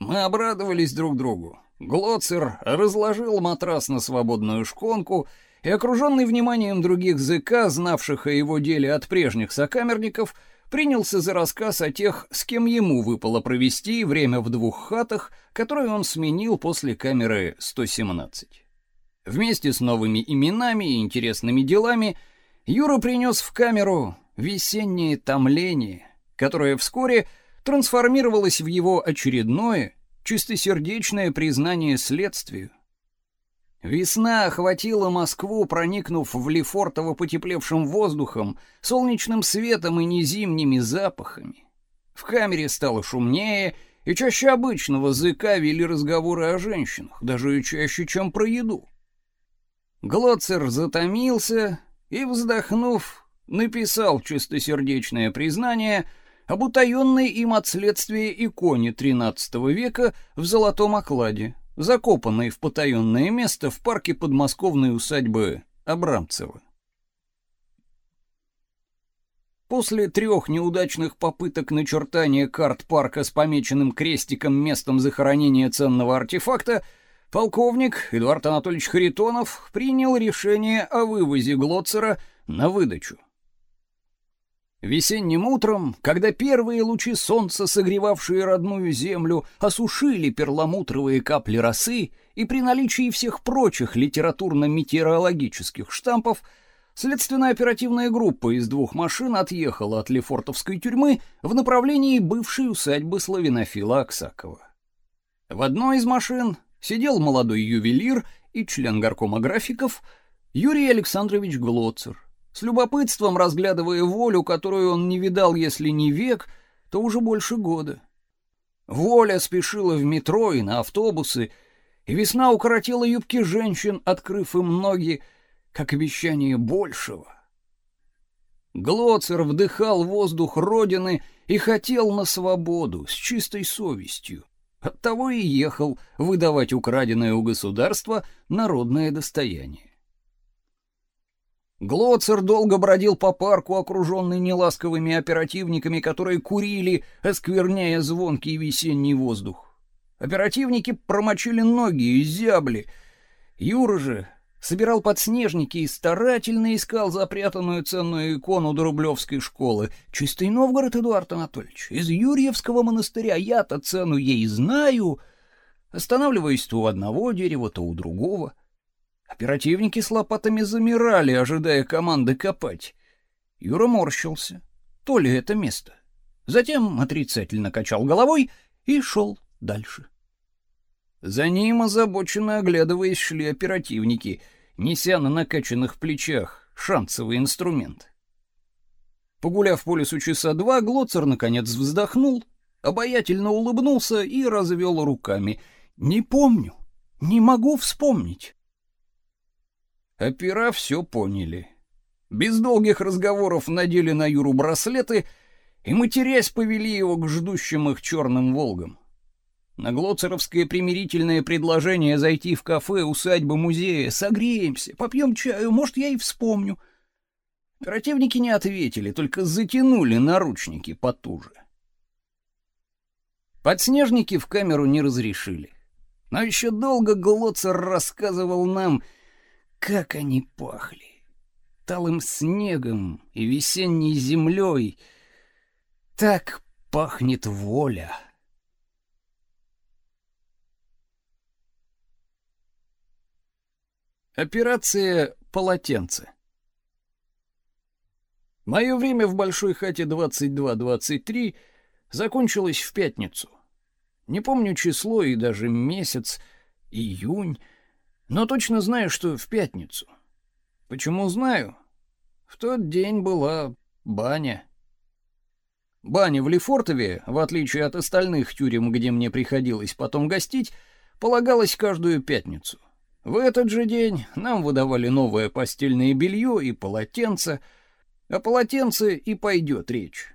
Мы обрадовались друг другу. Глоцер разложил матрас на свободную шконку и, окруженный вниманием других ЗК, знавших о его деле от прежних сокамерников, принялся за рассказ о тех, с кем ему выпало провести время в двух хатах, которые он сменил после камеры 117. Вместе с новыми именами и интересными делами Юра принес в камеру весеннее томление, которое вскоре трансформировалось в его очередное, чистосердечное признание следствию. Весна охватила Москву, проникнув в Лефортово потеплевшим воздухом, солнечным светом и незимними запахами. В камере стало шумнее, и чаще обычного ЗК вели разговоры о женщинах, даже чаще, чем про еду. Глоцер затомился и, вздохнув, написал чистосердечное признание об утаенной им от следствия иконе XIII века в золотом окладе, закопанной в потаенное место в парке подмосковной усадьбы Абрамцева. После трех неудачных попыток начертания карт парка с помеченным крестиком местом захоронения ценного артефакта, полковник Эдуард Анатольевич Харитонов принял решение о вывозе Глоцера на выдачу. Весенним утром, когда первые лучи солнца, согревавшие родную землю, осушили перламутровые капли росы, и при наличии всех прочих литературно-метеорологических штампов следственная оперативная группа из двух машин отъехала от Лефортовской тюрьмы в направлении бывшей усадьбы славянофила Аксакова. В одной из машин сидел молодой ювелир и член горкома графиков Юрий Александрович Глоцер — с любопытством разглядывая волю, которую он не видал, если не век, то уже больше года. Воля спешила в метро и на автобусы, и весна укоротила юбки женщин, открыв им ноги, как обещание большего. Глоцер вдыхал воздух родины и хотел на свободу, с чистой совестью. Оттого и ехал выдавать украденное у государства народное достояние. Глоцер долго бродил по парку, окруженный неласковыми оперативниками, которые курили, оскверняя звонкий весенний воздух. Оперативники промочили ноги и зябли. Юра же собирал подснежники и старательно искал запрятанную ценную икону Дорублевской школы. Чистый Новгород, Эдуард Анатольевич, из Юрьевского монастыря я-то цену ей знаю. Останавливаясь то у одного дерева, то у другого — Оперативники с лопатами замирали, ожидая команды копать. Юра морщился. То ли это место. Затем отрицательно качал головой и шел дальше. За ним, озабоченно оглядываясь, шли оперативники, неся на накачанных плечах шансовый инструмент. Погуляв по лесу часа два, Глоцер наконец вздохнул, обаятельно улыбнулся и развел руками. «Не помню, не могу вспомнить». Опера все поняли. Без долгих разговоров надели на Юру браслеты и, матерясь, повели его к ждущим их черным «Волгам». На Глоцеровское примирительное предложение зайти в кафе усадьбы музея «Согреемся, попьем чаю, может, я и вспомню». Оперативники не ответили, только затянули наручники потуже. Подснежники в камеру не разрешили. Но еще долго Глоцер рассказывал нам, как они пахли! Талым снегом и весенней землей. Так пахнет воля. Операция «Полотенце». Мое время в большой хате 22-23 закончилось в пятницу. Не помню число и даже месяц, июнь, но точно знаю, что в пятницу. Почему знаю? В тот день была баня. Баня в Лефортове, в отличие от остальных тюрем, где мне приходилось потом гостить, полагалась каждую пятницу. В этот же день нам выдавали новое постельное белье и полотенце, о полотенце и пойдет речь.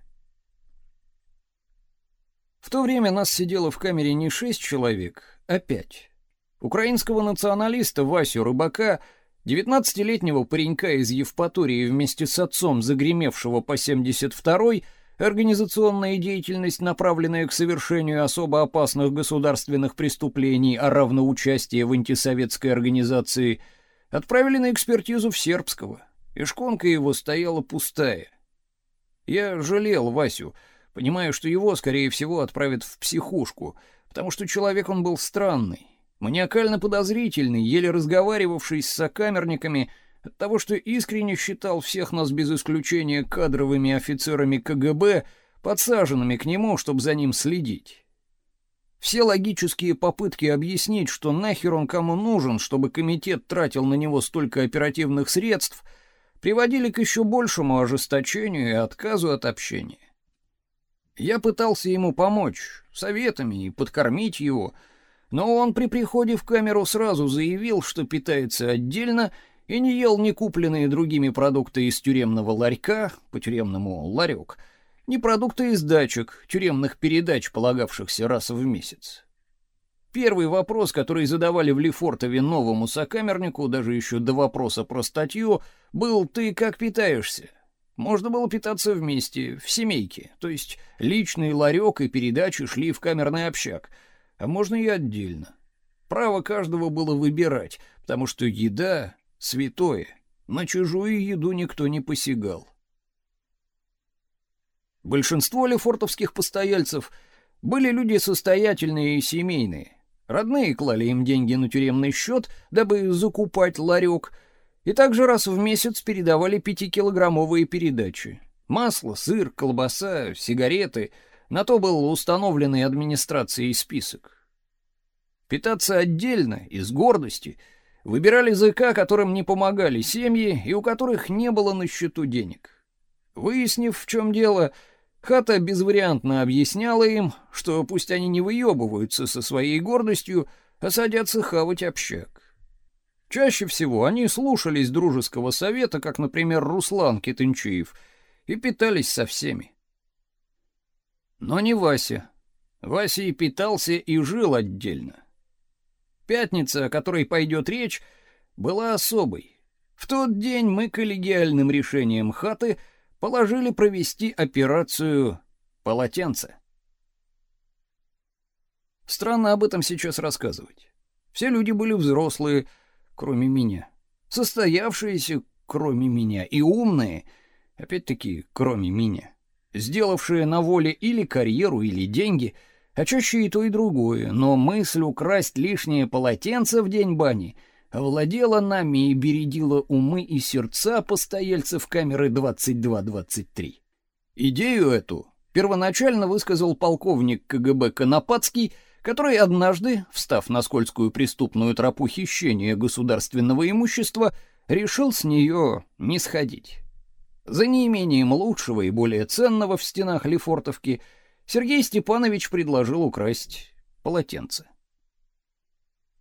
В то время нас сидело в камере не шесть человек, а пять. Украинского националиста Васю Рыбака, 19-летнего паренька из Евпатории вместе с отцом, загремевшего по 72-й, организационная деятельность, направленная к совершению особо опасных государственных преступлений, а равно участие в антисоветской организации, отправили на экспертизу в Сербского, и шконка его стояла пустая. Я жалел Васю, понимая, что его, скорее всего, отправят в психушку, потому что человек он был странный, маниакально подозрительный, еле разговаривавший с сокамерниками, от того, что искренне считал всех нас без исключения кадровыми офицерами КГБ, подсаженными к нему, чтобы за ним следить. Все логические попытки объяснить, что нахер он кому нужен, чтобы комитет тратил на него столько оперативных средств, приводили к еще большему ожесточению и отказу от общения. Я пытался ему помочь, советами и подкормить его, но он при приходе в камеру сразу заявил, что питается отдельно и не ел ни купленные другими продукты из тюремного ларька, по-тюремному ларек, ни продукты из дачек, тюремных передач, полагавшихся раз в месяц. Первый вопрос, который задавали в Лефортове новому сокамернику, даже еще до вопроса про статью, был «Ты как питаешься?». Можно было питаться вместе, в семейке, то есть личный ларек и передачи шли в камерный общак, а можно и отдельно. Право каждого было выбирать, потому что еда — святое, на чужую еду никто не посягал. Большинство лефортовских постояльцев были люди состоятельные и семейные. Родные клали им деньги на тюремный счет, дабы закупать ларек — и также раз в месяц передавали пятикилограммовые передачи. Масло, сыр, колбаса, сигареты. На то был установленный администрацией список. Питаться отдельно, из гордости, выбирали языка, которым не помогали семьи и у которых не было на счету денег. Выяснив, в чем дело, Хата безвариантно объясняла им, что пусть они не выебываются со своей гордостью, а садятся хавать общак. Чаще всего они слушались дружеского совета, как, например, Руслан Китынчиев, и питались со всеми. Но не Вася. Вася и питался, и жил отдельно. Пятница, о которой пойдет речь, была особой. В тот день мы коллегиальным решением хаты положили провести операцию «Полотенце». Странно об этом сейчас рассказывать. Все люди были взрослые, кроме меня. Состоявшиеся, кроме меня, и умные, опять-таки, кроме меня. Сделавшие на воле или карьеру, или деньги, а чаще и то, и другое, но мысль украсть лишнее полотенце в день бани овладела нами и бередила умы и сердца постояльцев камеры 2223. Идею эту первоначально высказал полковник КГБ Конопатский, который однажды, встав на скользкую преступную тропу хищения государственного имущества, решил с нее не сходить. За неимением лучшего и более ценного в стенах Лефортовки Сергей Степанович предложил украсть полотенце.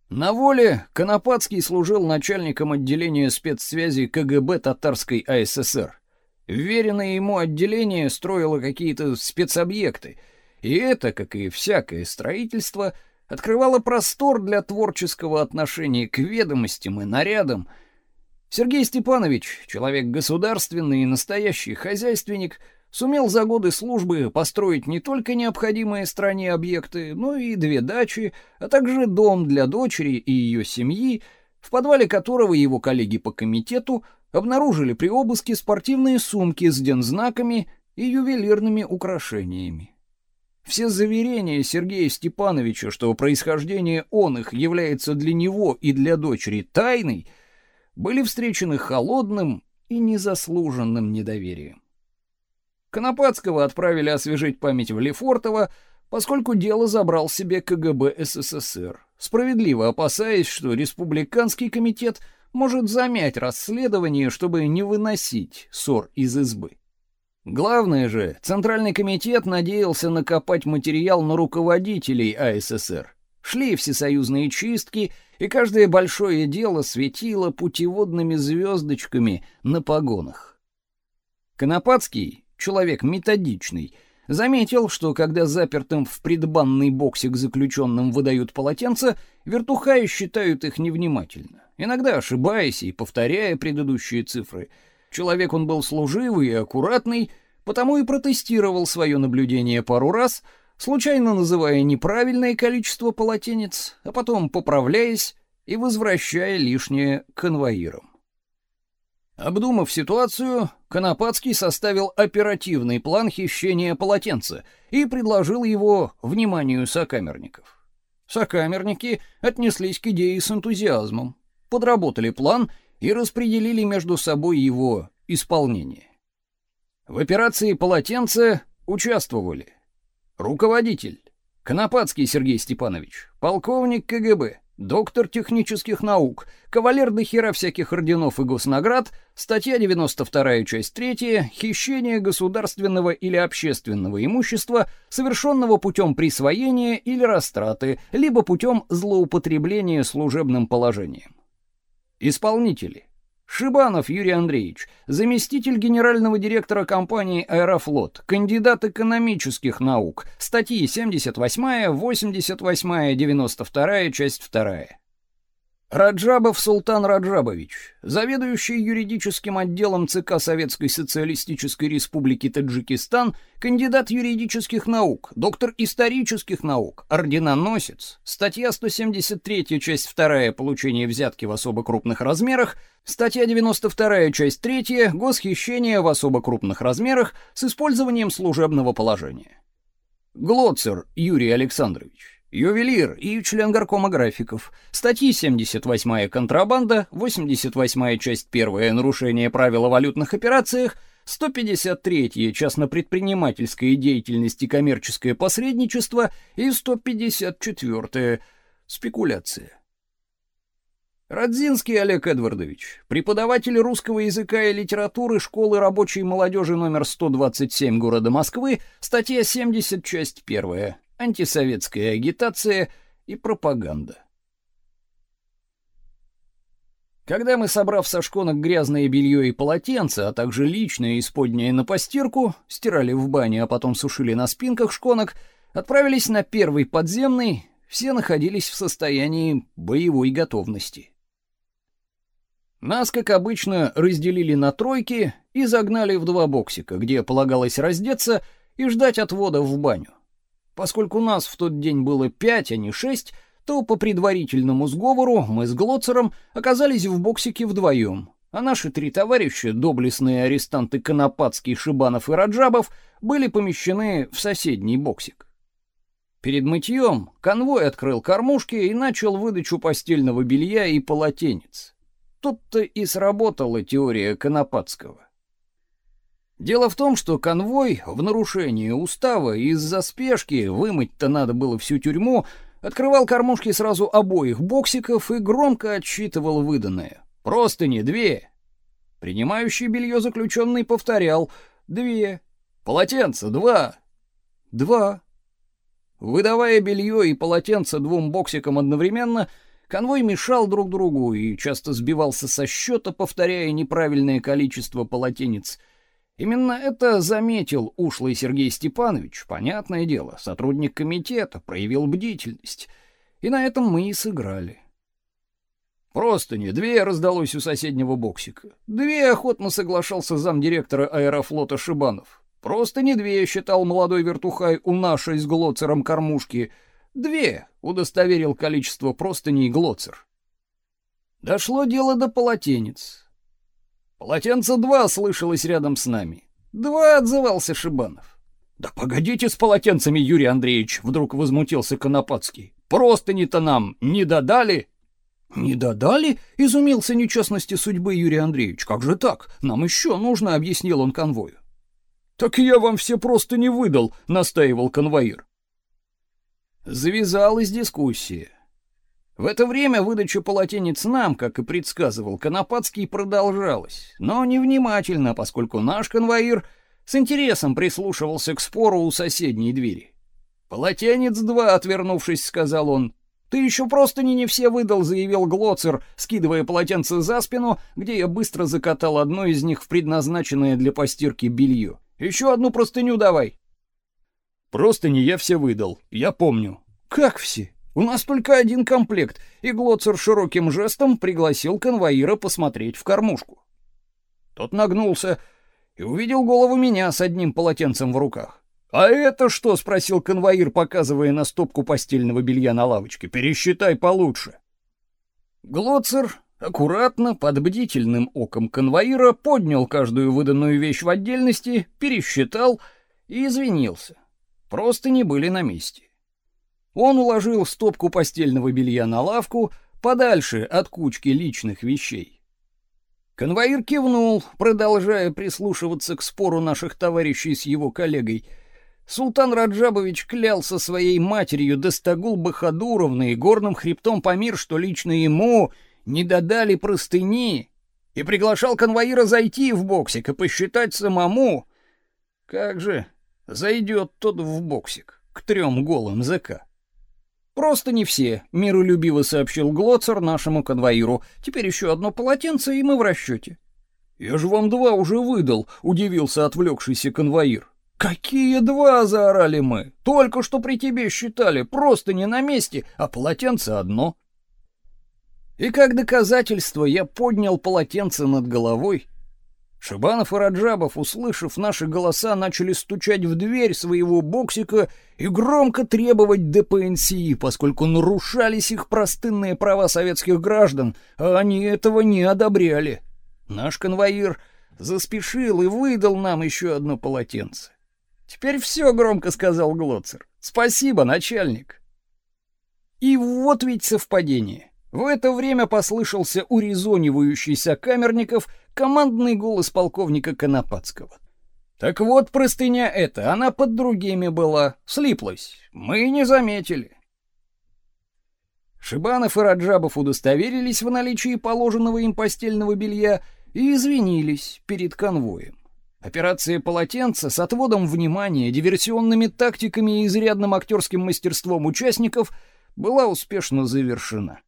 На воле Конопатский служил начальником отделения спецсвязи КГБ Татарской АССР. Вверенное ему отделение строило какие-то спецобъекты — и это, как и всякое строительство, открывало простор для творческого отношения к ведомостям и нарядам. Сергей Степанович, человек государственный и настоящий хозяйственник, сумел за годы службы построить не только необходимые стране объекты, но и две дачи, а также дом для дочери и ее семьи, в подвале которого его коллеги по комитету обнаружили при обыске спортивные сумки с дензнаками и ювелирными украшениями. Все заверения Сергея Степановича, что происхождение он их является для него и для дочери тайной, были встречены холодным и незаслуженным недоверием. Конопатского отправили освежить память в Лефортово, поскольку дело забрал себе КГБ СССР, справедливо опасаясь, что республиканский комитет может замять расследование, чтобы не выносить ссор из избы. Главное же, Центральный комитет надеялся накопать материал на руководителей АССР. Шли всесоюзные чистки, и каждое большое дело светило путеводными звездочками на погонах. Конопатский, человек методичный, заметил, что когда запертым в предбанный боксик заключенным выдают полотенца, вертухаи считают их невнимательно, иногда ошибаясь и повторяя предыдущие цифры — Человек он был служивый и аккуратный, потому и протестировал свое наблюдение пару раз, случайно называя неправильное количество полотенец, а потом поправляясь и возвращая лишнее конвоирам. Обдумав ситуацию, Конопатский составил оперативный план хищения полотенца и предложил его вниманию сокамерников. Сокамерники отнеслись к идее с энтузиазмом, подработали план и распределили между собой его исполнение. В операции «Полотенце» участвовали руководитель Конопатский Сергей Степанович, полковник КГБ, доктор технических наук, кавалер до хера всяких орденов и госнаград, статья 92, часть 3, хищение государственного или общественного имущества, совершенного путем присвоения или растраты, либо путем злоупотребления служебным положением. Исполнители. Шибанов Юрий Андреевич, заместитель генерального директора компании Аэрофлот, кандидат экономических наук. Статьи 78, 88, 92, часть 2. Раджабов Султан Раджабович, заведующий юридическим отделом ЦК Советской Социалистической Республики Таджикистан, кандидат юридических наук, доктор исторических наук, орденоносец. Статья 173, часть 2, получение взятки в особо крупных размерах, статья 92, часть 3, госхищение в особо крупных размерах с использованием служебного положения. Глоцер Юрий Александрович ювелир и член горкома графиков. Статьи 78-я контрабанда, 88-я часть 1 нарушение правил о валютных операциях, 153-я частно-предпринимательская деятельность и коммерческое посредничество и 154-я спекуляция. Радзинский Олег Эдвардович, преподаватель русского языка и литературы школы рабочей молодежи номер 127 города Москвы, статья 70, часть 1 антисоветская агитация и пропаганда. Когда мы, собрав со шконок грязное белье и полотенца, а также личное исподнее на постирку, стирали в бане, а потом сушили на спинках шконок, отправились на первый подземный, все находились в состоянии боевой готовности. Нас, как обычно, разделили на тройки и загнали в два боксика, где полагалось раздеться и ждать отвода в баню. Поскольку нас в тот день было пять, а не шесть, то по предварительному сговору мы с Глоцером оказались в боксике вдвоем, а наши три товарища, доблестные арестанты Конопатский, Шибанов и Раджабов, были помещены в соседний боксик. Перед мытьем конвой открыл кормушки и начал выдачу постельного белья и полотенец. Тут-то и сработала теория Конопатского. Дело в том, что конвой в нарушение устава из-за спешки вымыть-то надо было всю тюрьму, открывал кормушки сразу обоих боксиков и громко отсчитывал выданное. Просто не две. Принимающий белье заключенный повторял «две». Полотенце два. Два. Выдавая белье и полотенце двум боксикам одновременно, конвой мешал друг другу и часто сбивался со счета, повторяя неправильное количество полотенец — Именно это заметил ушлый Сергей Степанович, понятное дело, сотрудник комитета, проявил бдительность. И на этом мы и сыграли. Просто не две раздалось у соседнего боксика. Две охотно соглашался замдиректора аэрофлота Шибанов. Просто не две считал молодой вертухай у нашей с Глоцером кормушки. Две удостоверил количество простыней Глоцер. Дошло дело до полотенец. Полотенце два слышалось рядом с нами. Два отзывался Шибанов. Да погодите с полотенцами, Юрий Андреевич, вдруг возмутился Конопатский. Просто не-то нам не додали. Не додали? изумился нечестности судьбы Юрий Андреевич. Как же так? Нам еще нужно, объяснил он конвою. Так я вам все просто не выдал, настаивал конвоир. Завязалась дискуссия. В это время выдача полотенец нам, как и предсказывал Конопатский, продолжалась, но невнимательно, поскольку наш конвоир с интересом прислушивался к спору у соседней двери. «Полотенец два», — отвернувшись, сказал он. «Ты еще просто не не все выдал», — заявил Глоцер, скидывая полотенце за спину, где я быстро закатал одно из них в предназначенное для постирки белье. «Еще одну простыню давай». «Просто не я все выдал, я помню». «Как все?» У нас только один комплект, и Глоцер широким жестом пригласил конвоира посмотреть в кормушку. Тот нагнулся и увидел голову меня с одним полотенцем в руках. «А это что?» — спросил конвоир, показывая на стопку постельного белья на лавочке. «Пересчитай получше». Глоцер аккуратно, под бдительным оком конвоира, поднял каждую выданную вещь в отдельности, пересчитал и извинился. Просто не были на месте. Он уложил стопку постельного белья на лавку, подальше от кучки личных вещей. Конвоир кивнул, продолжая прислушиваться к спору наших товарищей с его коллегой. Султан Раджабович клялся своей матерью Достагул Бахадуровной и горным хребтом Памир, что лично ему не додали простыни, и приглашал конвоира зайти в боксик и посчитать самому. Как же зайдет тот в боксик к трем голым ЗК? Просто не все, миролюбиво сообщил Глоцер нашему конвоиру. Теперь еще одно полотенце, и мы в расчете. Я же вам два уже выдал, удивился отвлекшийся конвоир. Какие два, заорали мы. Только что при тебе считали, просто не на месте, а полотенце одно. И как доказательство я поднял полотенце над головой. Шибанов и Раджабов, услышав наши голоса, начали стучать в дверь своего боксика и громко требовать ДПНС, поскольку нарушались их простынные права советских граждан, а они этого не одобряли. Наш конвоир заспешил и выдал нам еще одно полотенце. Теперь все громко сказал Глоцер. Спасибо, начальник. И вот ведь совпадение. В это время послышался урезонивающийся камерников командный голос полковника Конопатского. Так вот, простыня эта, она под другими была, слиплась. Мы не заметили. Шибанов и Раджабов удостоверились в наличии положенного им постельного белья и извинились перед конвоем. Операция «Полотенце» с отводом внимания, диверсионными тактиками и изрядным актерским мастерством участников была успешно завершена.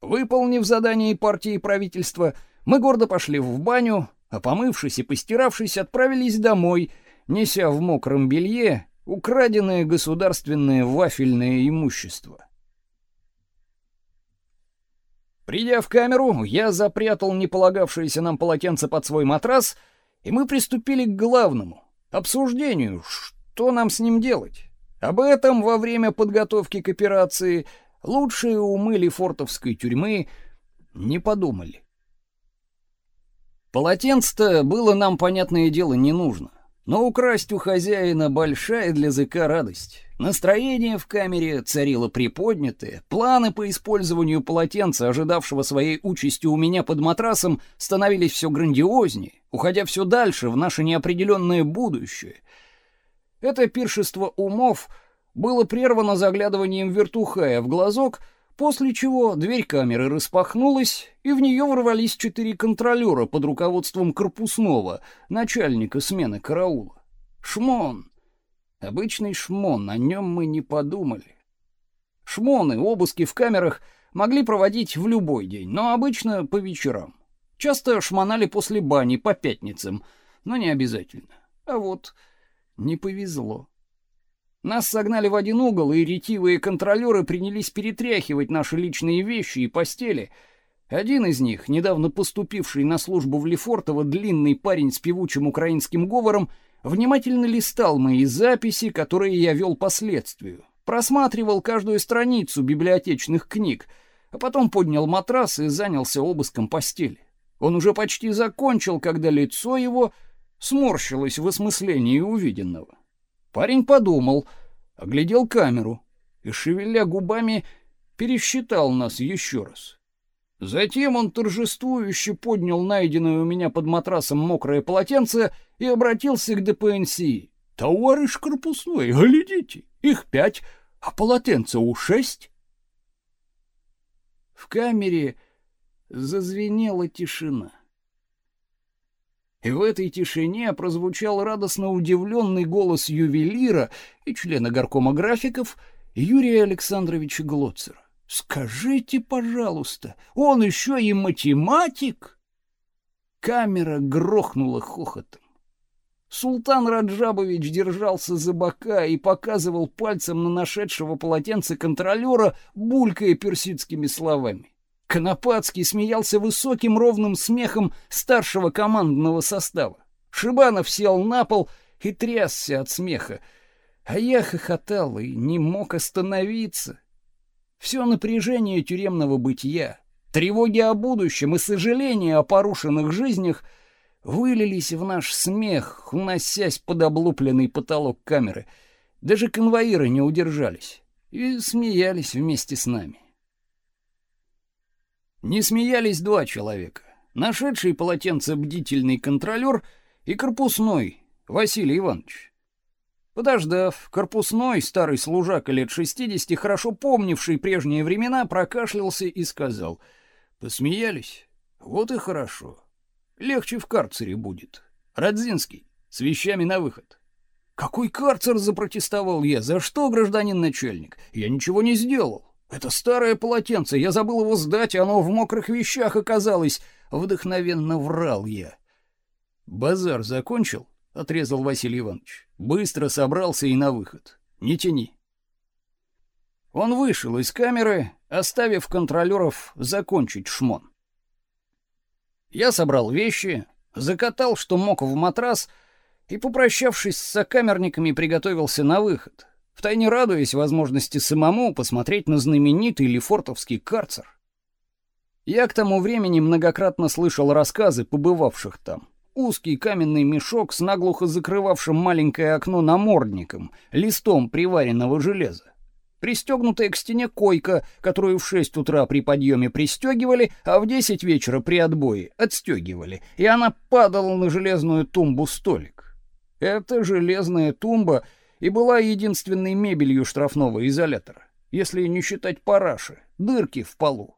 Выполнив задание партии и правительства, мы гордо пошли в баню, а помывшись и постиравшись, отправились домой, неся в мокром белье украденное государственное вафельное имущество. Придя в камеру, я запрятал не полагавшееся нам полотенце под свой матрас — и мы приступили к главному обсуждению, что нам с ним делать. Об этом во время подготовки к операции лучшие умы Лефортовской тюрьмы не подумали. Полотенце-то было нам, понятное дело, не нужно. Но украсть у хозяина большая для языка радость. Настроение в камере царило приподнятое, планы по использованию полотенца, ожидавшего своей участи у меня под матрасом, становились все грандиознее, уходя все дальше в наше неопределенное будущее. Это пиршество умов было прервано заглядыванием вертухая в глазок, после чего дверь камеры распахнулась, и в нее ворвались четыре контролера под руководством Корпусного, начальника смены караула. Шмон. Обычный шмон, о нем мы не подумали. Шмоны, обыски в камерах могли проводить в любой день, но обычно по вечерам. Часто шмонали после бани по пятницам, но не обязательно. А вот не повезло. Нас согнали в один угол, и ретивые контролеры принялись перетряхивать наши личные вещи и постели. Один из них, недавно поступивший на службу в Лефортово длинный парень с певучим украинским говором, внимательно листал мои записи, которые я вел по следствию. Просматривал каждую страницу библиотечных книг, а потом поднял матрас и занялся обыском постели. Он уже почти закончил, когда лицо его сморщилось в осмыслении увиденного. Парень подумал, оглядел камеру и, шевеля губами, пересчитал нас еще раз. Затем он торжествующе поднял найденное у меня под матрасом мокрое полотенце и обратился к ДПНС. «Товарищ корпусной, глядите, их пять, а полотенца у шесть». В камере зазвенела тишина. И в этой тишине прозвучал радостно удивленный голос ювелира и члена горкома графиков Юрия Александровича Глоцера. «Скажите, пожалуйста, он еще и математик?» Камера грохнула хохотом. Султан Раджабович держался за бока и показывал пальцем на нашедшего полотенце контролера, булькая персидскими словами. Конопатский смеялся высоким ровным смехом старшего командного состава. Шибанов сел на пол и трясся от смеха, а я хохотал и не мог остановиться. Все напряжение тюремного бытия, тревоги о будущем и сожаление о порушенных жизнях вылились в наш смех, уносясь под облупленный потолок камеры. Даже конвоиры не удержались и смеялись вместе с нами. Не смеялись два человека. Нашедший полотенце бдительный контролер и корпусной Василий Иванович. Подождав, корпусной старый служака лет 60, хорошо помнивший прежние времена, прокашлялся и сказал: "Посмеялись? Вот и хорошо. Легче в карцере будет. Радзинский, с вещами на выход". "Какой карцер?" запротестовал я. "За что, гражданин начальник? Я ничего не сделал. Это старое полотенце, я забыл его сдать, оно в мокрых вещах оказалось". Вдохновенно врал я. Базар закончил? отрезал Василий Иванович. Быстро собрался и на выход. Не тяни. Он вышел из камеры, оставив контролеров закончить шмон. Я собрал вещи, закатал, что мог, в матрас и, попрощавшись с сокамерниками, приготовился на выход, втайне радуясь возможности самому посмотреть на знаменитый Лефортовский карцер. Я к тому времени многократно слышал рассказы побывавших там узкий каменный мешок с наглухо закрывавшим маленькое окно намордником, листом приваренного железа. Пристегнутая к стене койка, которую в 6 утра при подъеме пристегивали, а в 10 вечера при отбое отстегивали, и она падала на железную тумбу столик. Эта железная тумба и была единственной мебелью штрафного изолятора, если не считать параши, дырки в полу.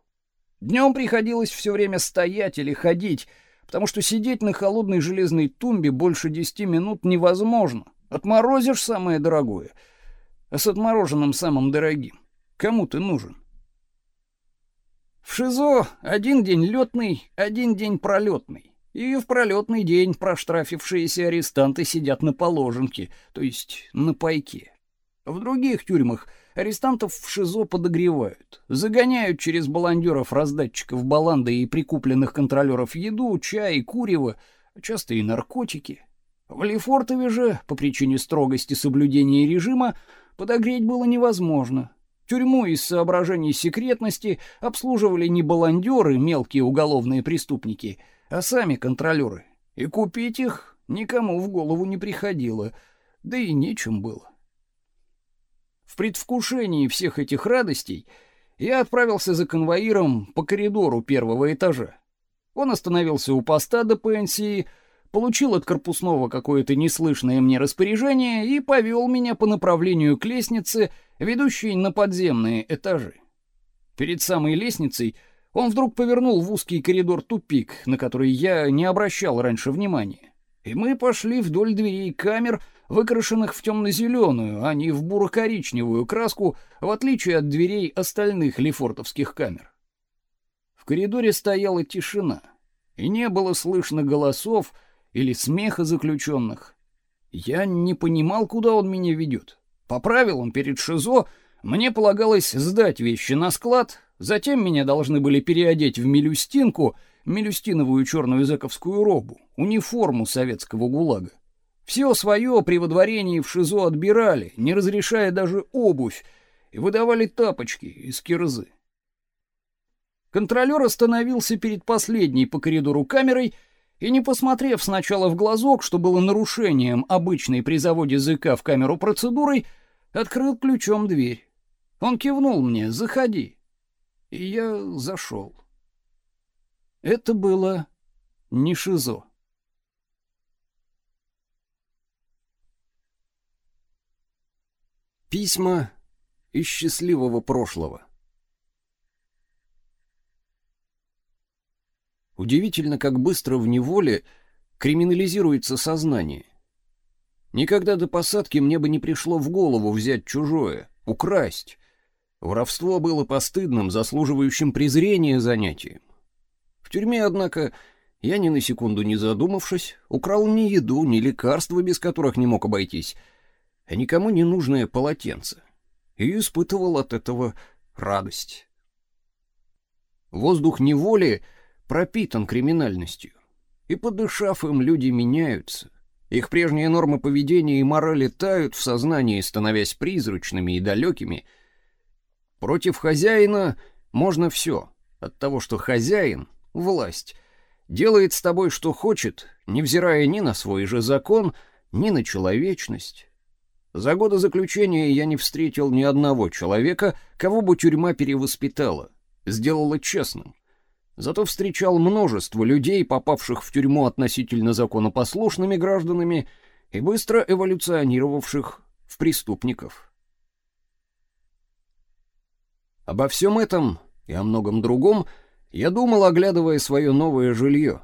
Днем приходилось все время стоять или ходить, потому что сидеть на холодной железной тумбе больше десяти минут невозможно. Отморозишь самое дорогое, а с отмороженным самым дорогим. Кому ты нужен? В ШИЗО один день летный, один день пролетный. И в пролетный день проштрафившиеся арестанты сидят на положенке, то есть на пайке. В других тюрьмах Арестантов в ШИЗО подогревают, загоняют через баландеров-раздатчиков баланды и прикупленных контролеров еду, чай, курево, часто и наркотики. В Лефортове же, по причине строгости соблюдения режима, подогреть было невозможно. Тюрьму из соображений секретности обслуживали не баландеры, мелкие уголовные преступники, а сами контролеры. И купить их никому в голову не приходило, да и нечем было. В предвкушении всех этих радостей я отправился за конвоиром по коридору первого этажа. Он остановился у поста до пенсии, получил от корпусного какое-то неслышное мне распоряжение и повел меня по направлению к лестнице, ведущей на подземные этажи. Перед самой лестницей он вдруг повернул в узкий коридор тупик, на который я не обращал раньше внимания. И мы пошли вдоль дверей камер, выкрашенных в темно-зеленую, а не в буро-коричневую краску, в отличие от дверей остальных лефортовских камер. В коридоре стояла тишина, и не было слышно голосов или смеха заключенных. Я не понимал, куда он меня ведет. По правилам, перед ШИЗО мне полагалось сдать вещи на склад, затем меня должны были переодеть в мелюстинку, мелюстиновую черную зэковскую робу, униформу советского ГУЛАГа. Все свое при водворении в ШИЗО отбирали, не разрешая даже обувь, и выдавали тапочки из кирзы. Контролер остановился перед последней по коридору камерой и, не посмотрев сначала в глазок, что было нарушением обычной при заводе языка в камеру процедурой, открыл ключом дверь. Он кивнул мне «Заходи». И я зашел. Это было не ШИЗО. Письма из счастливого прошлого. Удивительно, как быстро в неволе криминализируется сознание. Никогда до посадки мне бы не пришло в голову взять чужое, украсть. Воровство было постыдным, заслуживающим презрения занятием. В тюрьме, однако, я ни на секунду не задумавшись, украл ни еду, ни лекарства, без которых не мог обойтись, а никому не нужное полотенце, и испытывал от этого радость. Воздух неволи пропитан криминальностью, и, подышав им, люди меняются. Их прежние нормы поведения и морали тают в сознании, становясь призрачными и далекими. Против хозяина можно все, от того, что хозяин — власть, делает с тобой что хочет, невзирая ни на свой же закон, ни на человечность. За годы заключения я не встретил ни одного человека, кого бы тюрьма перевоспитала, сделала честным. Зато встречал множество людей, попавших в тюрьму относительно законопослушными гражданами и быстро эволюционировавших в преступников. Обо всем этом и о многом другом я думал, оглядывая свое новое жилье.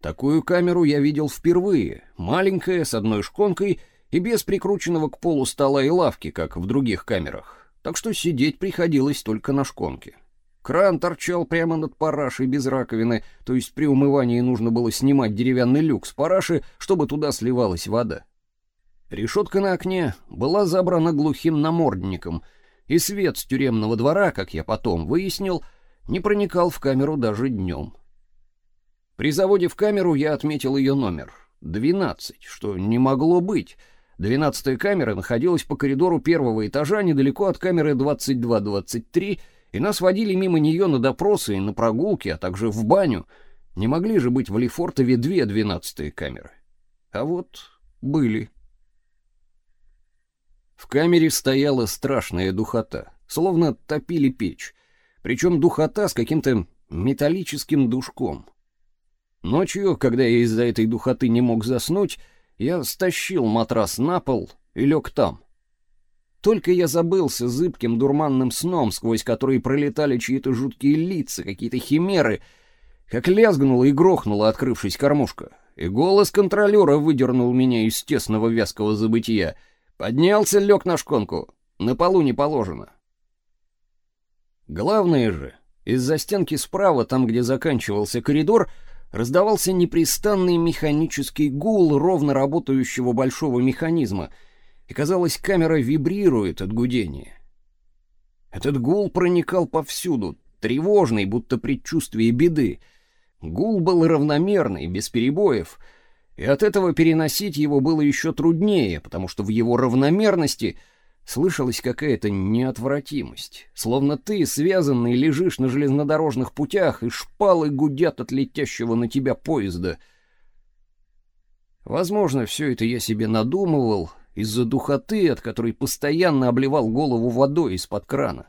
Такую камеру я видел впервые, маленькая, с одной шконкой и без прикрученного к полу стола и лавки, как в других камерах, так что сидеть приходилось только на шконке. Кран торчал прямо над парашей без раковины, то есть при умывании нужно было снимать деревянный люк с параши, чтобы туда сливалась вода. Решетка на окне была забрана глухим намордником, и свет с тюремного двора, как я потом выяснил, не проникал в камеру даже днем. При заводе в камеру я отметил ее номер — 12, что не могло быть. Двенадцатая камера находилась по коридору первого этажа недалеко от камеры 22-23, и нас водили мимо нее на допросы и на прогулки, а также в баню. Не могли же быть в Лефортове две двенадцатые камеры. А вот были. В камере стояла страшная духота, словно топили печь, причем духота с каким-то металлическим душком. Ночью, когда я из-за этой духоты не мог заснуть, я стащил матрас на пол и лег там. Только я забылся зыбким дурманным сном, сквозь который пролетали чьи-то жуткие лица, какие-то химеры, как лязгнула и грохнула, открывшись кормушка, и голос контролера выдернул меня из тесного вязкого забытия — Поднялся, лег на шконку. На полу не положено. Главное же, из-за стенки справа, там, где заканчивался коридор, раздавался непрестанный механический гул ровно работающего большого механизма, и казалось, камера вибрирует от гудения. Этот гул проникал повсюду, тревожный, будто предчувствие беды. Гул был равномерный, без перебоев — и от этого переносить его было еще труднее, потому что в его равномерности слышалась какая-то неотвратимость, словно ты, связанный, лежишь на железнодорожных путях, и шпалы гудят от летящего на тебя поезда. Возможно, все это я себе надумывал из-за духоты, от которой постоянно обливал голову водой из-под крана.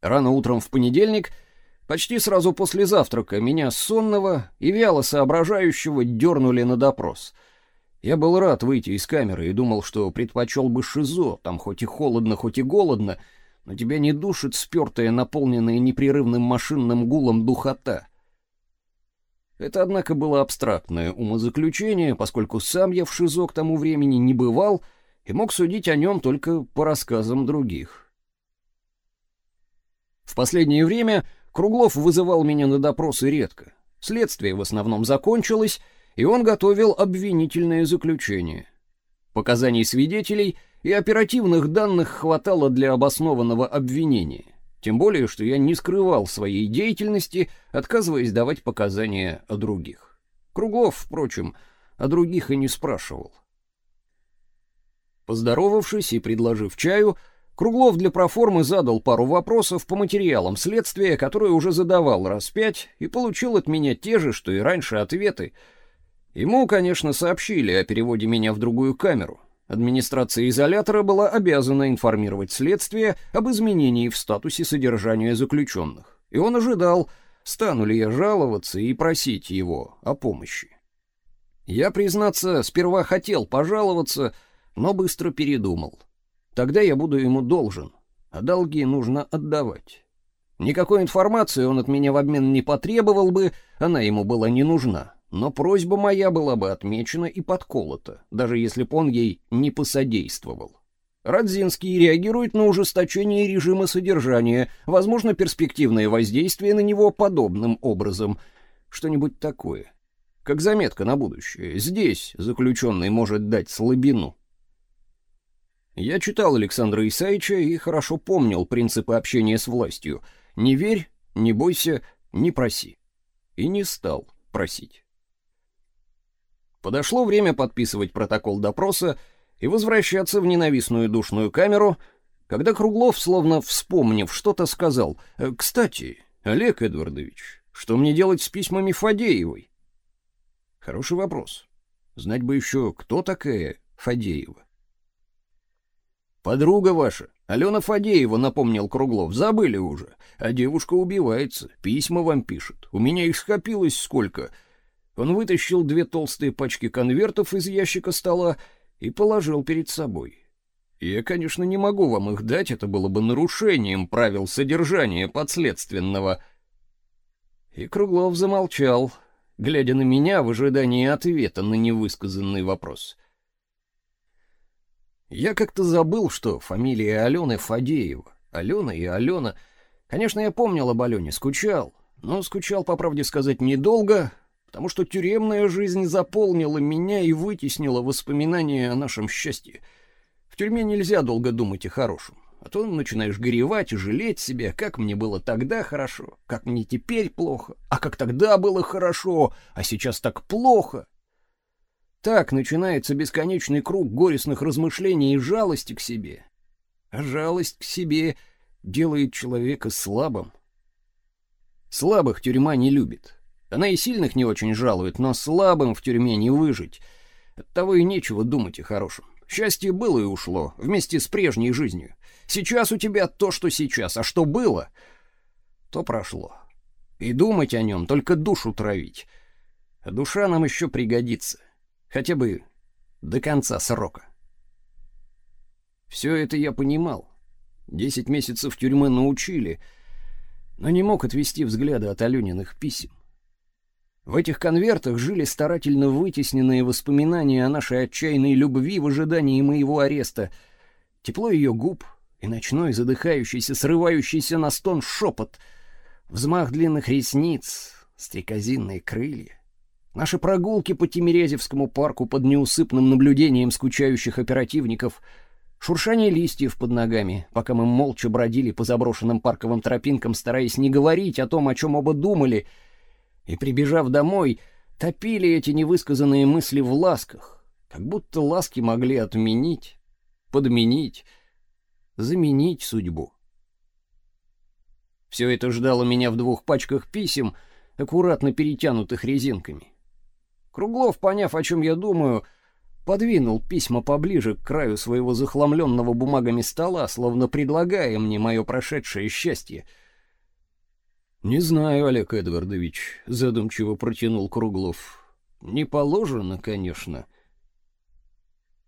Рано утром в понедельник — Почти сразу после завтрака меня сонного и вяло соображающего дернули на допрос. Я был рад выйти из камеры и думал, что предпочел бы ШИЗО, там хоть и холодно, хоть и голодно, но тебя не душит спертая, наполненная непрерывным машинным гулом духота. Это, однако, было абстрактное умозаключение, поскольку сам я в ШИЗО к тому времени не бывал и мог судить о нем только по рассказам других. В последнее время Круглов вызывал меня на допросы редко. Следствие в основном закончилось, и он готовил обвинительное заключение. Показаний свидетелей и оперативных данных хватало для обоснованного обвинения. Тем более, что я не скрывал своей деятельности, отказываясь давать показания о других. Круглов, впрочем, о других и не спрашивал. Поздоровавшись и предложив чаю, Круглов для проформы задал пару вопросов по материалам следствия, которые уже задавал раз пять, и получил от меня те же, что и раньше ответы. Ему, конечно, сообщили о переводе меня в другую камеру. Администрация изолятора была обязана информировать следствие об изменении в статусе содержания заключенных. И он ожидал, стану ли я жаловаться и просить его о помощи. Я, признаться, сперва хотел пожаловаться, но быстро передумал. Тогда я буду ему должен, а долги нужно отдавать. Никакой информации он от меня в обмен не потребовал бы, она ему была не нужна. Но просьба моя была бы отмечена и подколота, даже если б он ей не посодействовал. Радзинский реагирует на ужесточение режима содержания, возможно, перспективное воздействие на него подобным образом. Что-нибудь такое. Как заметка на будущее. Здесь заключенный может дать слабину. Я читал Александра Исаевича и хорошо помнил принципы общения с властью. Не верь, не бойся, не проси. И не стал просить. Подошло время подписывать протокол допроса и возвращаться в ненавистную душную камеру, когда Круглов, словно вспомнив что-то, сказал, «Э, «Кстати, Олег Эдвардович, что мне делать с письмами Фадеевой?» Хороший вопрос. Знать бы еще, кто такая Фадеева. Подруга ваша, Алена Фадеева, напомнил Круглов, забыли уже. А девушка убивается, письма вам пишет. У меня их скопилось сколько. Он вытащил две толстые пачки конвертов из ящика стола и положил перед собой. Я, конечно, не могу вам их дать, это было бы нарушением правил содержания подследственного. И Круглов замолчал, глядя на меня в ожидании ответа на невысказанный вопрос. Я как-то забыл, что фамилия Алены Фадеева. Алена и Алена. Конечно, я помнил об Алене, скучал. Но скучал, по правде сказать, недолго, потому что тюремная жизнь заполнила меня и вытеснила воспоминания о нашем счастье. В тюрьме нельзя долго думать о хорошем, а то начинаешь горевать и жалеть себя, как мне было тогда хорошо, как мне теперь плохо, а как тогда было хорошо, а сейчас так плохо. Так начинается бесконечный круг горестных размышлений и жалости к себе. А жалость к себе делает человека слабым. Слабых тюрьма не любит. Она и сильных не очень жалует, но слабым в тюрьме не выжить. Оттого и нечего думать о хорошем. Счастье было и ушло, вместе с прежней жизнью. Сейчас у тебя то, что сейчас, а что было, то прошло. И думать о нем, только душу травить. А душа нам еще пригодится. Хотя бы до конца срока. Все это я понимал. Десять месяцев тюрьмы научили, но не мог отвести взгляда от Алёниных писем. В этих конвертах жили старательно вытесненные воспоминания о нашей отчаянной любви в ожидании моего ареста, тепло ее губ и ночной задыхающийся, срывающийся на стон шепот, взмах длинных ресниц, стрекозинные крылья. Наши прогулки по Тимирязевскому парку под неусыпным наблюдением скучающих оперативников, шуршание листьев под ногами, пока мы молча бродили по заброшенным парковым тропинкам, стараясь не говорить о том, о чем оба думали — и, прибежав домой, топили эти невысказанные мысли в ласках, как будто ласки могли отменить, подменить, заменить судьбу. Все это ждало меня в двух пачках писем, аккуратно перетянутых резинками. Круглов, поняв, о чем я думаю, подвинул письма поближе к краю своего захламленного бумагами стола, словно предлагая мне мое прошедшее счастье — не знаю, Олег Эдвардович, задумчиво протянул Круглов. Не положено, конечно.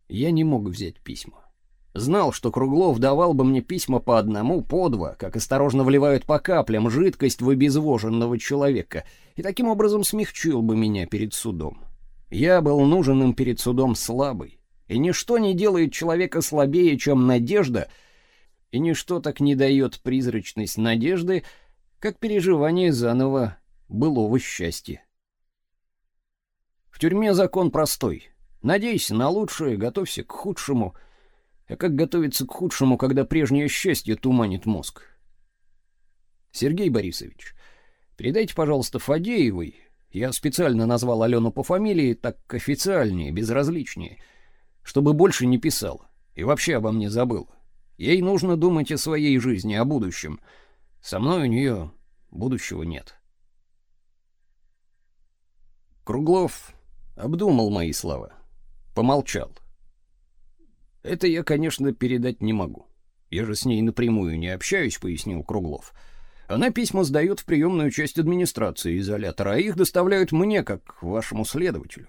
Я не мог взять письма. Знал, что Круглов давал бы мне письма по одному, по два, как осторожно вливают по каплям жидкость в обезвоженного человека, и таким образом смягчил бы меня перед судом. Я был нужен им перед судом слабый, и ничто не делает человека слабее, чем надежда, и ничто так не дает призрачность надежды, как переживание заново былого счастья. В тюрьме закон простой. Надейся на лучшее, готовься к худшему. А как готовиться к худшему, когда прежнее счастье туманит мозг? Сергей Борисович, передайте, пожалуйста, Фадеевой. Я специально назвал Алену по фамилии, так официальнее, безразличнее, чтобы больше не писала и вообще обо мне забыла. Ей нужно думать о своей жизни, о будущем — со мной у нее будущего нет. Круглов обдумал мои слова, помолчал. Это я, конечно, передать не могу. Я же с ней напрямую не общаюсь, пояснил Круглов. Она письма сдает в приемную часть администрации изолятора, а их доставляют мне, как вашему следователю.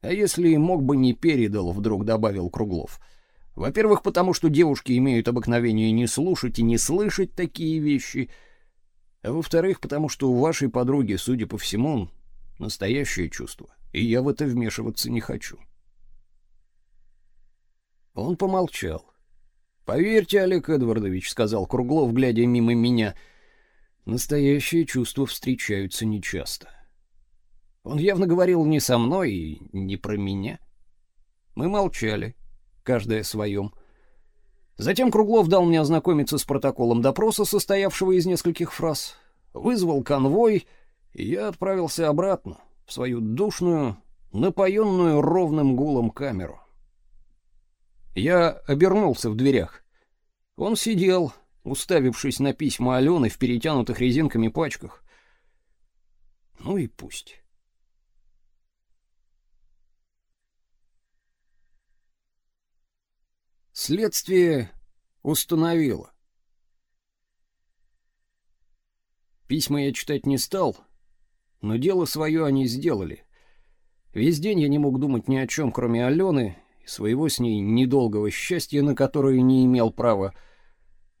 А если мог бы не передал, вдруг добавил Круглов — во-первых, потому что девушки имеют обыкновение не слушать и не слышать такие вещи. А во-вторых, потому что у вашей подруги, судя по всему, настоящее чувство, и я в это вмешиваться не хочу. Он помолчал. «Поверьте, Олег Эдвардович», — сказал Круглов, глядя мимо меня, — «настоящие чувства встречаются нечасто». Он явно говорил не со мной и не про меня. Мы молчали каждая о своем. Затем Круглов дал мне ознакомиться с протоколом допроса, состоявшего из нескольких фраз, вызвал конвой, и я отправился обратно в свою душную, напоенную ровным гулом камеру. Я обернулся в дверях. Он сидел, уставившись на письма Алены в перетянутых резинками пачках. Ну и пусть. Следствие установило. Письма я читать не стал, но дело свое они сделали. Весь день я не мог думать ни о чем, кроме Алены, и своего с ней недолгого счастья, на которое не имел права.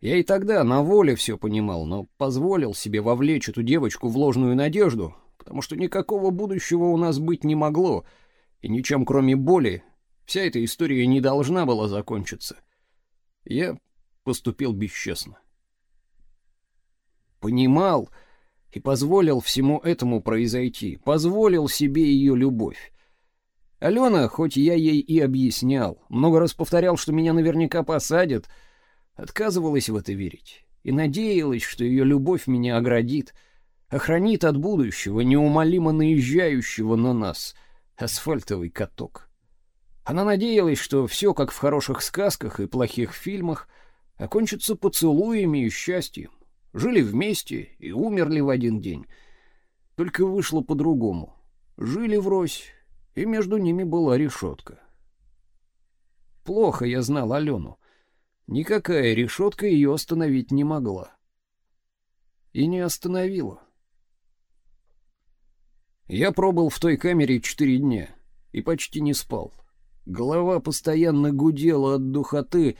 Я и тогда на воле все понимал, но позволил себе вовлечь эту девочку в ложную надежду, потому что никакого будущего у нас быть не могло, и ничем кроме боли вся эта история не должна была закончиться. Я поступил бесчестно. Понимал и позволил всему этому произойти, позволил себе ее любовь. Алена, хоть я ей и объяснял, много раз повторял, что меня наверняка посадят, отказывалась в это верить и надеялась, что ее любовь меня оградит, охранит от будущего, неумолимо наезжающего на нас, асфальтовый каток. Она надеялась, что все, как в хороших сказках и плохих фильмах, окончится поцелуями и счастьем. Жили вместе и умерли в один день. Только вышло по-другому. Жили врозь, и между ними была решетка. Плохо я знал Алену. Никакая решетка ее остановить не могла. И не остановила. Я пробыл в той камере четыре дня и почти не спал. Голова постоянно гудела от духоты,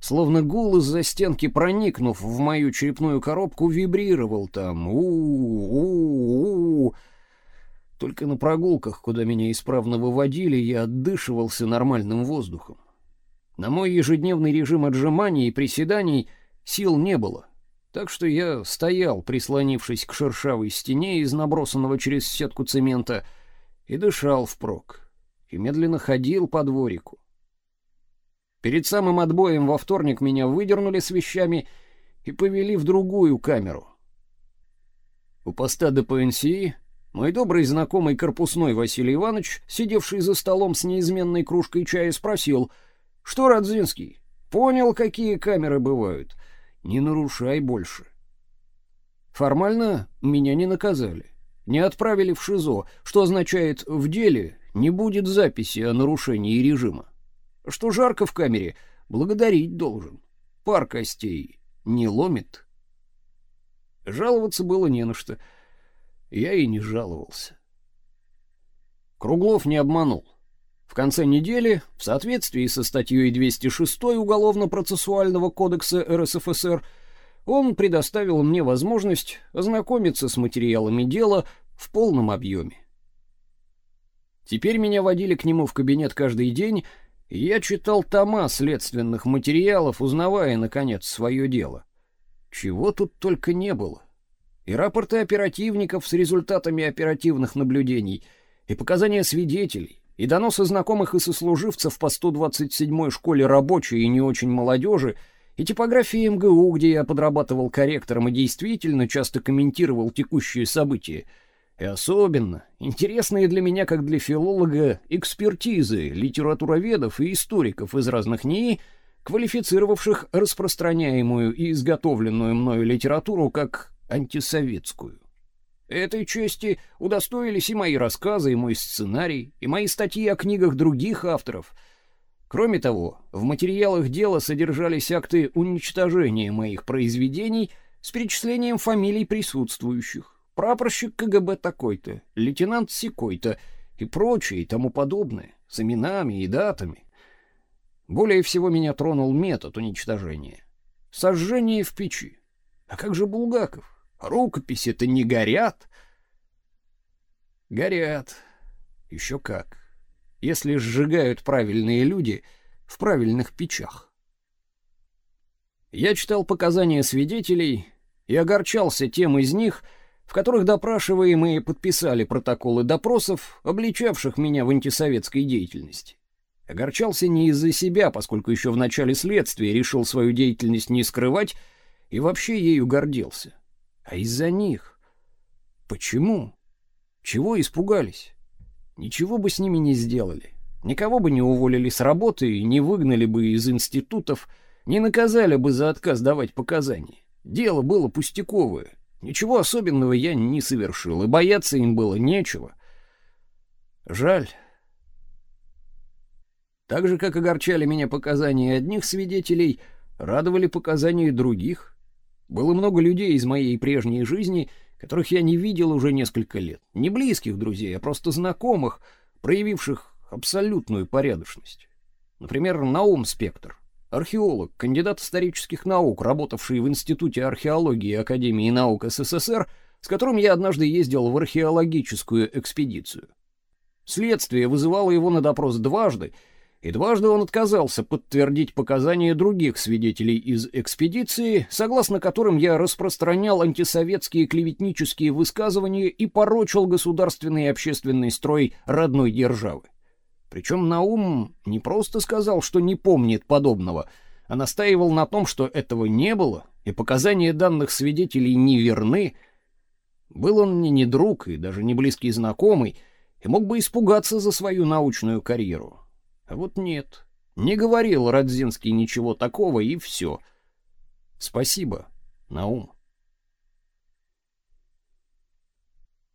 словно гул из-за стенки, проникнув в мою черепную коробку, вибрировал там. У-у-у-у. Только на прогулках, куда меня исправно выводили, я отдышивался нормальным воздухом. На мой ежедневный режим отжиманий и приседаний сил не было, так что я стоял, прислонившись к шершавой стене из набросанного через сетку цемента, и дышал впрок, и медленно ходил по дворику. Перед самым отбоем во вторник меня выдернули с вещами и повели в другую камеру. У поста ДПНСИ мой добрый знакомый корпусной Василий Иванович, сидевший за столом с неизменной кружкой чая, спросил, «Что, Радзинский, понял, какие камеры бывают? Не нарушай больше». Формально меня не наказали, не отправили в ШИЗО, что означает «в деле не будет записи о нарушении режима». Что жарко в камере, благодарить должен. Пар костей не ломит. Жаловаться было не на что — я и не жаловался. Круглов не обманул. В конце недели, в соответствии со статьей 206 Уголовно-процессуального кодекса РСФСР, он предоставил мне возможность ознакомиться с материалами дела в полном объеме. Теперь меня водили к нему в кабинет каждый день, и я читал тома следственных материалов, узнавая, наконец, свое дело. Чего тут только не было и рапорты оперативников с результатами оперативных наблюдений, и показания свидетелей, и доносы знакомых и сослуживцев по 127-й школе рабочей и не очень молодежи, и типографии МГУ, где я подрабатывал корректором и действительно часто комментировал текущие события, и особенно интересные для меня, как для филолога, экспертизы литературоведов и историков из разных НИИ, квалифицировавших распространяемую и изготовленную мною литературу как антисоветскую. Этой чести удостоились и мои рассказы, и мой сценарий, и мои статьи о книгах других авторов. Кроме того, в материалах дела содержались акты уничтожения моих произведений с перечислением фамилий присутствующих. Прапорщик КГБ такой-то, лейтенант секой-то и прочее и тому подобное, с именами и датами. Более всего меня тронул метод уничтожения. Сожжение в печи. А как же Булгаков? Рукописи-то не горят. Горят. Еще как. Если сжигают правильные люди в правильных печах. Я читал показания свидетелей и огорчался тем из них, в которых допрашиваемые подписали протоколы допросов, обличавших меня в антисоветской деятельности. Огорчался не из-за себя, поскольку еще в начале следствия решил свою деятельность не скрывать и вообще ею гордился а из-за них. Почему? Чего испугались? Ничего бы с ними не сделали. Никого бы не уволили с работы и не выгнали бы из институтов, не наказали бы за отказ давать показания. Дело было пустяковое. Ничего особенного я не совершил, и бояться им было нечего. Жаль. Так же, как огорчали меня показания одних свидетелей, радовали показания других. Было много людей из моей прежней жизни, которых я не видел уже несколько лет. Не близких друзей, а просто знакомых, проявивших абсолютную порядочность. Например, Наум Спектр, археолог, кандидат исторических наук, работавший в Институте археологии Академии наук СССР, с которым я однажды ездил в археологическую экспедицию. Следствие вызывало его на допрос дважды, и дважды он отказался подтвердить показания других свидетелей из экспедиции, согласно которым я распространял антисоветские клеветнические высказывания и порочил государственный и общественный строй родной державы. Причем Наум не просто сказал, что не помнит подобного, а настаивал на том, что этого не было, и показания данных свидетелей неверны. Был он мне не друг и даже не близкий знакомый, и мог бы испугаться за свою научную карьеру. А вот нет. Не говорил Радзинский ничего такого, и все. Спасибо, Наум.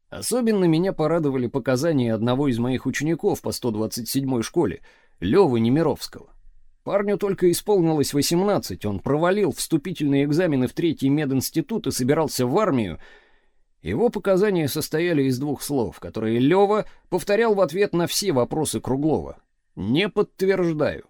Особенно меня порадовали показания одного из моих учеников по 127-й школе, Лёвы Немировского. Парню только исполнилось 18, он провалил вступительные экзамены в третий мединститут и собирался в армию. Его показания состояли из двух слов, которые Лёва повторял в ответ на все вопросы Круглова. Не подтверждаю.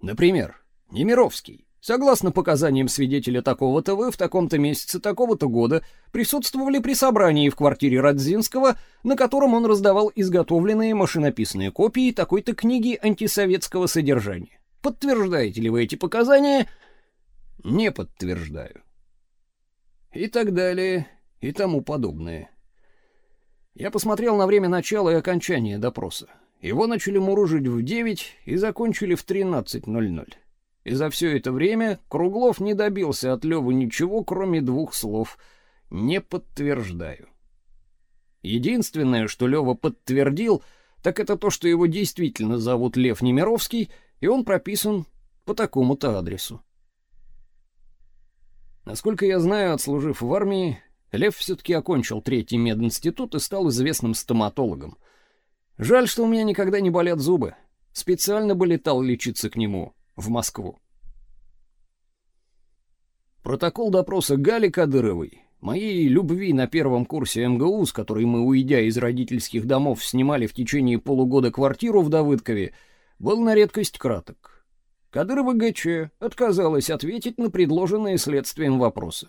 Например, Немировский. Согласно показаниям свидетеля такого-то вы в таком-то месяце такого-то года присутствовали при собрании в квартире Радзинского, на котором он раздавал изготовленные машинописные копии такой-то книги антисоветского содержания. Подтверждаете ли вы эти показания? Не подтверждаю. И так далее, и тому подобное. Я посмотрел на время начала и окончания допроса. Его начали мурыжить в 9 и закончили в 13.00. И за все это время Круглов не добился от Лёвы ничего, кроме двух слов «не подтверждаю». Единственное, что Лёва подтвердил, так это то, что его действительно зовут Лев Немировский, и он прописан по такому-то адресу. Насколько я знаю, отслужив в армии, Лев все-таки окончил третий мединститут и стал известным стоматологом — Жаль, что у меня никогда не болят зубы. Специально бы летал лечиться к нему в Москву. Протокол допроса Гали Кадыровой, моей любви на первом курсе МГУ, с которой мы, уйдя из родительских домов, снимали в течение полугода квартиру в Давыдкове, был на редкость краток. Кадырова ГЧ отказалась ответить на предложенные следствием вопросы.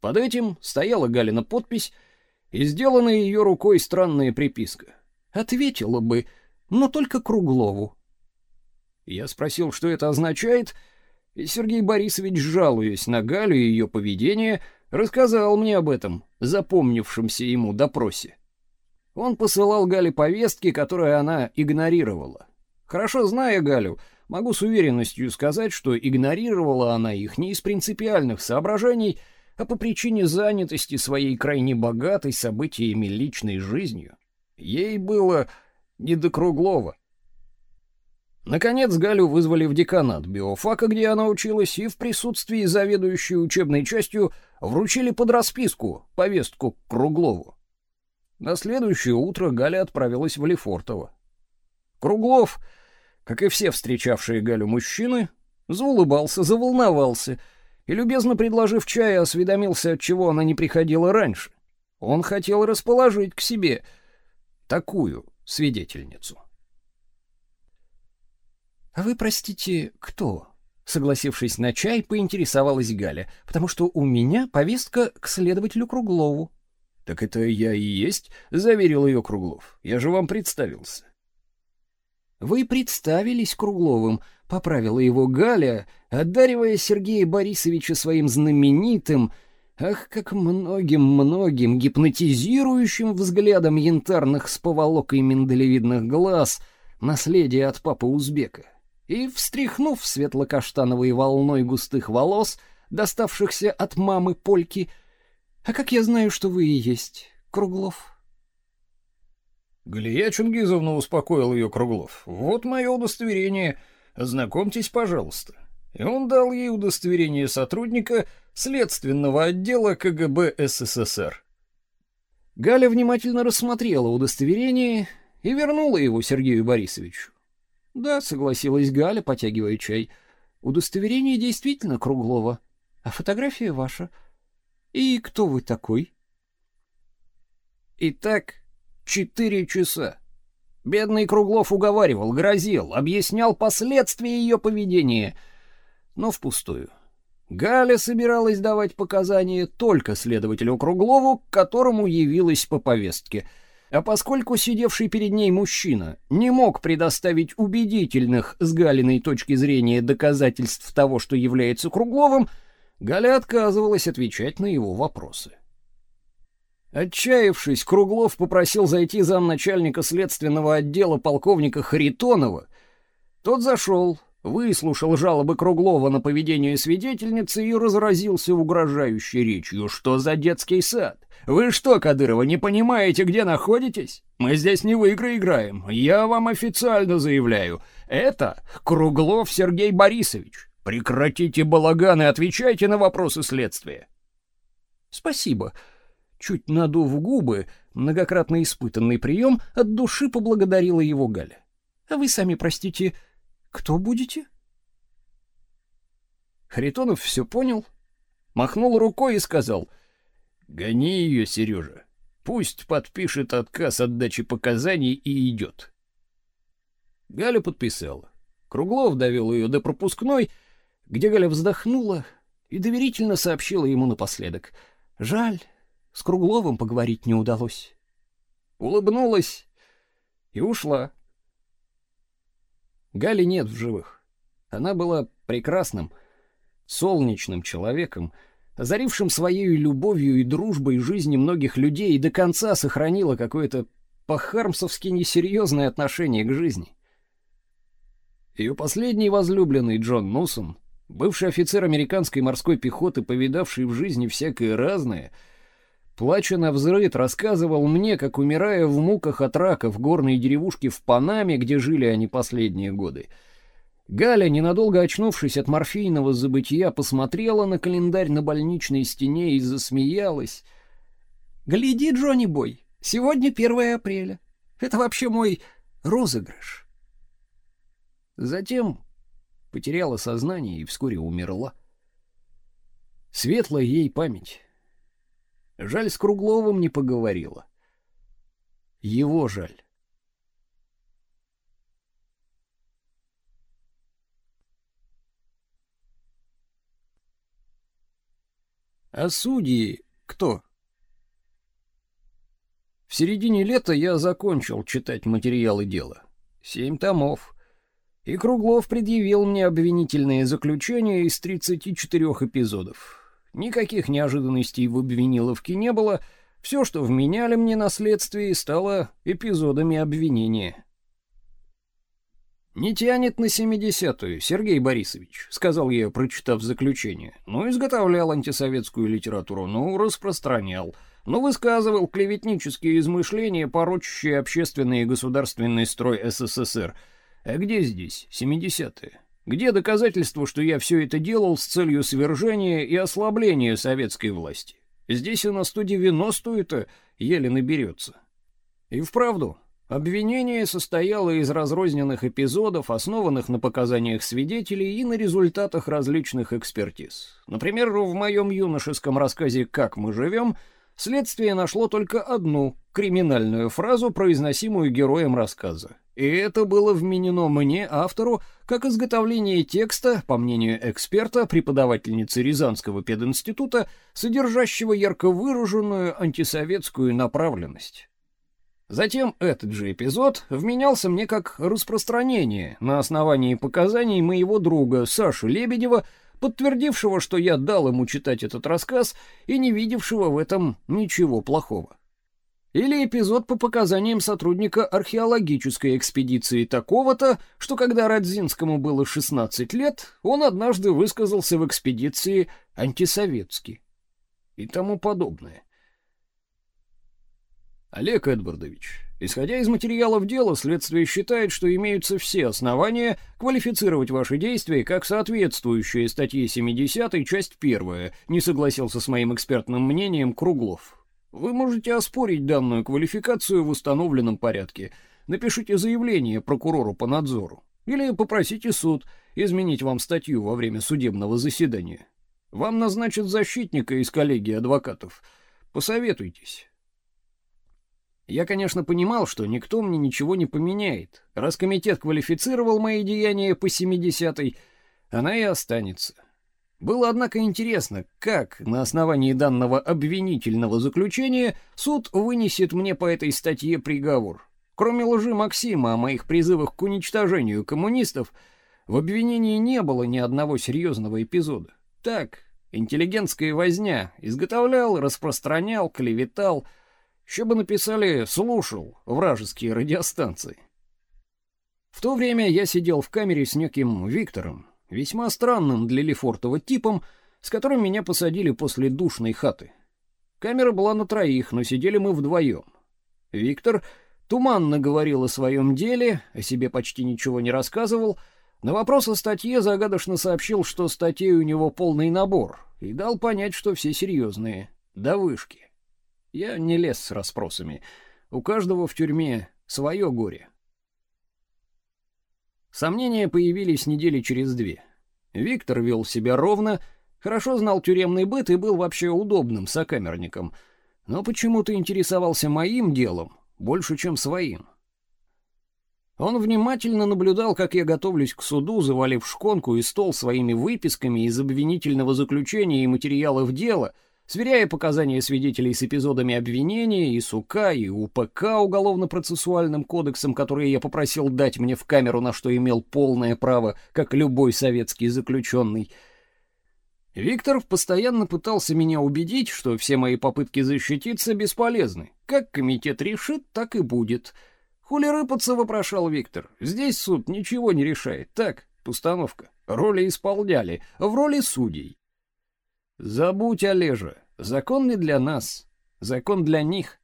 Под этим стояла Галина подпись и сделанная ее рукой странная приписка — Ответила бы, но только Круглову. Я спросил, что это означает, и Сергей Борисович, жалуясь на Галю и ее поведение, рассказал мне об этом, запомнившемся ему допросе. Он посылал Гале повестки, которые она игнорировала. Хорошо зная Галю, могу с уверенностью сказать, что игнорировала она их не из принципиальных соображений, а по причине занятости своей крайне богатой событиями личной жизнью. Ей было не до Круглова. Наконец Галю вызвали в деканат биофака, где она училась, и в присутствии заведующей учебной частью вручили под расписку повестку к Круглову. На следующее утро Галя отправилась в Лефортово. Круглов, как и все встречавшие Галю мужчины, заулыбался, заволновался и, любезно предложив чай, осведомился, от чего она не приходила раньше. Он хотел расположить к себе — такую свидетельницу. А вы, простите, кто? Согласившись на чай, поинтересовалась Галя, потому что у меня повестка к следователю Круглову. Так это я и есть, заверил ее Круглов. Я же вам представился. Вы представились Кругловым, поправила его Галя, одаривая Сергея Борисовича своим знаменитым Ах, как многим-многим гипнотизирующим взглядом янтарных с поволокой миндалевидных глаз наследие от папы узбека. И, встряхнув светло-каштановой волной густых волос, доставшихся от мамы Польки, «А как я знаю, что вы и есть, Круглов?» Галия Чингизовна успокоил ее Круглов. «Вот мое удостоверение. Ознакомьтесь, пожалуйста». И он дал ей удостоверение сотрудника Следственного отдела КГБ СССР. Галя внимательно рассмотрела удостоверение и вернула его Сергею Борисовичу. «Да», — согласилась Галя, потягивая чай, — «удостоверение действительно Круглова, а фотография ваша. И кто вы такой?» Итак, четыре часа. Бедный Круглов уговаривал, грозил, объяснял последствия ее поведения, но впустую. Галя собиралась давать показания только следователю Круглову, к которому явилась по повестке. А поскольку сидевший перед ней мужчина не мог предоставить убедительных с Галиной точки зрения доказательств того, что является Кругловым, Галя отказывалась отвечать на его вопросы. Отчаявшись, Круглов попросил зайти замначальника следственного отдела полковника Харитонова. Тот зашел, выслушал жалобы Круглова на поведение свидетельницы и разразился угрожающей речью. «Что за детский сад? Вы что, Кадырова, не понимаете, где находитесь? Мы здесь не в игры играем. Я вам официально заявляю. Это Круглов Сергей Борисович. Прекратите балаган и отвечайте на вопросы следствия». «Спасибо», чуть надув губы, многократно испытанный прием, от души поблагодарила его Галя. А вы сами, простите, кто будете? Харитонов все понял, махнул рукой и сказал: "Гони ее, Сережа. Пусть подпишет отказ от дачи показаний и идет». Галя подписала. Круглов довел ее до пропускной, где Галя вздохнула и доверительно сообщила ему напоследок: "Жаль, с Кругловым поговорить не удалось. Улыбнулась и ушла. Гали нет в живых. Она была прекрасным, солнечным человеком, озарившим своей любовью и дружбой жизни многих людей и до конца сохранила какое-то по-хармсовски несерьезное отношение к жизни. Ее последний возлюбленный Джон Нусон, бывший офицер американской морской пехоты, повидавший в жизни всякое разное — Плача на взрыд, рассказывал мне, как, умирая в муках от рака в горной деревушке в Панаме, где жили они последние годы, Галя, ненадолго очнувшись от морфийного забытия, посмотрела на календарь на больничной стене и засмеялась. «Гляди, Джонни Бой, сегодня 1 апреля. Это вообще мой розыгрыш». Затем потеряла сознание и вскоре умерла. Светлая ей память. Жаль, с Кругловым не поговорила. Его жаль. А судьи кто? В середине лета я закончил читать материалы дела. Семь томов. И Круглов предъявил мне обвинительные заключения из 34 эпизодов. Никаких неожиданностей в обвиниловке не было, все, что вменяли мне на следствии, стало эпизодами обвинения. «Не тянет на семидесятую, Сергей Борисович», — сказал я, прочитав заключение. «Ну, изготовлял антисоветскую литературу, ну, распространял, ну, высказывал клеветнические измышления, порочащие общественный и государственный строй СССР. А где здесь семидесятые?» Где доказательства, что я все это делал с целью свержения и ослабления советской власти? Здесь и на 190-ю-то еле наберется. И вправду, обвинение состояло из разрозненных эпизодов, основанных на показаниях свидетелей и на результатах различных экспертиз. Например, в моем юношеском рассказе «Как мы живем» следствие нашло только одну криминальную фразу, произносимую героем рассказа. И это было вменено мне, автору, как изготовление текста, по мнению эксперта, преподавательницы Рязанского пединститута, содержащего ярко выраженную антисоветскую направленность. Затем этот же эпизод вменялся мне как распространение на основании показаний моего друга Саши Лебедева, подтвердившего, что я дал ему читать этот рассказ и не видевшего в этом ничего плохого. Или эпизод по показаниям сотрудника археологической экспедиции такого-то, что когда Радзинскому было 16 лет, он однажды высказался в экспедиции антисоветски. И тому подобное. Олег Эдвардович, исходя из материалов дела, следствие считает, что имеются все основания квалифицировать ваши действия как соответствующие статье 70 часть 1, не согласился с моим экспертным мнением Круглов. Вы можете оспорить данную квалификацию в установленном порядке. Напишите заявление прокурору по надзору или попросите суд изменить вам статью во время судебного заседания. Вам назначат защитника из коллегии адвокатов. Посоветуйтесь. Я, конечно, понимал, что никто мне ничего не поменяет. Раз комитет квалифицировал мои деяния по 70-й, она и останется. Было, однако, интересно, как на основании данного обвинительного заключения суд вынесет мне по этой статье приговор. Кроме лжи Максима о моих призывах к уничтожению коммунистов, в обвинении не было ни одного серьезного эпизода. Так, интеллигентская возня, изготовлял, распространял, клеветал, бы написали «слушал» вражеские радиостанции. В то время я сидел в камере с неким Виктором, весьма странным для Лефортова типом, с которым меня посадили после душной хаты. Камера была на троих, но сидели мы вдвоем. Виктор туманно говорил о своем деле, о себе почти ничего не рассказывал, на вопрос о статье загадочно сообщил, что статей у него полный набор, и дал понять, что все серьезные, до вышки. Я не лез с расспросами. У каждого в тюрьме свое горе. Сомнения появились недели через две. Виктор вел себя ровно, хорошо знал тюремный быт и был вообще удобным сокамерником, но почему-то интересовался моим делом больше, чем своим. Он внимательно наблюдал, как я готовлюсь к суду, завалив шконку и стол своими выписками из обвинительного заключения и материалов дела — сверяя показания свидетелей с эпизодами обвинения и СУК, и УПК уголовно-процессуальным кодексом, которые я попросил дать мне в камеру, на что имел полное право, как любой советский заключенный. Виктор постоянно пытался меня убедить, что все мои попытки защититься бесполезны. Как комитет решит, так и будет. Хули рыпаться, вопрошал Виктор. Здесь суд ничего не решает. Так, постановка. Роли исполняли, в роли судей. Забудь, Олежа, закон не для нас, закон для них.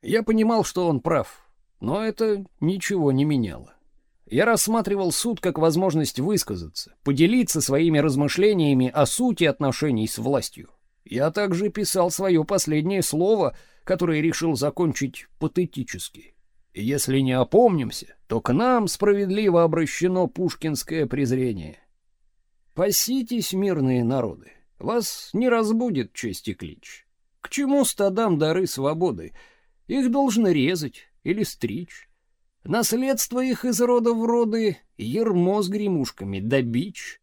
Я понимал, что он прав, но это ничего не меняло. Я рассматривал суд как возможность высказаться, поделиться своими размышлениями о сути отношений с властью. Я также писал свое последнее слово, которое решил закончить патетически. Если не опомнимся, то к нам справедливо обращено пушкинское презрение. Паситесь, мирные народы, вас не разбудит честь и клич. К чему стадам дары свободы? Их должны резать или стричь. Наследство их из рода в роды — ермо с гремушками, да бич.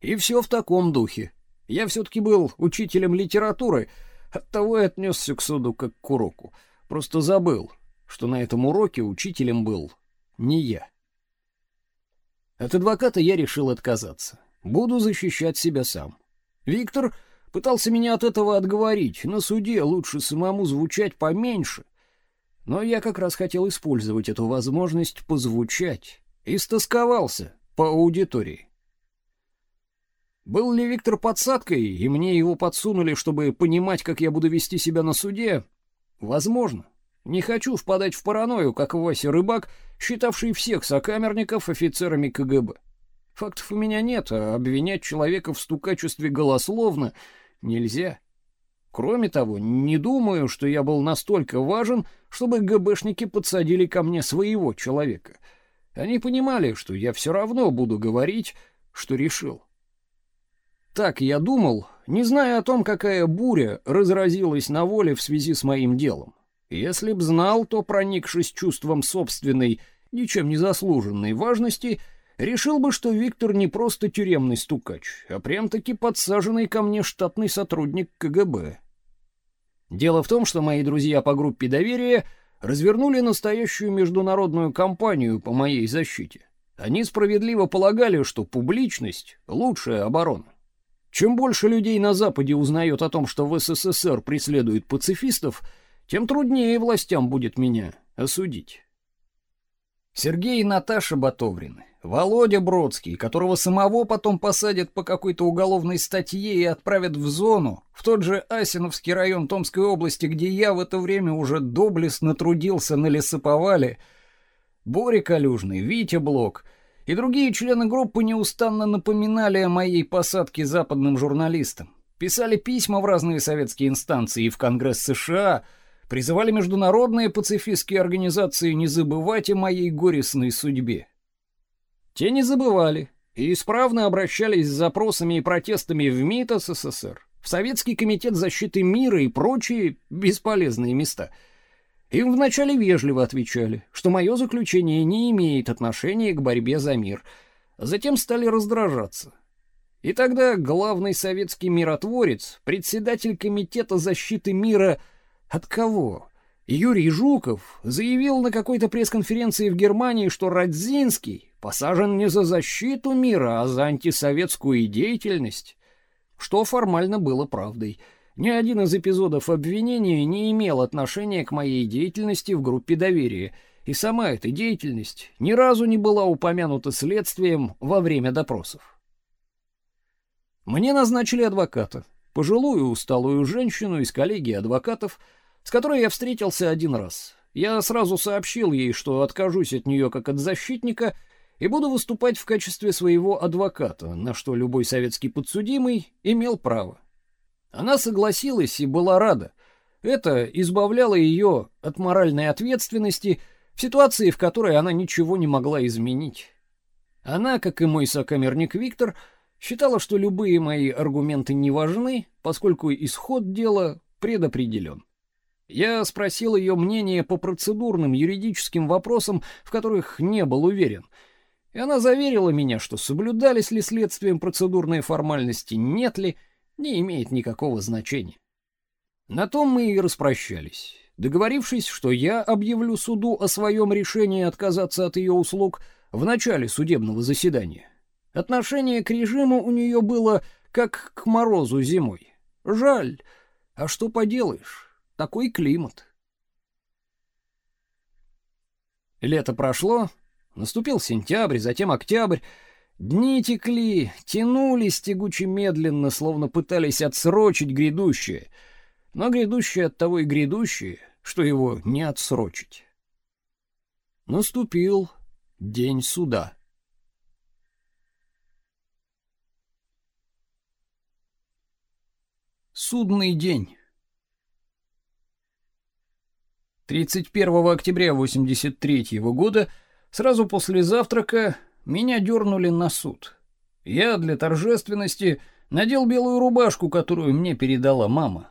И все в таком духе. Я все-таки был учителем литературы, оттого и отнесся к суду как к уроку. Просто забыл, что на этом уроке учителем был не я. От адвоката я решил отказаться. Буду защищать себя сам. Виктор пытался меня от этого отговорить. На суде лучше самому звучать поменьше. Но я как раз хотел использовать эту возможность позвучать. И стосковался по аудитории. Был ли Виктор подсадкой, и мне его подсунули, чтобы понимать, как я буду вести себя на суде? Возможно. Не хочу впадать в паранойю, как Вася Рыбак, считавший всех сокамерников офицерами КГБ. Фактов у меня нет, а обвинять человека в стукачестве голословно нельзя. Кроме того, не думаю, что я был настолько важен, чтобы ГБшники подсадили ко мне своего человека. Они понимали, что я все равно буду говорить, что решил. Так я думал, не зная о том, какая буря разразилась на воле в связи с моим делом. Если б знал, то, проникшись чувством собственной, ничем не заслуженной важности, — решил бы, что Виктор не просто тюремный стукач, а прям-таки подсаженный ко мне штатный сотрудник КГБ. Дело в том, что мои друзья по группе доверия развернули настоящую международную кампанию по моей защите. Они справедливо полагали, что публичность — лучшая оборона. Чем больше людей на Западе узнает о том, что в СССР преследуют пацифистов, тем труднее властям будет меня осудить. Сергей и Наташа Батоврины Володя Бродский, которого самого потом посадят по какой-то уголовной статье и отправят в зону, в тот же Асиновский район Томской области, где я в это время уже доблестно трудился на лесоповале, Боря Калюжный, Витя Блок и другие члены группы неустанно напоминали о моей посадке западным журналистам. Писали письма в разные советские инстанции и в Конгресс США, призывали международные пацифистские организации не забывать о моей горестной судьбе. Те не забывали и исправно обращались с запросами и протестами в МИД СССР, в Советский комитет защиты мира и прочие бесполезные места. Им вначале вежливо отвечали, что мое заключение не имеет отношения к борьбе за мир. Затем стали раздражаться. И тогда главный советский миротворец, председатель комитета защиты мира от кого? Юрий Жуков заявил на какой-то пресс-конференции в Германии, что Радзинский посажен не за защиту мира, а за антисоветскую деятельность, что формально было правдой. Ни один из эпизодов обвинения не имел отношения к моей деятельности в группе доверия, и сама эта деятельность ни разу не была упомянута следствием во время допросов. Мне назначили адвоката, пожилую усталую женщину из коллегии адвокатов, с которой я встретился один раз. Я сразу сообщил ей, что откажусь от нее как от защитника и буду выступать в качестве своего адвоката, на что любой советский подсудимый имел право. Она согласилась и была рада. Это избавляло ее от моральной ответственности в ситуации, в которой она ничего не могла изменить. Она, как и мой сокамерник Виктор, считала, что любые мои аргументы не важны, поскольку исход дела предопределен. Я спросил ее мнение по процедурным юридическим вопросам, в которых не был уверен. И она заверила меня, что соблюдались ли следствием процедурные формальности, нет ли, не имеет никакого значения. На том мы и распрощались, договорившись, что я объявлю суду о своем решении отказаться от ее услуг в начале судебного заседания. Отношение к режиму у нее было как к морозу зимой. Жаль, а что поделаешь? Такой климат. Лето прошло, наступил сентябрь, затем октябрь. Дни текли, тянулись тягуче медленно, словно пытались отсрочить грядущее. Но грядущее от того и грядущее, что его не отсрочить. Наступил день суда. Судный день. 31 октября 83 года, сразу после завтрака, меня дернули на суд. Я для торжественности надел белую рубашку, которую мне передала мама.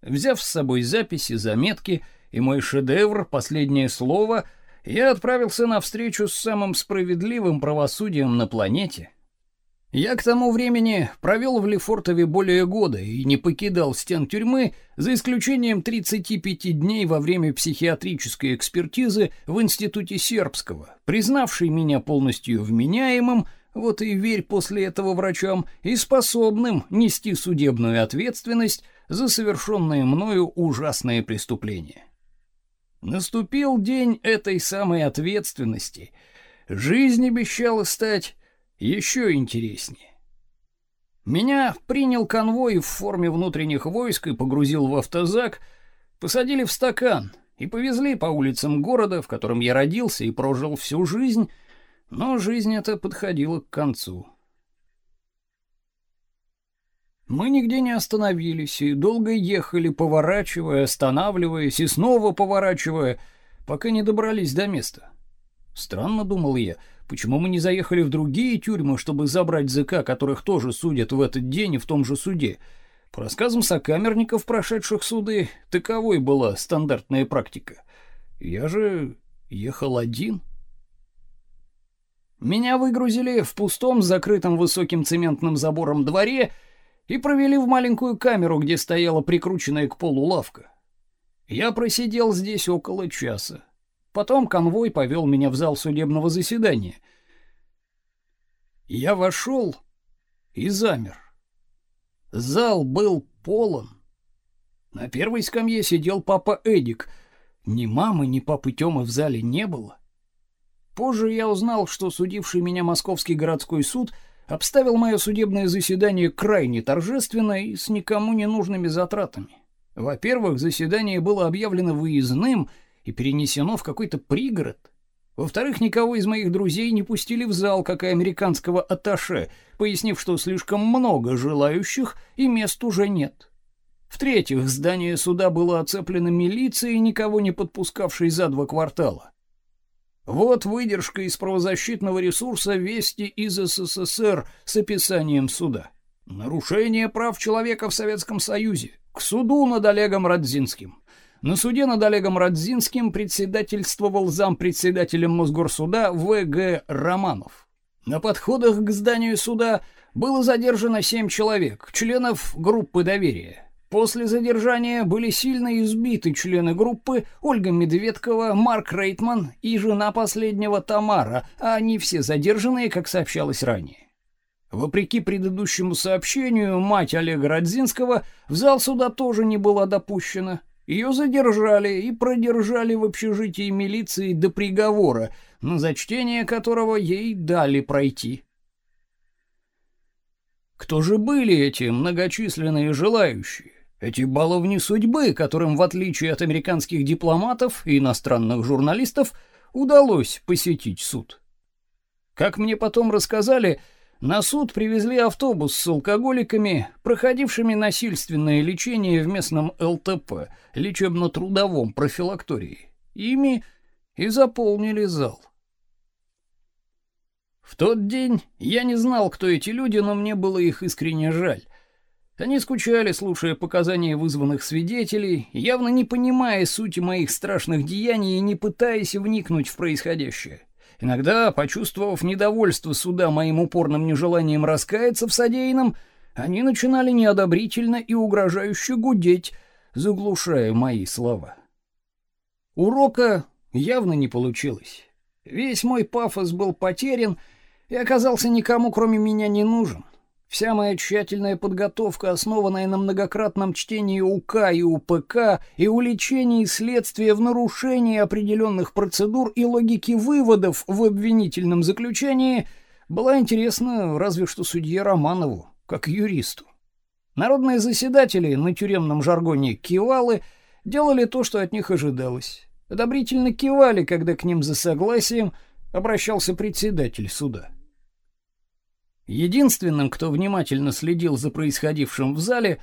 Взяв с собой записи, заметки и мой шедевр «Последнее слово», я отправился на встречу с самым справедливым правосудием на планете — я к тому времени провел в Лефортове более года и не покидал стен тюрьмы, за исключением 35 дней во время психиатрической экспертизы в Институте Сербского, признавшей меня полностью вменяемым, вот и верь после этого врачам, и способным нести судебную ответственность за совершенные мною ужасные преступления. Наступил день этой самой ответственности. Жизнь обещала стать еще интереснее. Меня принял конвой в форме внутренних войск и погрузил в автозак, посадили в стакан и повезли по улицам города, в котором я родился и прожил всю жизнь, но жизнь эта подходила к концу. Мы нигде не остановились и долго ехали, поворачивая, останавливаясь и снова поворачивая, пока не добрались до места. Странно, думал я, — Почему мы не заехали в другие тюрьмы, чтобы забрать ЗК, которых тоже судят в этот день и в том же суде? По рассказам сокамерников, прошедших суды, таковой была стандартная практика. Я же ехал один. Меня выгрузили в пустом, закрытом высоким цементным забором дворе и провели в маленькую камеру, где стояла прикрученная к полу лавка. Я просидел здесь около часа. Потом конвой повел меня в зал судебного заседания. Я вошел и замер. Зал был полон. На первой скамье сидел папа Эдик. Ни мамы, ни папы Тёмы в зале не было. Позже я узнал, что судивший меня Московский городской суд обставил мое судебное заседание крайне торжественно и с никому не нужными затратами. Во-первых, заседание было объявлено выездным — и перенесено в какой-то пригород. Во-вторых, никого из моих друзей не пустили в зал, как и американского атташе, пояснив, что слишком много желающих и мест уже нет. В-третьих, здание суда было оцеплено милицией, никого не подпускавшей за два квартала. Вот выдержка из правозащитного ресурса «Вести из СССР» с описанием суда. Нарушение прав человека в Советском Союзе. К суду над Олегом Радзинским. На суде над Олегом Радзинским председательствовал зампредседателем Мосгорсуда В.Г. Романов. На подходах к зданию суда было задержано семь человек, членов группы доверия. После задержания были сильно избиты члены группы Ольга Медведкова, Марк Рейтман и жена последнего Тамара, а они все задержанные, как сообщалось ранее. Вопреки предыдущему сообщению, мать Олега Родзинского в зал суда тоже не была допущена. Ее задержали и продержали в общежитии милиции до приговора, на зачтение которого ей дали пройти. Кто же были эти многочисленные желающие? Эти баловни судьбы, которым, в отличие от американских дипломатов и иностранных журналистов, удалось посетить суд. Как мне потом рассказали, на суд привезли автобус с алкоголиками, проходившими насильственное лечение в местном ЛТП, лечебно-трудовом профилактории. Ими и заполнили зал. В тот день я не знал, кто эти люди, но мне было их искренне жаль. Они скучали, слушая показания вызванных свидетелей, явно не понимая сути моих страшных деяний и не пытаясь вникнуть в происходящее. Иногда, почувствовав недовольство суда моим упорным нежеланием раскаяться в содеянном, они начинали неодобрительно и угрожающе гудеть, заглушая мои слова. Урока явно не получилось. Весь мой пафос был потерян и оказался никому, кроме меня, не нужен. Вся моя тщательная подготовка, основанная на многократном чтении УК и УПК и уличении следствия в нарушении определенных процедур и логики выводов в обвинительном заключении, была интересна разве что судье Романову, как юристу. Народные заседатели на тюремном жаргоне кивалы делали то, что от них ожидалось. Одобрительно кивали, когда к ним за согласием обращался председатель суда. Единственным, кто внимательно следил за происходившим в зале,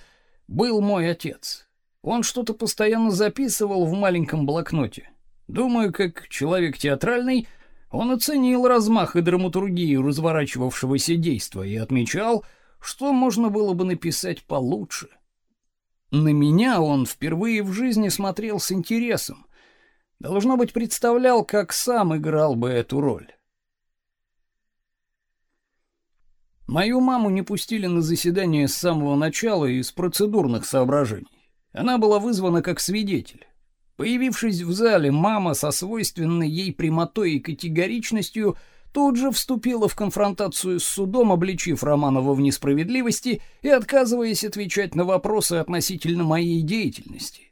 был мой отец. Он что-то постоянно записывал в маленьком блокноте. Думаю, как человек театральный, он оценил размах и драматургию разворачивавшегося действа и отмечал, что можно было бы написать получше. На меня он впервые в жизни смотрел с интересом. Должно быть, представлял, как сам играл бы эту роль. Мою маму не пустили на заседание с самого начала из процедурных соображений. Она была вызвана как свидетель. Появившись в зале, мама со свойственной ей прямотой и категоричностью тут же вступила в конфронтацию с судом, обличив Романова в несправедливости и отказываясь отвечать на вопросы относительно моей деятельности.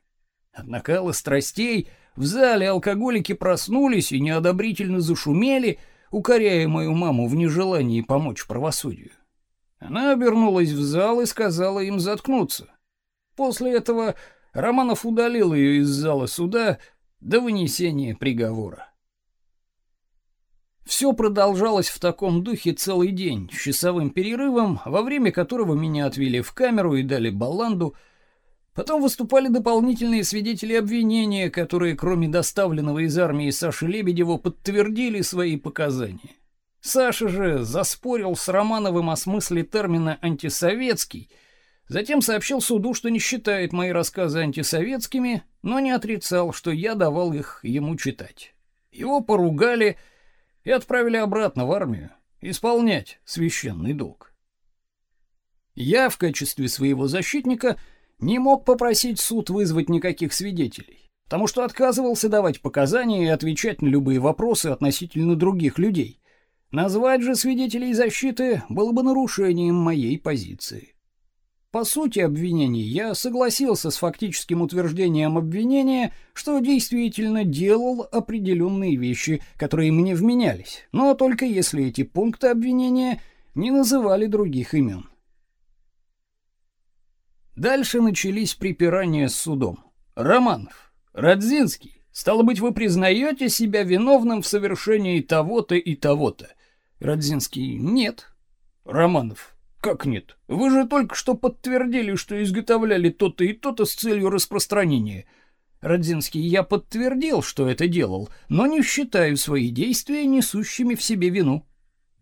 От накала страстей в зале алкоголики проснулись и неодобрительно зашумели — укоряя мою маму в нежелании помочь правосудию. Она обернулась в зал и сказала им заткнуться. После этого Романов удалил ее из зала суда до вынесения приговора. Все продолжалось в таком духе целый день, с часовым перерывом, во время которого меня отвели в камеру и дали баланду — Потом выступали дополнительные свидетели обвинения, которые, кроме доставленного из армии Саши Лебедева, подтвердили свои показания. Саша же заспорил с Романовым о смысле термина антисоветский, затем сообщил суду, что не считает мои рассказы антисоветскими, но не отрицал, что я давал их ему читать. Его поругали и отправили обратно в армию исполнять священный долг. Я в качестве своего защитника – не мог попросить суд вызвать никаких свидетелей, потому что отказывался давать показания и отвечать на любые вопросы относительно других людей. Назвать же свидетелей защиты было бы нарушением моей позиции. По сути обвинений я согласился с фактическим утверждением обвинения, что действительно делал определенные вещи, которые мне вменялись, но только если эти пункты обвинения не называли других имен. Дальше начались припирания с судом. Романов, Радзинский, стало быть, вы признаете себя виновным в совершении того-то и того-то? Радзинский, нет. Романов, как нет? Вы же только что подтвердили, что изготовляли то-то и то-то с целью распространения. Радзинский, я подтвердил, что это делал, но не считаю свои действия несущими в себе вину.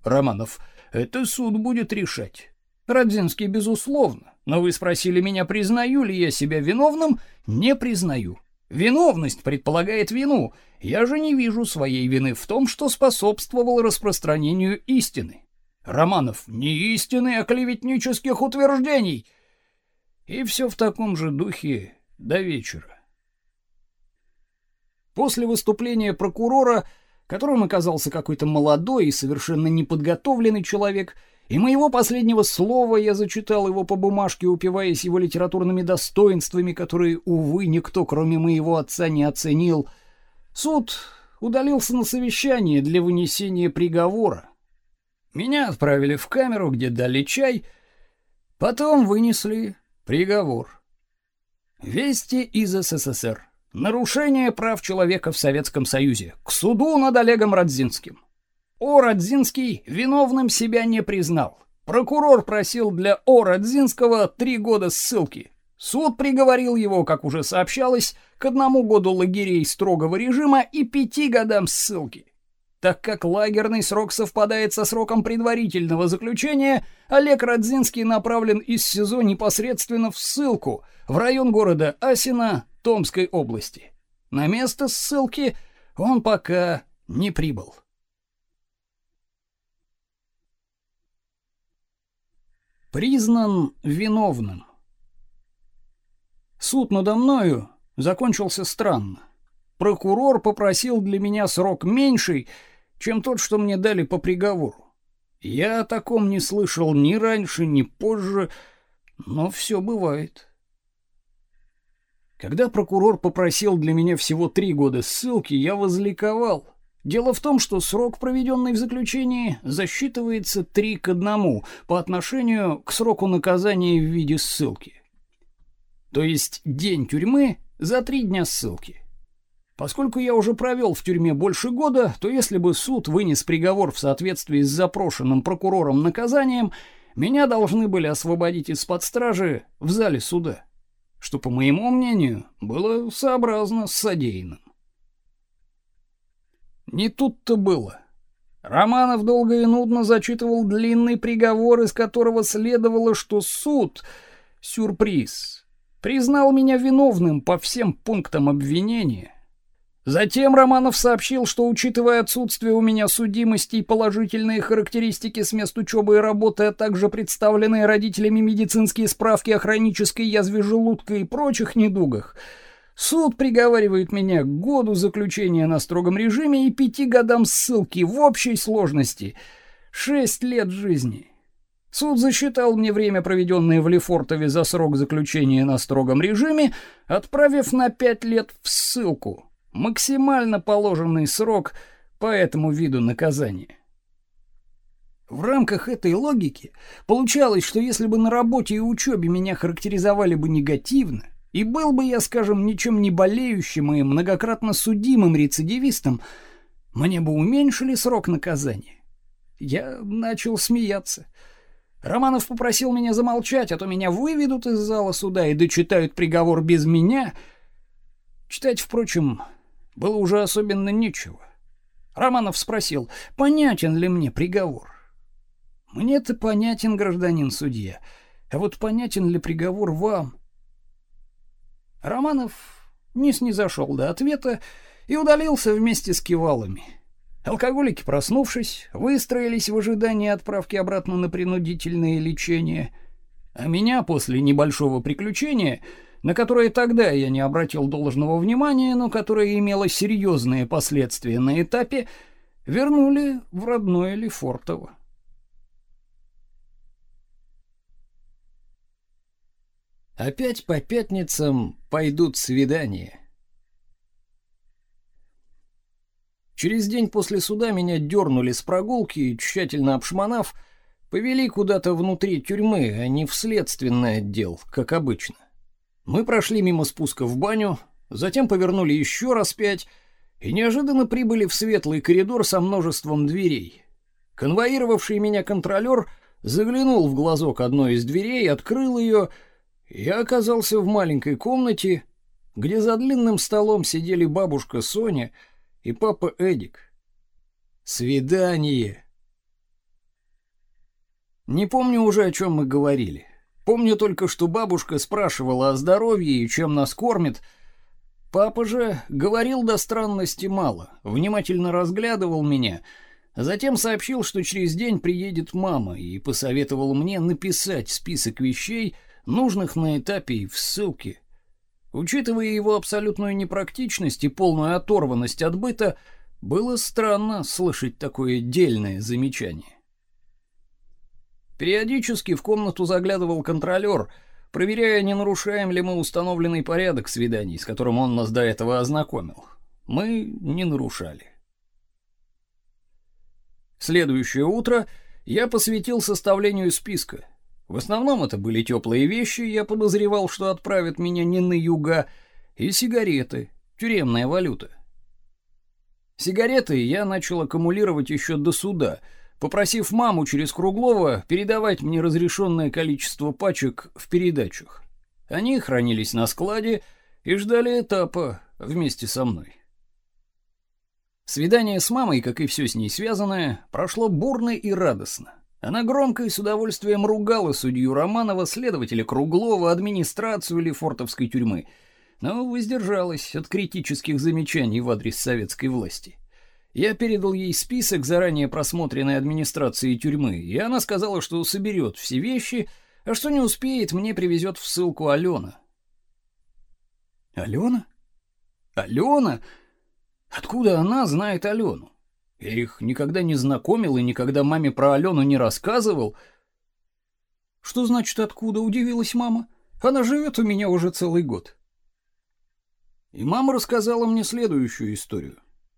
Романов, это суд будет решать. Родзинский, безусловно. Но вы спросили меня, признаю ли я себя виновным? Не признаю. Виновность предполагает вину. Я же не вижу своей вины в том, что способствовал распространению истины. Романов не истины, а клеветнических утверждений. И все в таком же духе до вечера. После выступления прокурора, которым оказался какой-то молодой и совершенно неподготовленный человек, и моего последнего слова я зачитал его по бумажке, упиваясь его литературными достоинствами, которые, увы, никто, кроме моего отца, не оценил. Суд удалился на совещание для вынесения приговора. Меня отправили в камеру, где дали чай, потом вынесли приговор. Вести из СССР. Нарушение прав человека в Советском Союзе. К суду над Олегом Радзинским. О. Радзинский виновным себя не признал. Прокурор просил для О. Радзинского три года ссылки. Суд приговорил его, как уже сообщалось, к одному году лагерей строгого режима и пяти годам ссылки. Так как лагерный срок совпадает со сроком предварительного заключения, Олег Радзинский направлен из СИЗО непосредственно в ссылку в район города Асино Томской области. На место ссылки он пока не прибыл. Признан виновным. Суд надо мною закончился странно. Прокурор попросил для меня срок меньший, чем тот, что мне дали по приговору. Я о таком не слышал ни раньше, ни позже, но все бывает. Когда прокурор попросил для меня всего три года ссылки, я возликовал. Дело в том, что срок, проведенный в заключении, засчитывается три к одному по отношению к сроку наказания в виде ссылки. То есть день тюрьмы за три дня ссылки. Поскольку я уже провел в тюрьме больше года, то если бы суд вынес приговор в соответствии с запрошенным прокурором наказанием, меня должны были освободить из-под стражи в зале суда, что, по моему мнению, было сообразно с содеянным. Не тут-то было. Романов долго и нудно зачитывал длинный приговор, из которого следовало, что суд сюрприз признал меня виновным по всем пунктам обвинения. Затем Романов сообщил, что учитывая отсутствие у меня судимости и положительные характеристики с мест учебы и работы, а также представленные родителями медицинские справки о хронической язве желудка и прочих недугах, Суд приговаривает меня к году заключения на строгом режиме и пяти годам ссылки в общей сложности. Шесть лет жизни. Суд засчитал мне время, проведенное в Лефортове за срок заключения на строгом режиме, отправив на пять лет в ссылку. Максимально положенный срок по этому виду наказания. В рамках этой логики получалось, что если бы на работе и учебе меня характеризовали бы негативно, и был бы я, скажем, ничем не болеющим и многократно судимым рецидивистом, мне бы уменьшили срок наказания. Я начал смеяться. Романов попросил меня замолчать, а то меня выведут из зала суда и дочитают приговор без меня. Читать, впрочем, было уже особенно нечего. Романов спросил, понятен ли мне приговор. Мне-то понятен, гражданин судья, а вот понятен ли приговор вам? Романов не снизошел до ответа и удалился вместе с кивалами. Алкоголики, проснувшись, выстроились в ожидании отправки обратно на принудительное лечение, а меня после небольшого приключения, на которое тогда я не обратил должного внимания, но которое имело серьезные последствия на этапе, вернули в родное Лефортово. Опять по пятницам пойдут свидания. Через день после суда меня дернули с прогулки и, тщательно обшмонав, повели куда-то внутри тюрьмы, а не в следственный отдел, как обычно. Мы прошли мимо спуска в баню, затем повернули еще раз пять и неожиданно прибыли в светлый коридор со множеством дверей. Конвоировавший меня контролер заглянул в глазок одной из дверей, открыл ее я оказался в маленькой комнате, где за длинным столом сидели бабушка Соня и папа Эдик. Свидание. Не помню уже, о чем мы говорили. Помню только, что бабушка спрашивала о здоровье и чем нас кормит. Папа же говорил до странности мало, внимательно разглядывал меня, затем сообщил, что через день приедет мама и посоветовал мне написать список вещей, нужных на этапе и в ссылке. Учитывая его абсолютную непрактичность и полную оторванность от быта, было странно слышать такое дельное замечание. Периодически в комнату заглядывал контролер, проверяя, не нарушаем ли мы установленный порядок свиданий, с которым он нас до этого ознакомил. Мы не нарушали. Следующее утро я посвятил составлению списка. В основном это были теплые вещи, я подозревал, что отправят меня не на юга, и сигареты, тюремная валюта. Сигареты я начал аккумулировать еще до суда — попросив маму через Круглова передавать мне разрешенное количество пачек в передачах. Они хранились на складе и ждали этапа вместе со мной. Свидание с мамой, как и все с ней связанное, прошло бурно и радостно. Она громко и с удовольствием ругала судью Романова, следователя Круглова, администрацию Лефортовской тюрьмы, но воздержалась от критических замечаний в адрес советской власти. Я передал ей список, заранее просмотренной администрацией тюрьмы, и она сказала, что соберет все вещи, а что не успеет, мне привезет в ссылку Алена. Алена? Алена? Откуда она знает Алену? Я их никогда не знакомил и никогда маме про Алену не рассказывал. Что значит откуда, удивилась мама. Она живет у меня уже целый год. И мама рассказала мне следующую историю.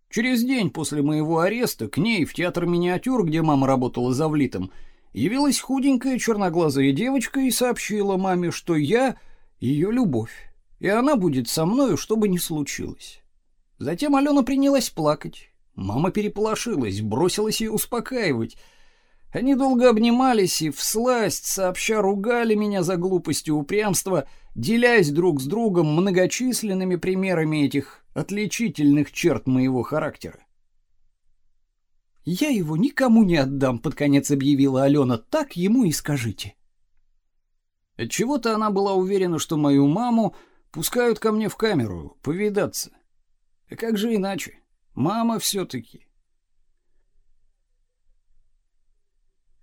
Через день после моего ареста к ней в театр миниатюр, где мама работала завлитом, явилась худенькая черноглазая девочка и сообщила маме, что я ее любовь, и она будет со мною, что бы ни случилось. Затем Алена принялась плакать. Мама переполошилась, бросилась ее успокаивать. Они долго обнимались и всласть сообща ругали меня за глупость и упрямство, делясь друг с другом многочисленными примерами этих отличительных черт моего характера. «Я его никому не отдам», — под конец объявила Алена. «Так ему и скажите». Отчего-то она была уверена, что мою маму пускают ко мне в камеру повидаться. А как же иначе? Мама все-таки.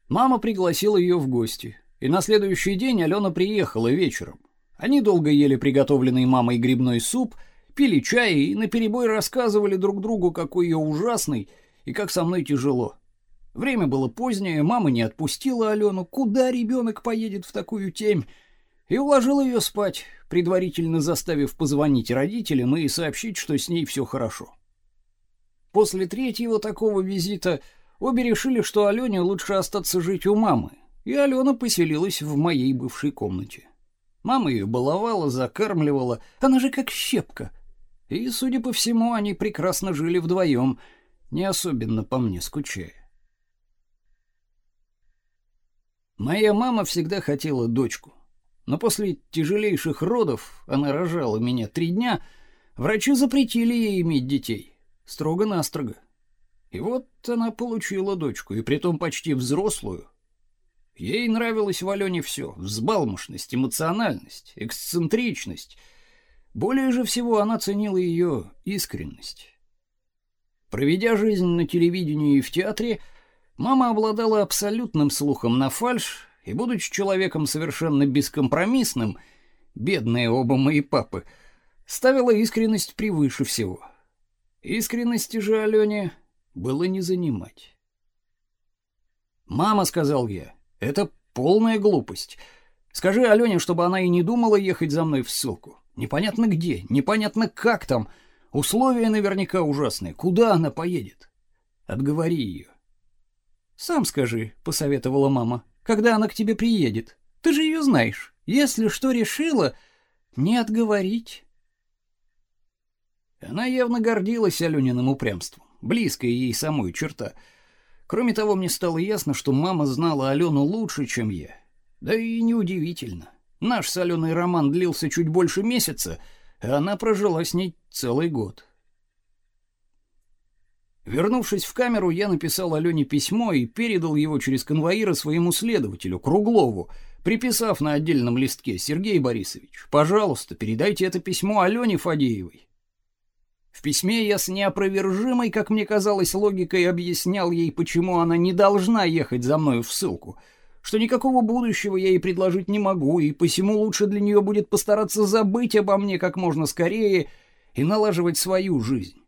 Мама пригласила ее в гости, и на следующий день Алена приехала вечером. Они долго ели приготовленный мамой грибной суп — пили чай и наперебой рассказывали друг другу, какой я ужасный и как со мной тяжело. Время было позднее, мама не отпустила Алену, куда ребенок поедет в такую темь, и уложила ее спать, предварительно заставив позвонить родителям и сообщить, что с ней все хорошо. После третьего такого визита обе решили, что Алене лучше остаться жить у мамы, и Алена поселилась в моей бывшей комнате. Мама ее баловала, закармливала, она же как щепка, и, судя по всему, они прекрасно жили вдвоем, не особенно по мне скучая. Моя мама всегда хотела дочку, но после тяжелейших родов, она рожала меня три дня, врачи запретили ей иметь детей, строго-настрого. И вот она получила дочку, и притом почти взрослую. Ей нравилось в Алене все — взбалмошность, эмоциональность, эксцентричность — более же всего она ценила ее искренность. Проведя жизнь на телевидении и в театре, мама обладала абсолютным слухом на фальшь, и, будучи человеком совершенно бескомпромиссным, бедные оба мои папы, ставила искренность превыше всего. Искренности же Алене было не занимать. «Мама», — сказал я, — «это полная глупость. Скажи Алене, чтобы она и не думала ехать за мной в ссылку. Непонятно где, непонятно как там. Условия наверняка ужасные. Куда она поедет? Отговори ее. Сам скажи, посоветовала мама, когда она к тебе приедет. Ты же ее знаешь. Если что решила, не отговорить. Она явно гордилась Алёниным упрямством, близкая ей самой черта. Кроме того, мне стало ясно, что мама знала Алену лучше, чем я. Да и неудивительно. Наш соленый роман длился чуть больше месяца, а она прожила с ней целый год. Вернувшись в камеру, я написал Алёне письмо и передал его через конвоира своему следователю, Круглову, приписав на отдельном листке «Сергей Борисович, пожалуйста, передайте это письмо Алёне Фадеевой». В письме я с неопровержимой, как мне казалось, логикой объяснял ей, почему она не должна ехать за мной в ссылку, что никакого будущего я ей предложить не могу, и посему лучше для нее будет постараться забыть обо мне как можно скорее и налаживать свою жизнь.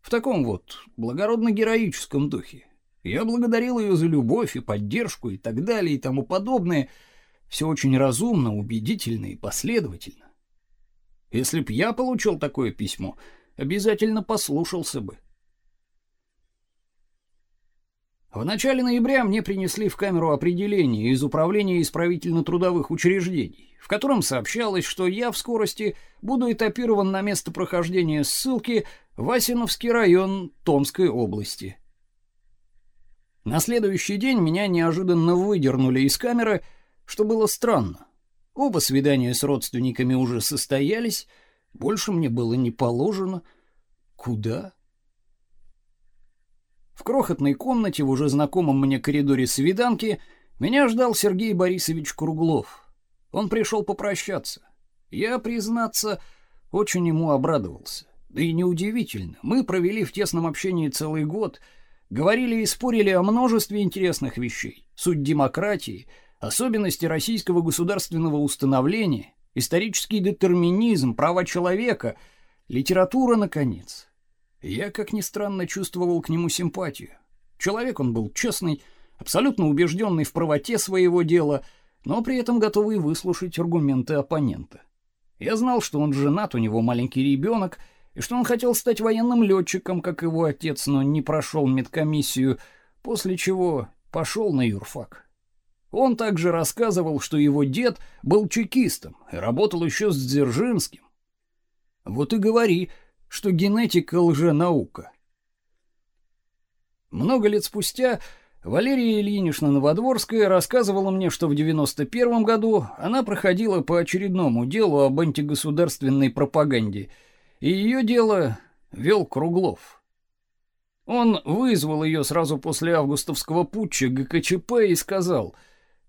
В таком вот благородно-героическом духе. Я благодарил ее за любовь и поддержку и так далее и тому подобное. Все очень разумно, убедительно и последовательно. Если б я получил такое письмо, обязательно послушался бы. В начале ноября мне принесли в камеру определение из Управления исправительно-трудовых учреждений, в котором сообщалось, что я в скорости буду этапирован на место прохождения ссылки в Асиновский район Томской области. На следующий день меня неожиданно выдернули из камеры, что было странно. Оба свидания с родственниками уже состоялись, больше мне было не положено. Куда? В крохотной комнате в уже знакомом мне коридоре свиданки меня ждал Сергей Борисович Круглов. Он пришел попрощаться. Я, признаться, очень ему обрадовался. Да и неудивительно. Мы провели в тесном общении целый год, говорили и спорили о множестве интересных вещей. Суть демократии, особенности российского государственного установления, исторический детерминизм, права человека, литература наконец. Я, как ни странно, чувствовал к нему симпатию. Человек он был честный, абсолютно убежденный в правоте своего дела, но при этом готовый выслушать аргументы оппонента. Я знал, что он женат, у него маленький ребенок, и что он хотел стать военным летчиком, как его отец, но не прошел медкомиссию, после чего пошел на юрфак. Он также рассказывал, что его дед был чекистом и работал еще с Дзержинским. Вот и говори, что генетика лженаука. Много лет спустя Валерия Ильинична Новодворская рассказывала мне, что в 91 году она проходила по очередному делу об антигосударственной пропаганде, и ее дело вел Круглов. Он вызвал ее сразу после августовского путча ГКЧП и сказал: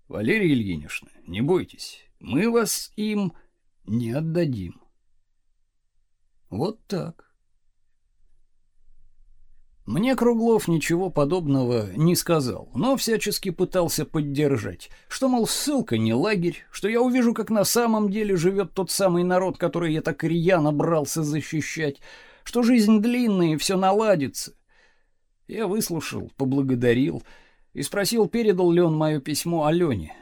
"Валерия Ильинична, не бойтесь, мы вас им не отдадим". Вот так. Мне Круглов ничего подобного не сказал, но всячески пытался поддержать, что, мол, ссылка не лагерь, что я увижу, как на самом деле живет тот самый народ, который я так рьяно брался защищать, что жизнь длинная и все наладится. Я выслушал, поблагодарил и спросил, передал ли он мое письмо Алене.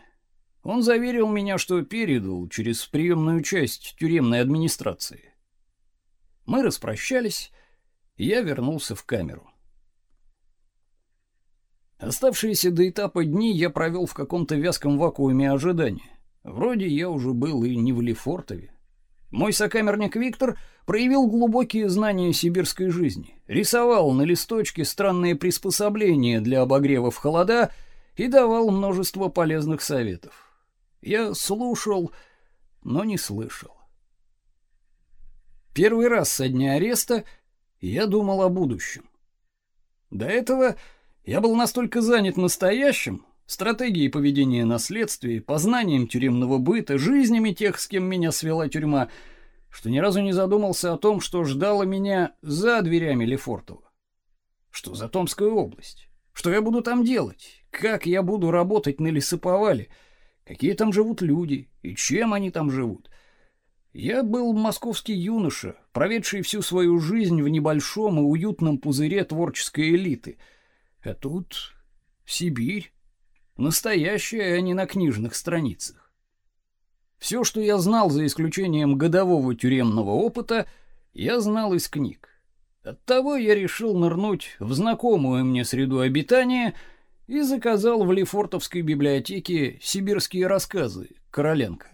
Он заверил меня, что передал через приемную часть тюремной администрации. Мы распрощались, и я вернулся в камеру. Оставшиеся до этапа дни я провел в каком-то вязком вакууме ожидания. Вроде я уже был и не в Лефортове. Мой сокамерник Виктор проявил глубокие знания сибирской жизни, рисовал на листочке странные приспособления для обогрева в холода и давал множество полезных советов. Я слушал, но не слышал. Первый раз со дня ареста я думал о будущем. До этого я был настолько занят настоящим, стратегией поведения на следствии, познанием тюремного быта, жизнями тех, с кем меня свела тюрьма, что ни разу не задумался о том, что ждало меня за дверями Лефортово. Что за Томская область? Что я буду там делать? Как я буду работать на лесоповале? Какие там живут люди? И чем они там живут? Я был московский юноша, проведший всю свою жизнь в небольшом и уютном пузыре творческой элиты. А тут Сибирь, настоящая, а не на книжных страницах. Все, что я знал за исключением годового тюремного опыта, я знал из книг. Оттого я решил нырнуть в знакомую мне среду обитания и заказал в Лефортовской библиотеке сибирские рассказы Короленко.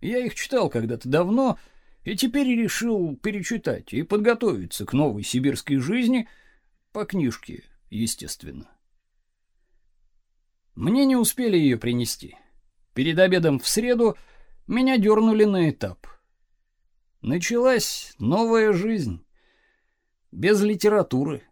Я их читал когда-то давно и теперь решил перечитать и подготовиться к новой сибирской жизни по книжке, естественно. Мне не успели ее принести. Перед обедом в среду меня дернули на этап. Началась новая жизнь. Без литературы,